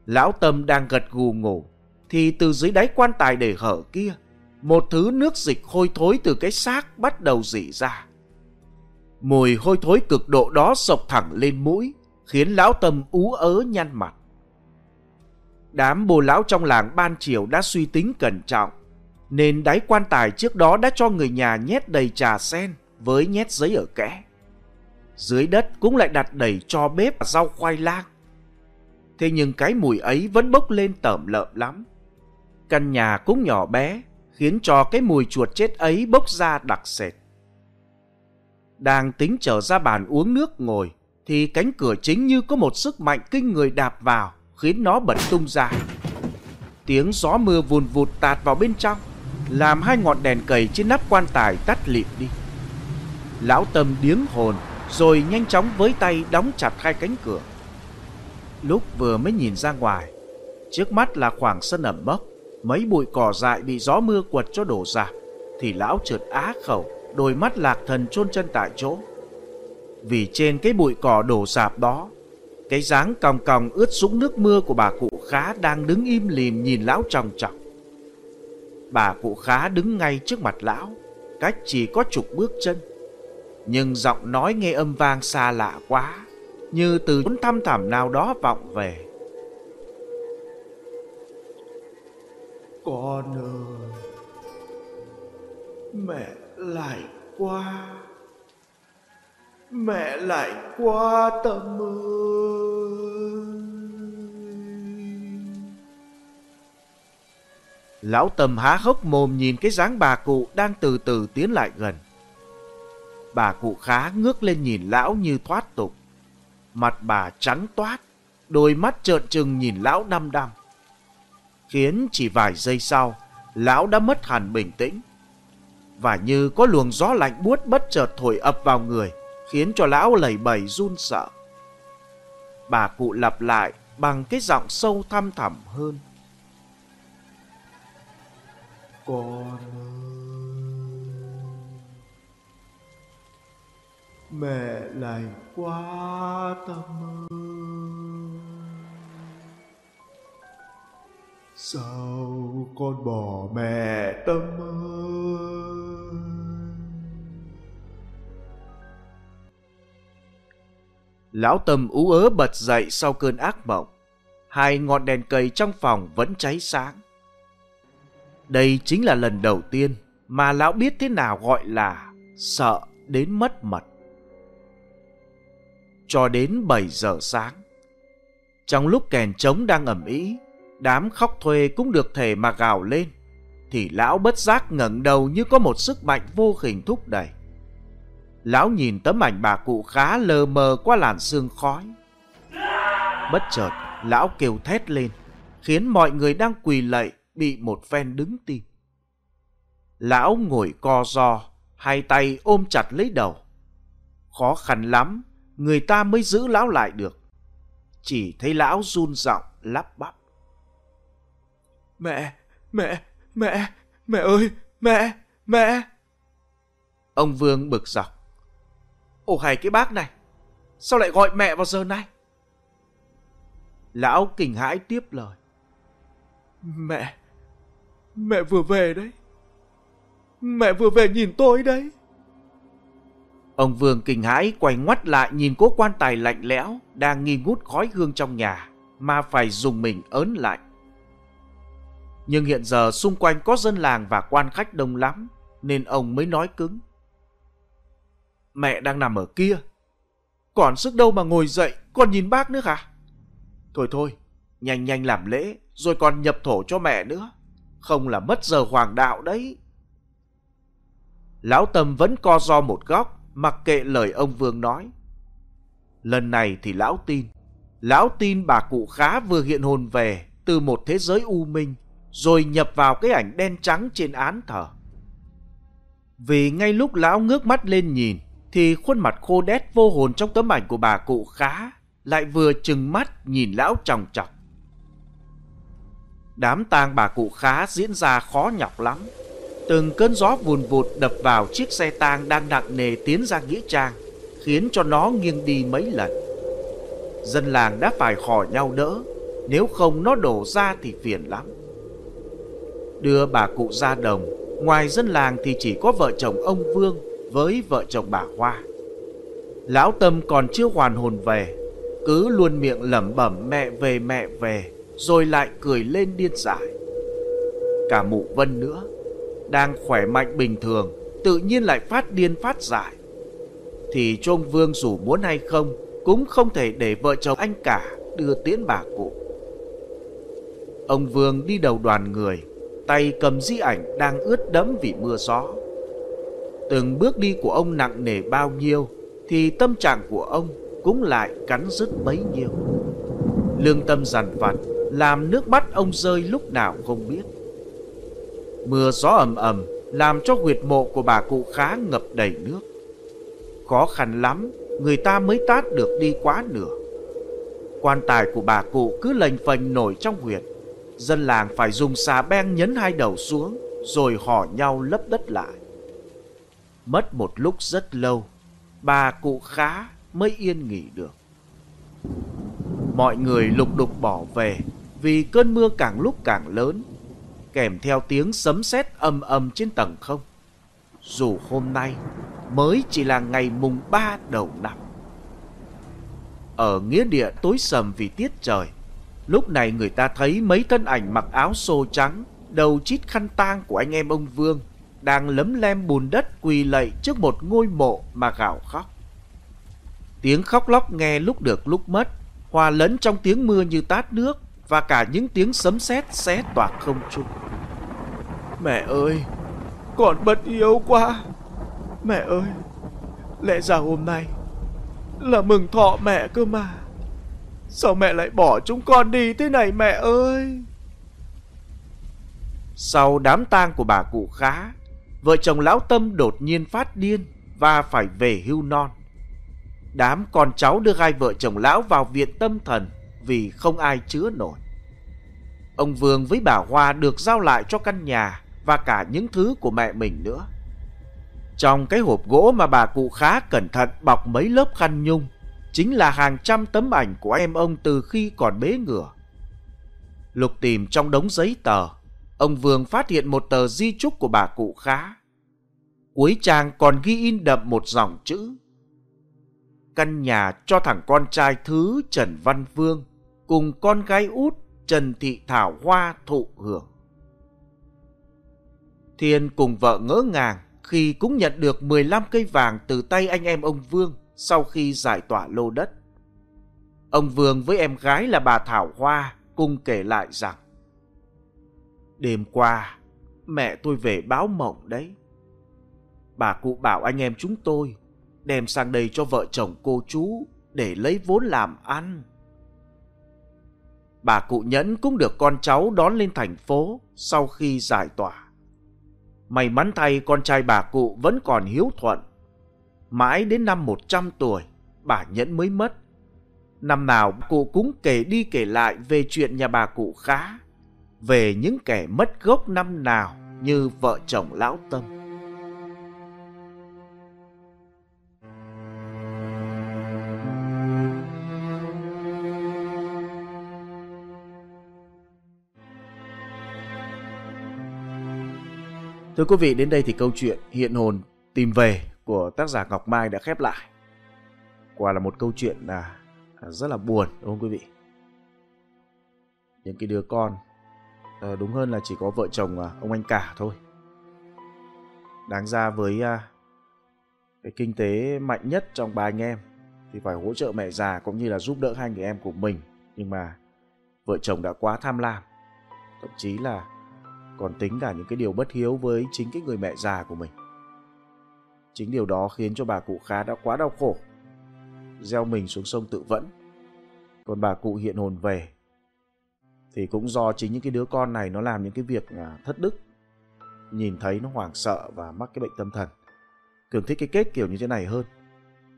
Lão Tâm đang gật gù ngủ, thì từ dưới đáy quan tài để hở kia, một thứ nước dịch hôi thối từ cái xác bắt đầu dỉ ra. Mùi hôi thối cực độ đó sộc thẳng lên mũi, khiến lão Tâm ú ớ nhăn mặt. Đám bồ lão trong làng ban chiều đã suy tính cẩn trọng, nên đáy quan tài trước đó đã cho người nhà nhét đầy trà sen với nhét giấy ở kẽ. Dưới đất cũng lại đặt đầy cho bếp và rau khoai lang. Thế nhưng cái mùi ấy vẫn bốc lên tởm lợm lắm. Căn nhà cũng nhỏ bé, khiến cho cái mùi chuột chết ấy bốc ra đặc sệt. Đang tính trở ra bàn uống nước ngồi, thì cánh cửa chính như có một sức mạnh kinh người đạp vào, khiến nó bật tung ra. Tiếng gió mưa vùn vụt tạt vào bên trong, làm hai ngọn đèn cầy trên nắp quan tài tắt lịm đi. Lão Tâm điếng hồn, rồi nhanh chóng với tay đóng chặt hai cánh cửa. Lúc vừa mới nhìn ra ngoài, trước mắt là khoảng sân ẩm mốc, mấy bụi cỏ dại bị gió mưa quật cho đổ ra, thì lão trượt á khẩu, đôi mắt lạc thần chôn chân tại chỗ. Vì trên cái bụi cỏ đổ sạp đó, cái dáng còng còng ướt sũng nước mưa của bà cụ khá đang đứng im lìm nhìn lão tròng trọng. Bà cụ khá đứng ngay trước mặt lão, cách chỉ có chục bước chân. Nhưng giọng nói nghe âm vang xa lạ quá, như từ chốn thăm thẳm nào đó vọng về. Con ơi Mẹ lại qua Mẹ lại qua tâm ơi Lão Tâm há hốc mồm nhìn cái dáng bà cụ đang từ từ tiến lại gần. Bà cụ khá ngước lên nhìn lão như thoát tục. Mặt bà trắng toát, đôi mắt trợn trừng nhìn lão đăm đăm khiến chỉ vài giây sau, lão đã mất hẳn bình tĩnh. Và như có luồng gió lạnh buốt bất chợt thổi ập vào người, khiến cho lão lẩy bẩy run sợ. Bà cụ lặp lại bằng cái giọng sâu thăm thẳm hơn. Con ơi, mẹ lại quá tâm ơi. Sao con bỏ mẹ tâm ơi? Lão Tâm ú ớ bật dậy sau cơn ác mộng. Hai ngọn đèn cây trong phòng vẫn cháy sáng. Đây chính là lần đầu tiên mà lão biết thế nào gọi là sợ đến mất mật. Cho đến 7 giờ sáng, trong lúc kèn trống đang ẩm ý, đám khóc thuê cũng được thể mà gào lên, thì lão bất giác ngẩng đầu như có một sức mạnh vô hình thúc đẩy. Lão nhìn tấm ảnh bà cụ khá lờ mờ qua làn sương khói. Bất chợt, lão kêu thét lên, khiến mọi người đang quỳ lạy bị một phen đứng tim. Lão ngồi co ro, hai tay ôm chặt lấy đầu. Khó khăn lắm, người ta mới giữ lão lại được. Chỉ thấy lão run giọng lắp bắp. Mẹ, mẹ, mẹ, mẹ ơi, mẹ, mẹ. Ông Vương bực dọc. Ồ hay cái bác này, sao lại gọi mẹ vào giờ này? Lão kinh hãi tiếp lời. Mẹ, mẹ vừa về đấy. Mẹ vừa về nhìn tôi đấy. Ông Vương kinh hãi quay ngoắt lại nhìn cố quan tài lạnh lẽo đang nghi ngút khói hương trong nhà mà phải dùng mình ớn lạnh. Nhưng hiện giờ xung quanh có dân làng và quan khách đông lắm nên ông mới nói cứng. Mẹ đang nằm ở kia. Còn sức đâu mà ngồi dậy còn nhìn bác nữa hả? Thôi thôi, nhanh nhanh làm lễ rồi còn nhập thổ cho mẹ nữa. Không là mất giờ hoàng đạo đấy. Lão Tâm vẫn co do một góc, mặc kệ lời ông Vương nói. Lần này thì lão tin. Lão tin bà cụ khá vừa hiện hồn về từ một thế giới u minh, rồi nhập vào cái ảnh đen trắng trên án thờ. Vì ngay lúc lão ngước mắt lên nhìn, thì khuôn mặt khô đét vô hồn trong tấm ảnh của bà cụ khá lại vừa chừng mắt nhìn lão chòng chọc. Đám tang bà cụ khá diễn ra khó nhọc lắm. Từng cơn gió vùn vụt đập vào chiếc xe tang đang nặng nề tiến ra nghĩa trang, khiến cho nó nghiêng đi mấy lần. Dân làng đã phải hỏi nhau đỡ, nếu không nó đổ ra thì phiền lắm. Đưa bà cụ ra đồng, ngoài dân làng thì chỉ có vợ chồng ông Vương với vợ chồng bà Hoa. Lão Tâm còn chưa hoàn hồn về, cứ luôn miệng lẩm bẩm mẹ về mẹ về, rồi lại cười lên điên dại. Cả mụ Vân nữa, đang khỏe mạnh bình thường, tự nhiên lại phát điên phát dại. Thì Trung Vương dù muốn hay không, cũng không thể để vợ chồng anh cả đưa tiễn bà cụ. Ông Vương đi đầu đoàn người, tay cầm di ảnh đang ướt đẫm vì mưa gió. Từng bước đi của ông nặng nề bao nhiêu, thì tâm trạng của ông cũng lại cắn rứt bấy nhiêu. Lương tâm dằn vặt, làm nước mắt ông rơi lúc nào không biết. Mưa gió ầm ầm làm cho huyệt mộ của bà cụ khá ngập đầy nước. Khó khăn lắm, người ta mới tát được đi quá nửa. Quan tài của bà cụ cứ lềnh phềnh nổi trong huyệt. Dân làng phải dùng xà beng nhấn hai đầu xuống, rồi hò nhau lấp đất lại. Mất một lúc rất lâu, bà cụ khá mới yên nghỉ được. Mọi người lục đục bỏ về vì cơn mưa càng lúc càng lớn, kèm theo tiếng sấm sét ầm ầm trên tầng không. Dù hôm nay mới chỉ là ngày mùng ba đầu năm. Ở nghĩa địa tối sầm vì tiết trời, lúc này người ta thấy mấy thân ảnh mặc áo xô trắng, đầu chít khăn tang của anh em ông Vương đang lấm lem bùn đất quỳ lạy trước một ngôi mộ mà gào khóc. Tiếng khóc lóc nghe lúc được lúc mất, hòa lẫn trong tiếng mưa như tát nước và cả những tiếng sấm sét xé toạc không trung. Mẹ ơi, con bất yếu quá. Mẹ ơi, lẽ ra hôm nay là mừng thọ mẹ cơ mà. Sao mẹ lại bỏ chúng con đi thế này mẹ ơi? Sau đám tang của bà cụ khá, vợ chồng lão Tâm đột nhiên phát điên và phải về hưu non. Đám con cháu đưa hai vợ chồng lão vào viện tâm thần vì không ai chứa nổi. Ông Vương với bà Hoa được giao lại cho căn nhà và cả những thứ của mẹ mình nữa. Trong cái hộp gỗ mà bà cụ khá cẩn thận bọc mấy lớp khăn nhung, chính là hàng trăm tấm ảnh của em ông từ khi còn bế ngửa. Lục tìm trong đống giấy tờ, ông Vương phát hiện một tờ di chúc của bà cụ khá. Cuối trang còn ghi in đậm một dòng chữ. Căn nhà cho thằng con trai thứ Trần Văn Vương cùng con gái út Trần Thị Thảo Hoa thụ hưởng. Thiên cùng vợ ngỡ ngàng khi cũng nhận được 15 cây vàng từ tay anh em ông Vương sau khi giải tỏa lô đất. Ông Vương với em gái là bà Thảo Hoa cùng kể lại rằng Đêm qua, mẹ tôi về báo mộng đấy. Bà cụ bảo anh em chúng tôi đem sang đây cho vợ chồng cô chú để lấy vốn làm ăn. Bà cụ Nhẫn cũng được con cháu đón lên thành phố sau khi giải tỏa. May mắn thay con trai bà cụ vẫn còn hiếu thuận. Mãi đến năm 100 tuổi, bà Nhẫn mới mất. Năm nào cụ cũng kể đi kể lại về chuyện nhà bà cụ khá, về những kẻ mất gốc năm nào như vợ chồng lão Tâm. Thưa quý vị, đến đây thì câu chuyện hiện hồn tìm về của tác giả Ngọc Mai đã khép lại. Quả là một câu chuyện là rất là buồn đúng không quý vị? Những cái đứa con, à, đúng hơn là chỉ có vợ chồng à, ông anh cả thôi. Đáng ra với à, cái kinh tế mạnh nhất trong ba anh em thì phải hỗ trợ mẹ già cũng như là giúp đỡ hai người em của mình. Nhưng mà vợ chồng đã quá tham lam, thậm chí là còn tính cả những cái điều bất hiếu với chính cái người mẹ già của mình. Chính điều đó khiến cho bà cụ khá đã quá đau khổ, gieo mình xuống sông tự vẫn. Còn bà cụ hiện hồn về thì cũng do chính những cái đứa con này nó làm những cái việc à, thất đức, nhìn thấy nó hoảng sợ và mắc cái bệnh tâm thần. Cường thích cái kết kiểu như thế này hơn.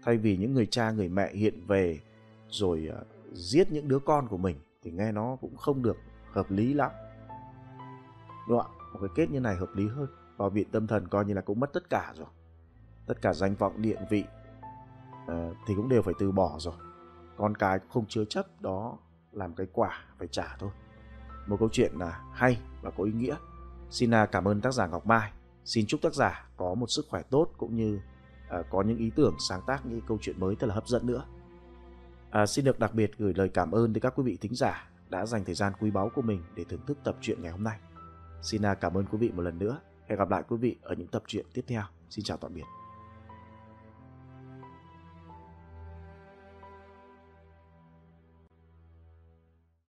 Thay vì những người cha người mẹ hiện về rồi à, giết những đứa con của mình thì nghe nó cũng không được hợp lý lắm. Đúng không ạ? Một cái kết như này hợp lý hơn. Vào viện tâm thần coi như là cũng mất tất cả rồi. Tất cả danh vọng điện vị uh, thì cũng đều phải từ bỏ rồi. Con cái cũng không chứa chấp đó làm cái quả phải trả thôi một câu chuyện là hay và có ý nghĩa xin à, cảm ơn tác giả ngọc mai xin chúc tác giả có một sức khỏe tốt cũng như à, có những ý tưởng sáng tác những câu chuyện mới thật là hấp dẫn nữa à, xin được đặc biệt gửi lời cảm ơn tới các quý vị thính giả đã dành thời gian quý báu của mình để thưởng thức tập truyện ngày hôm nay Xin à, cảm ơn quý vị một lần nữa. Hẹn gặp lại quý vị ở những tập truyện tiếp theo. Xin chào tạm biệt.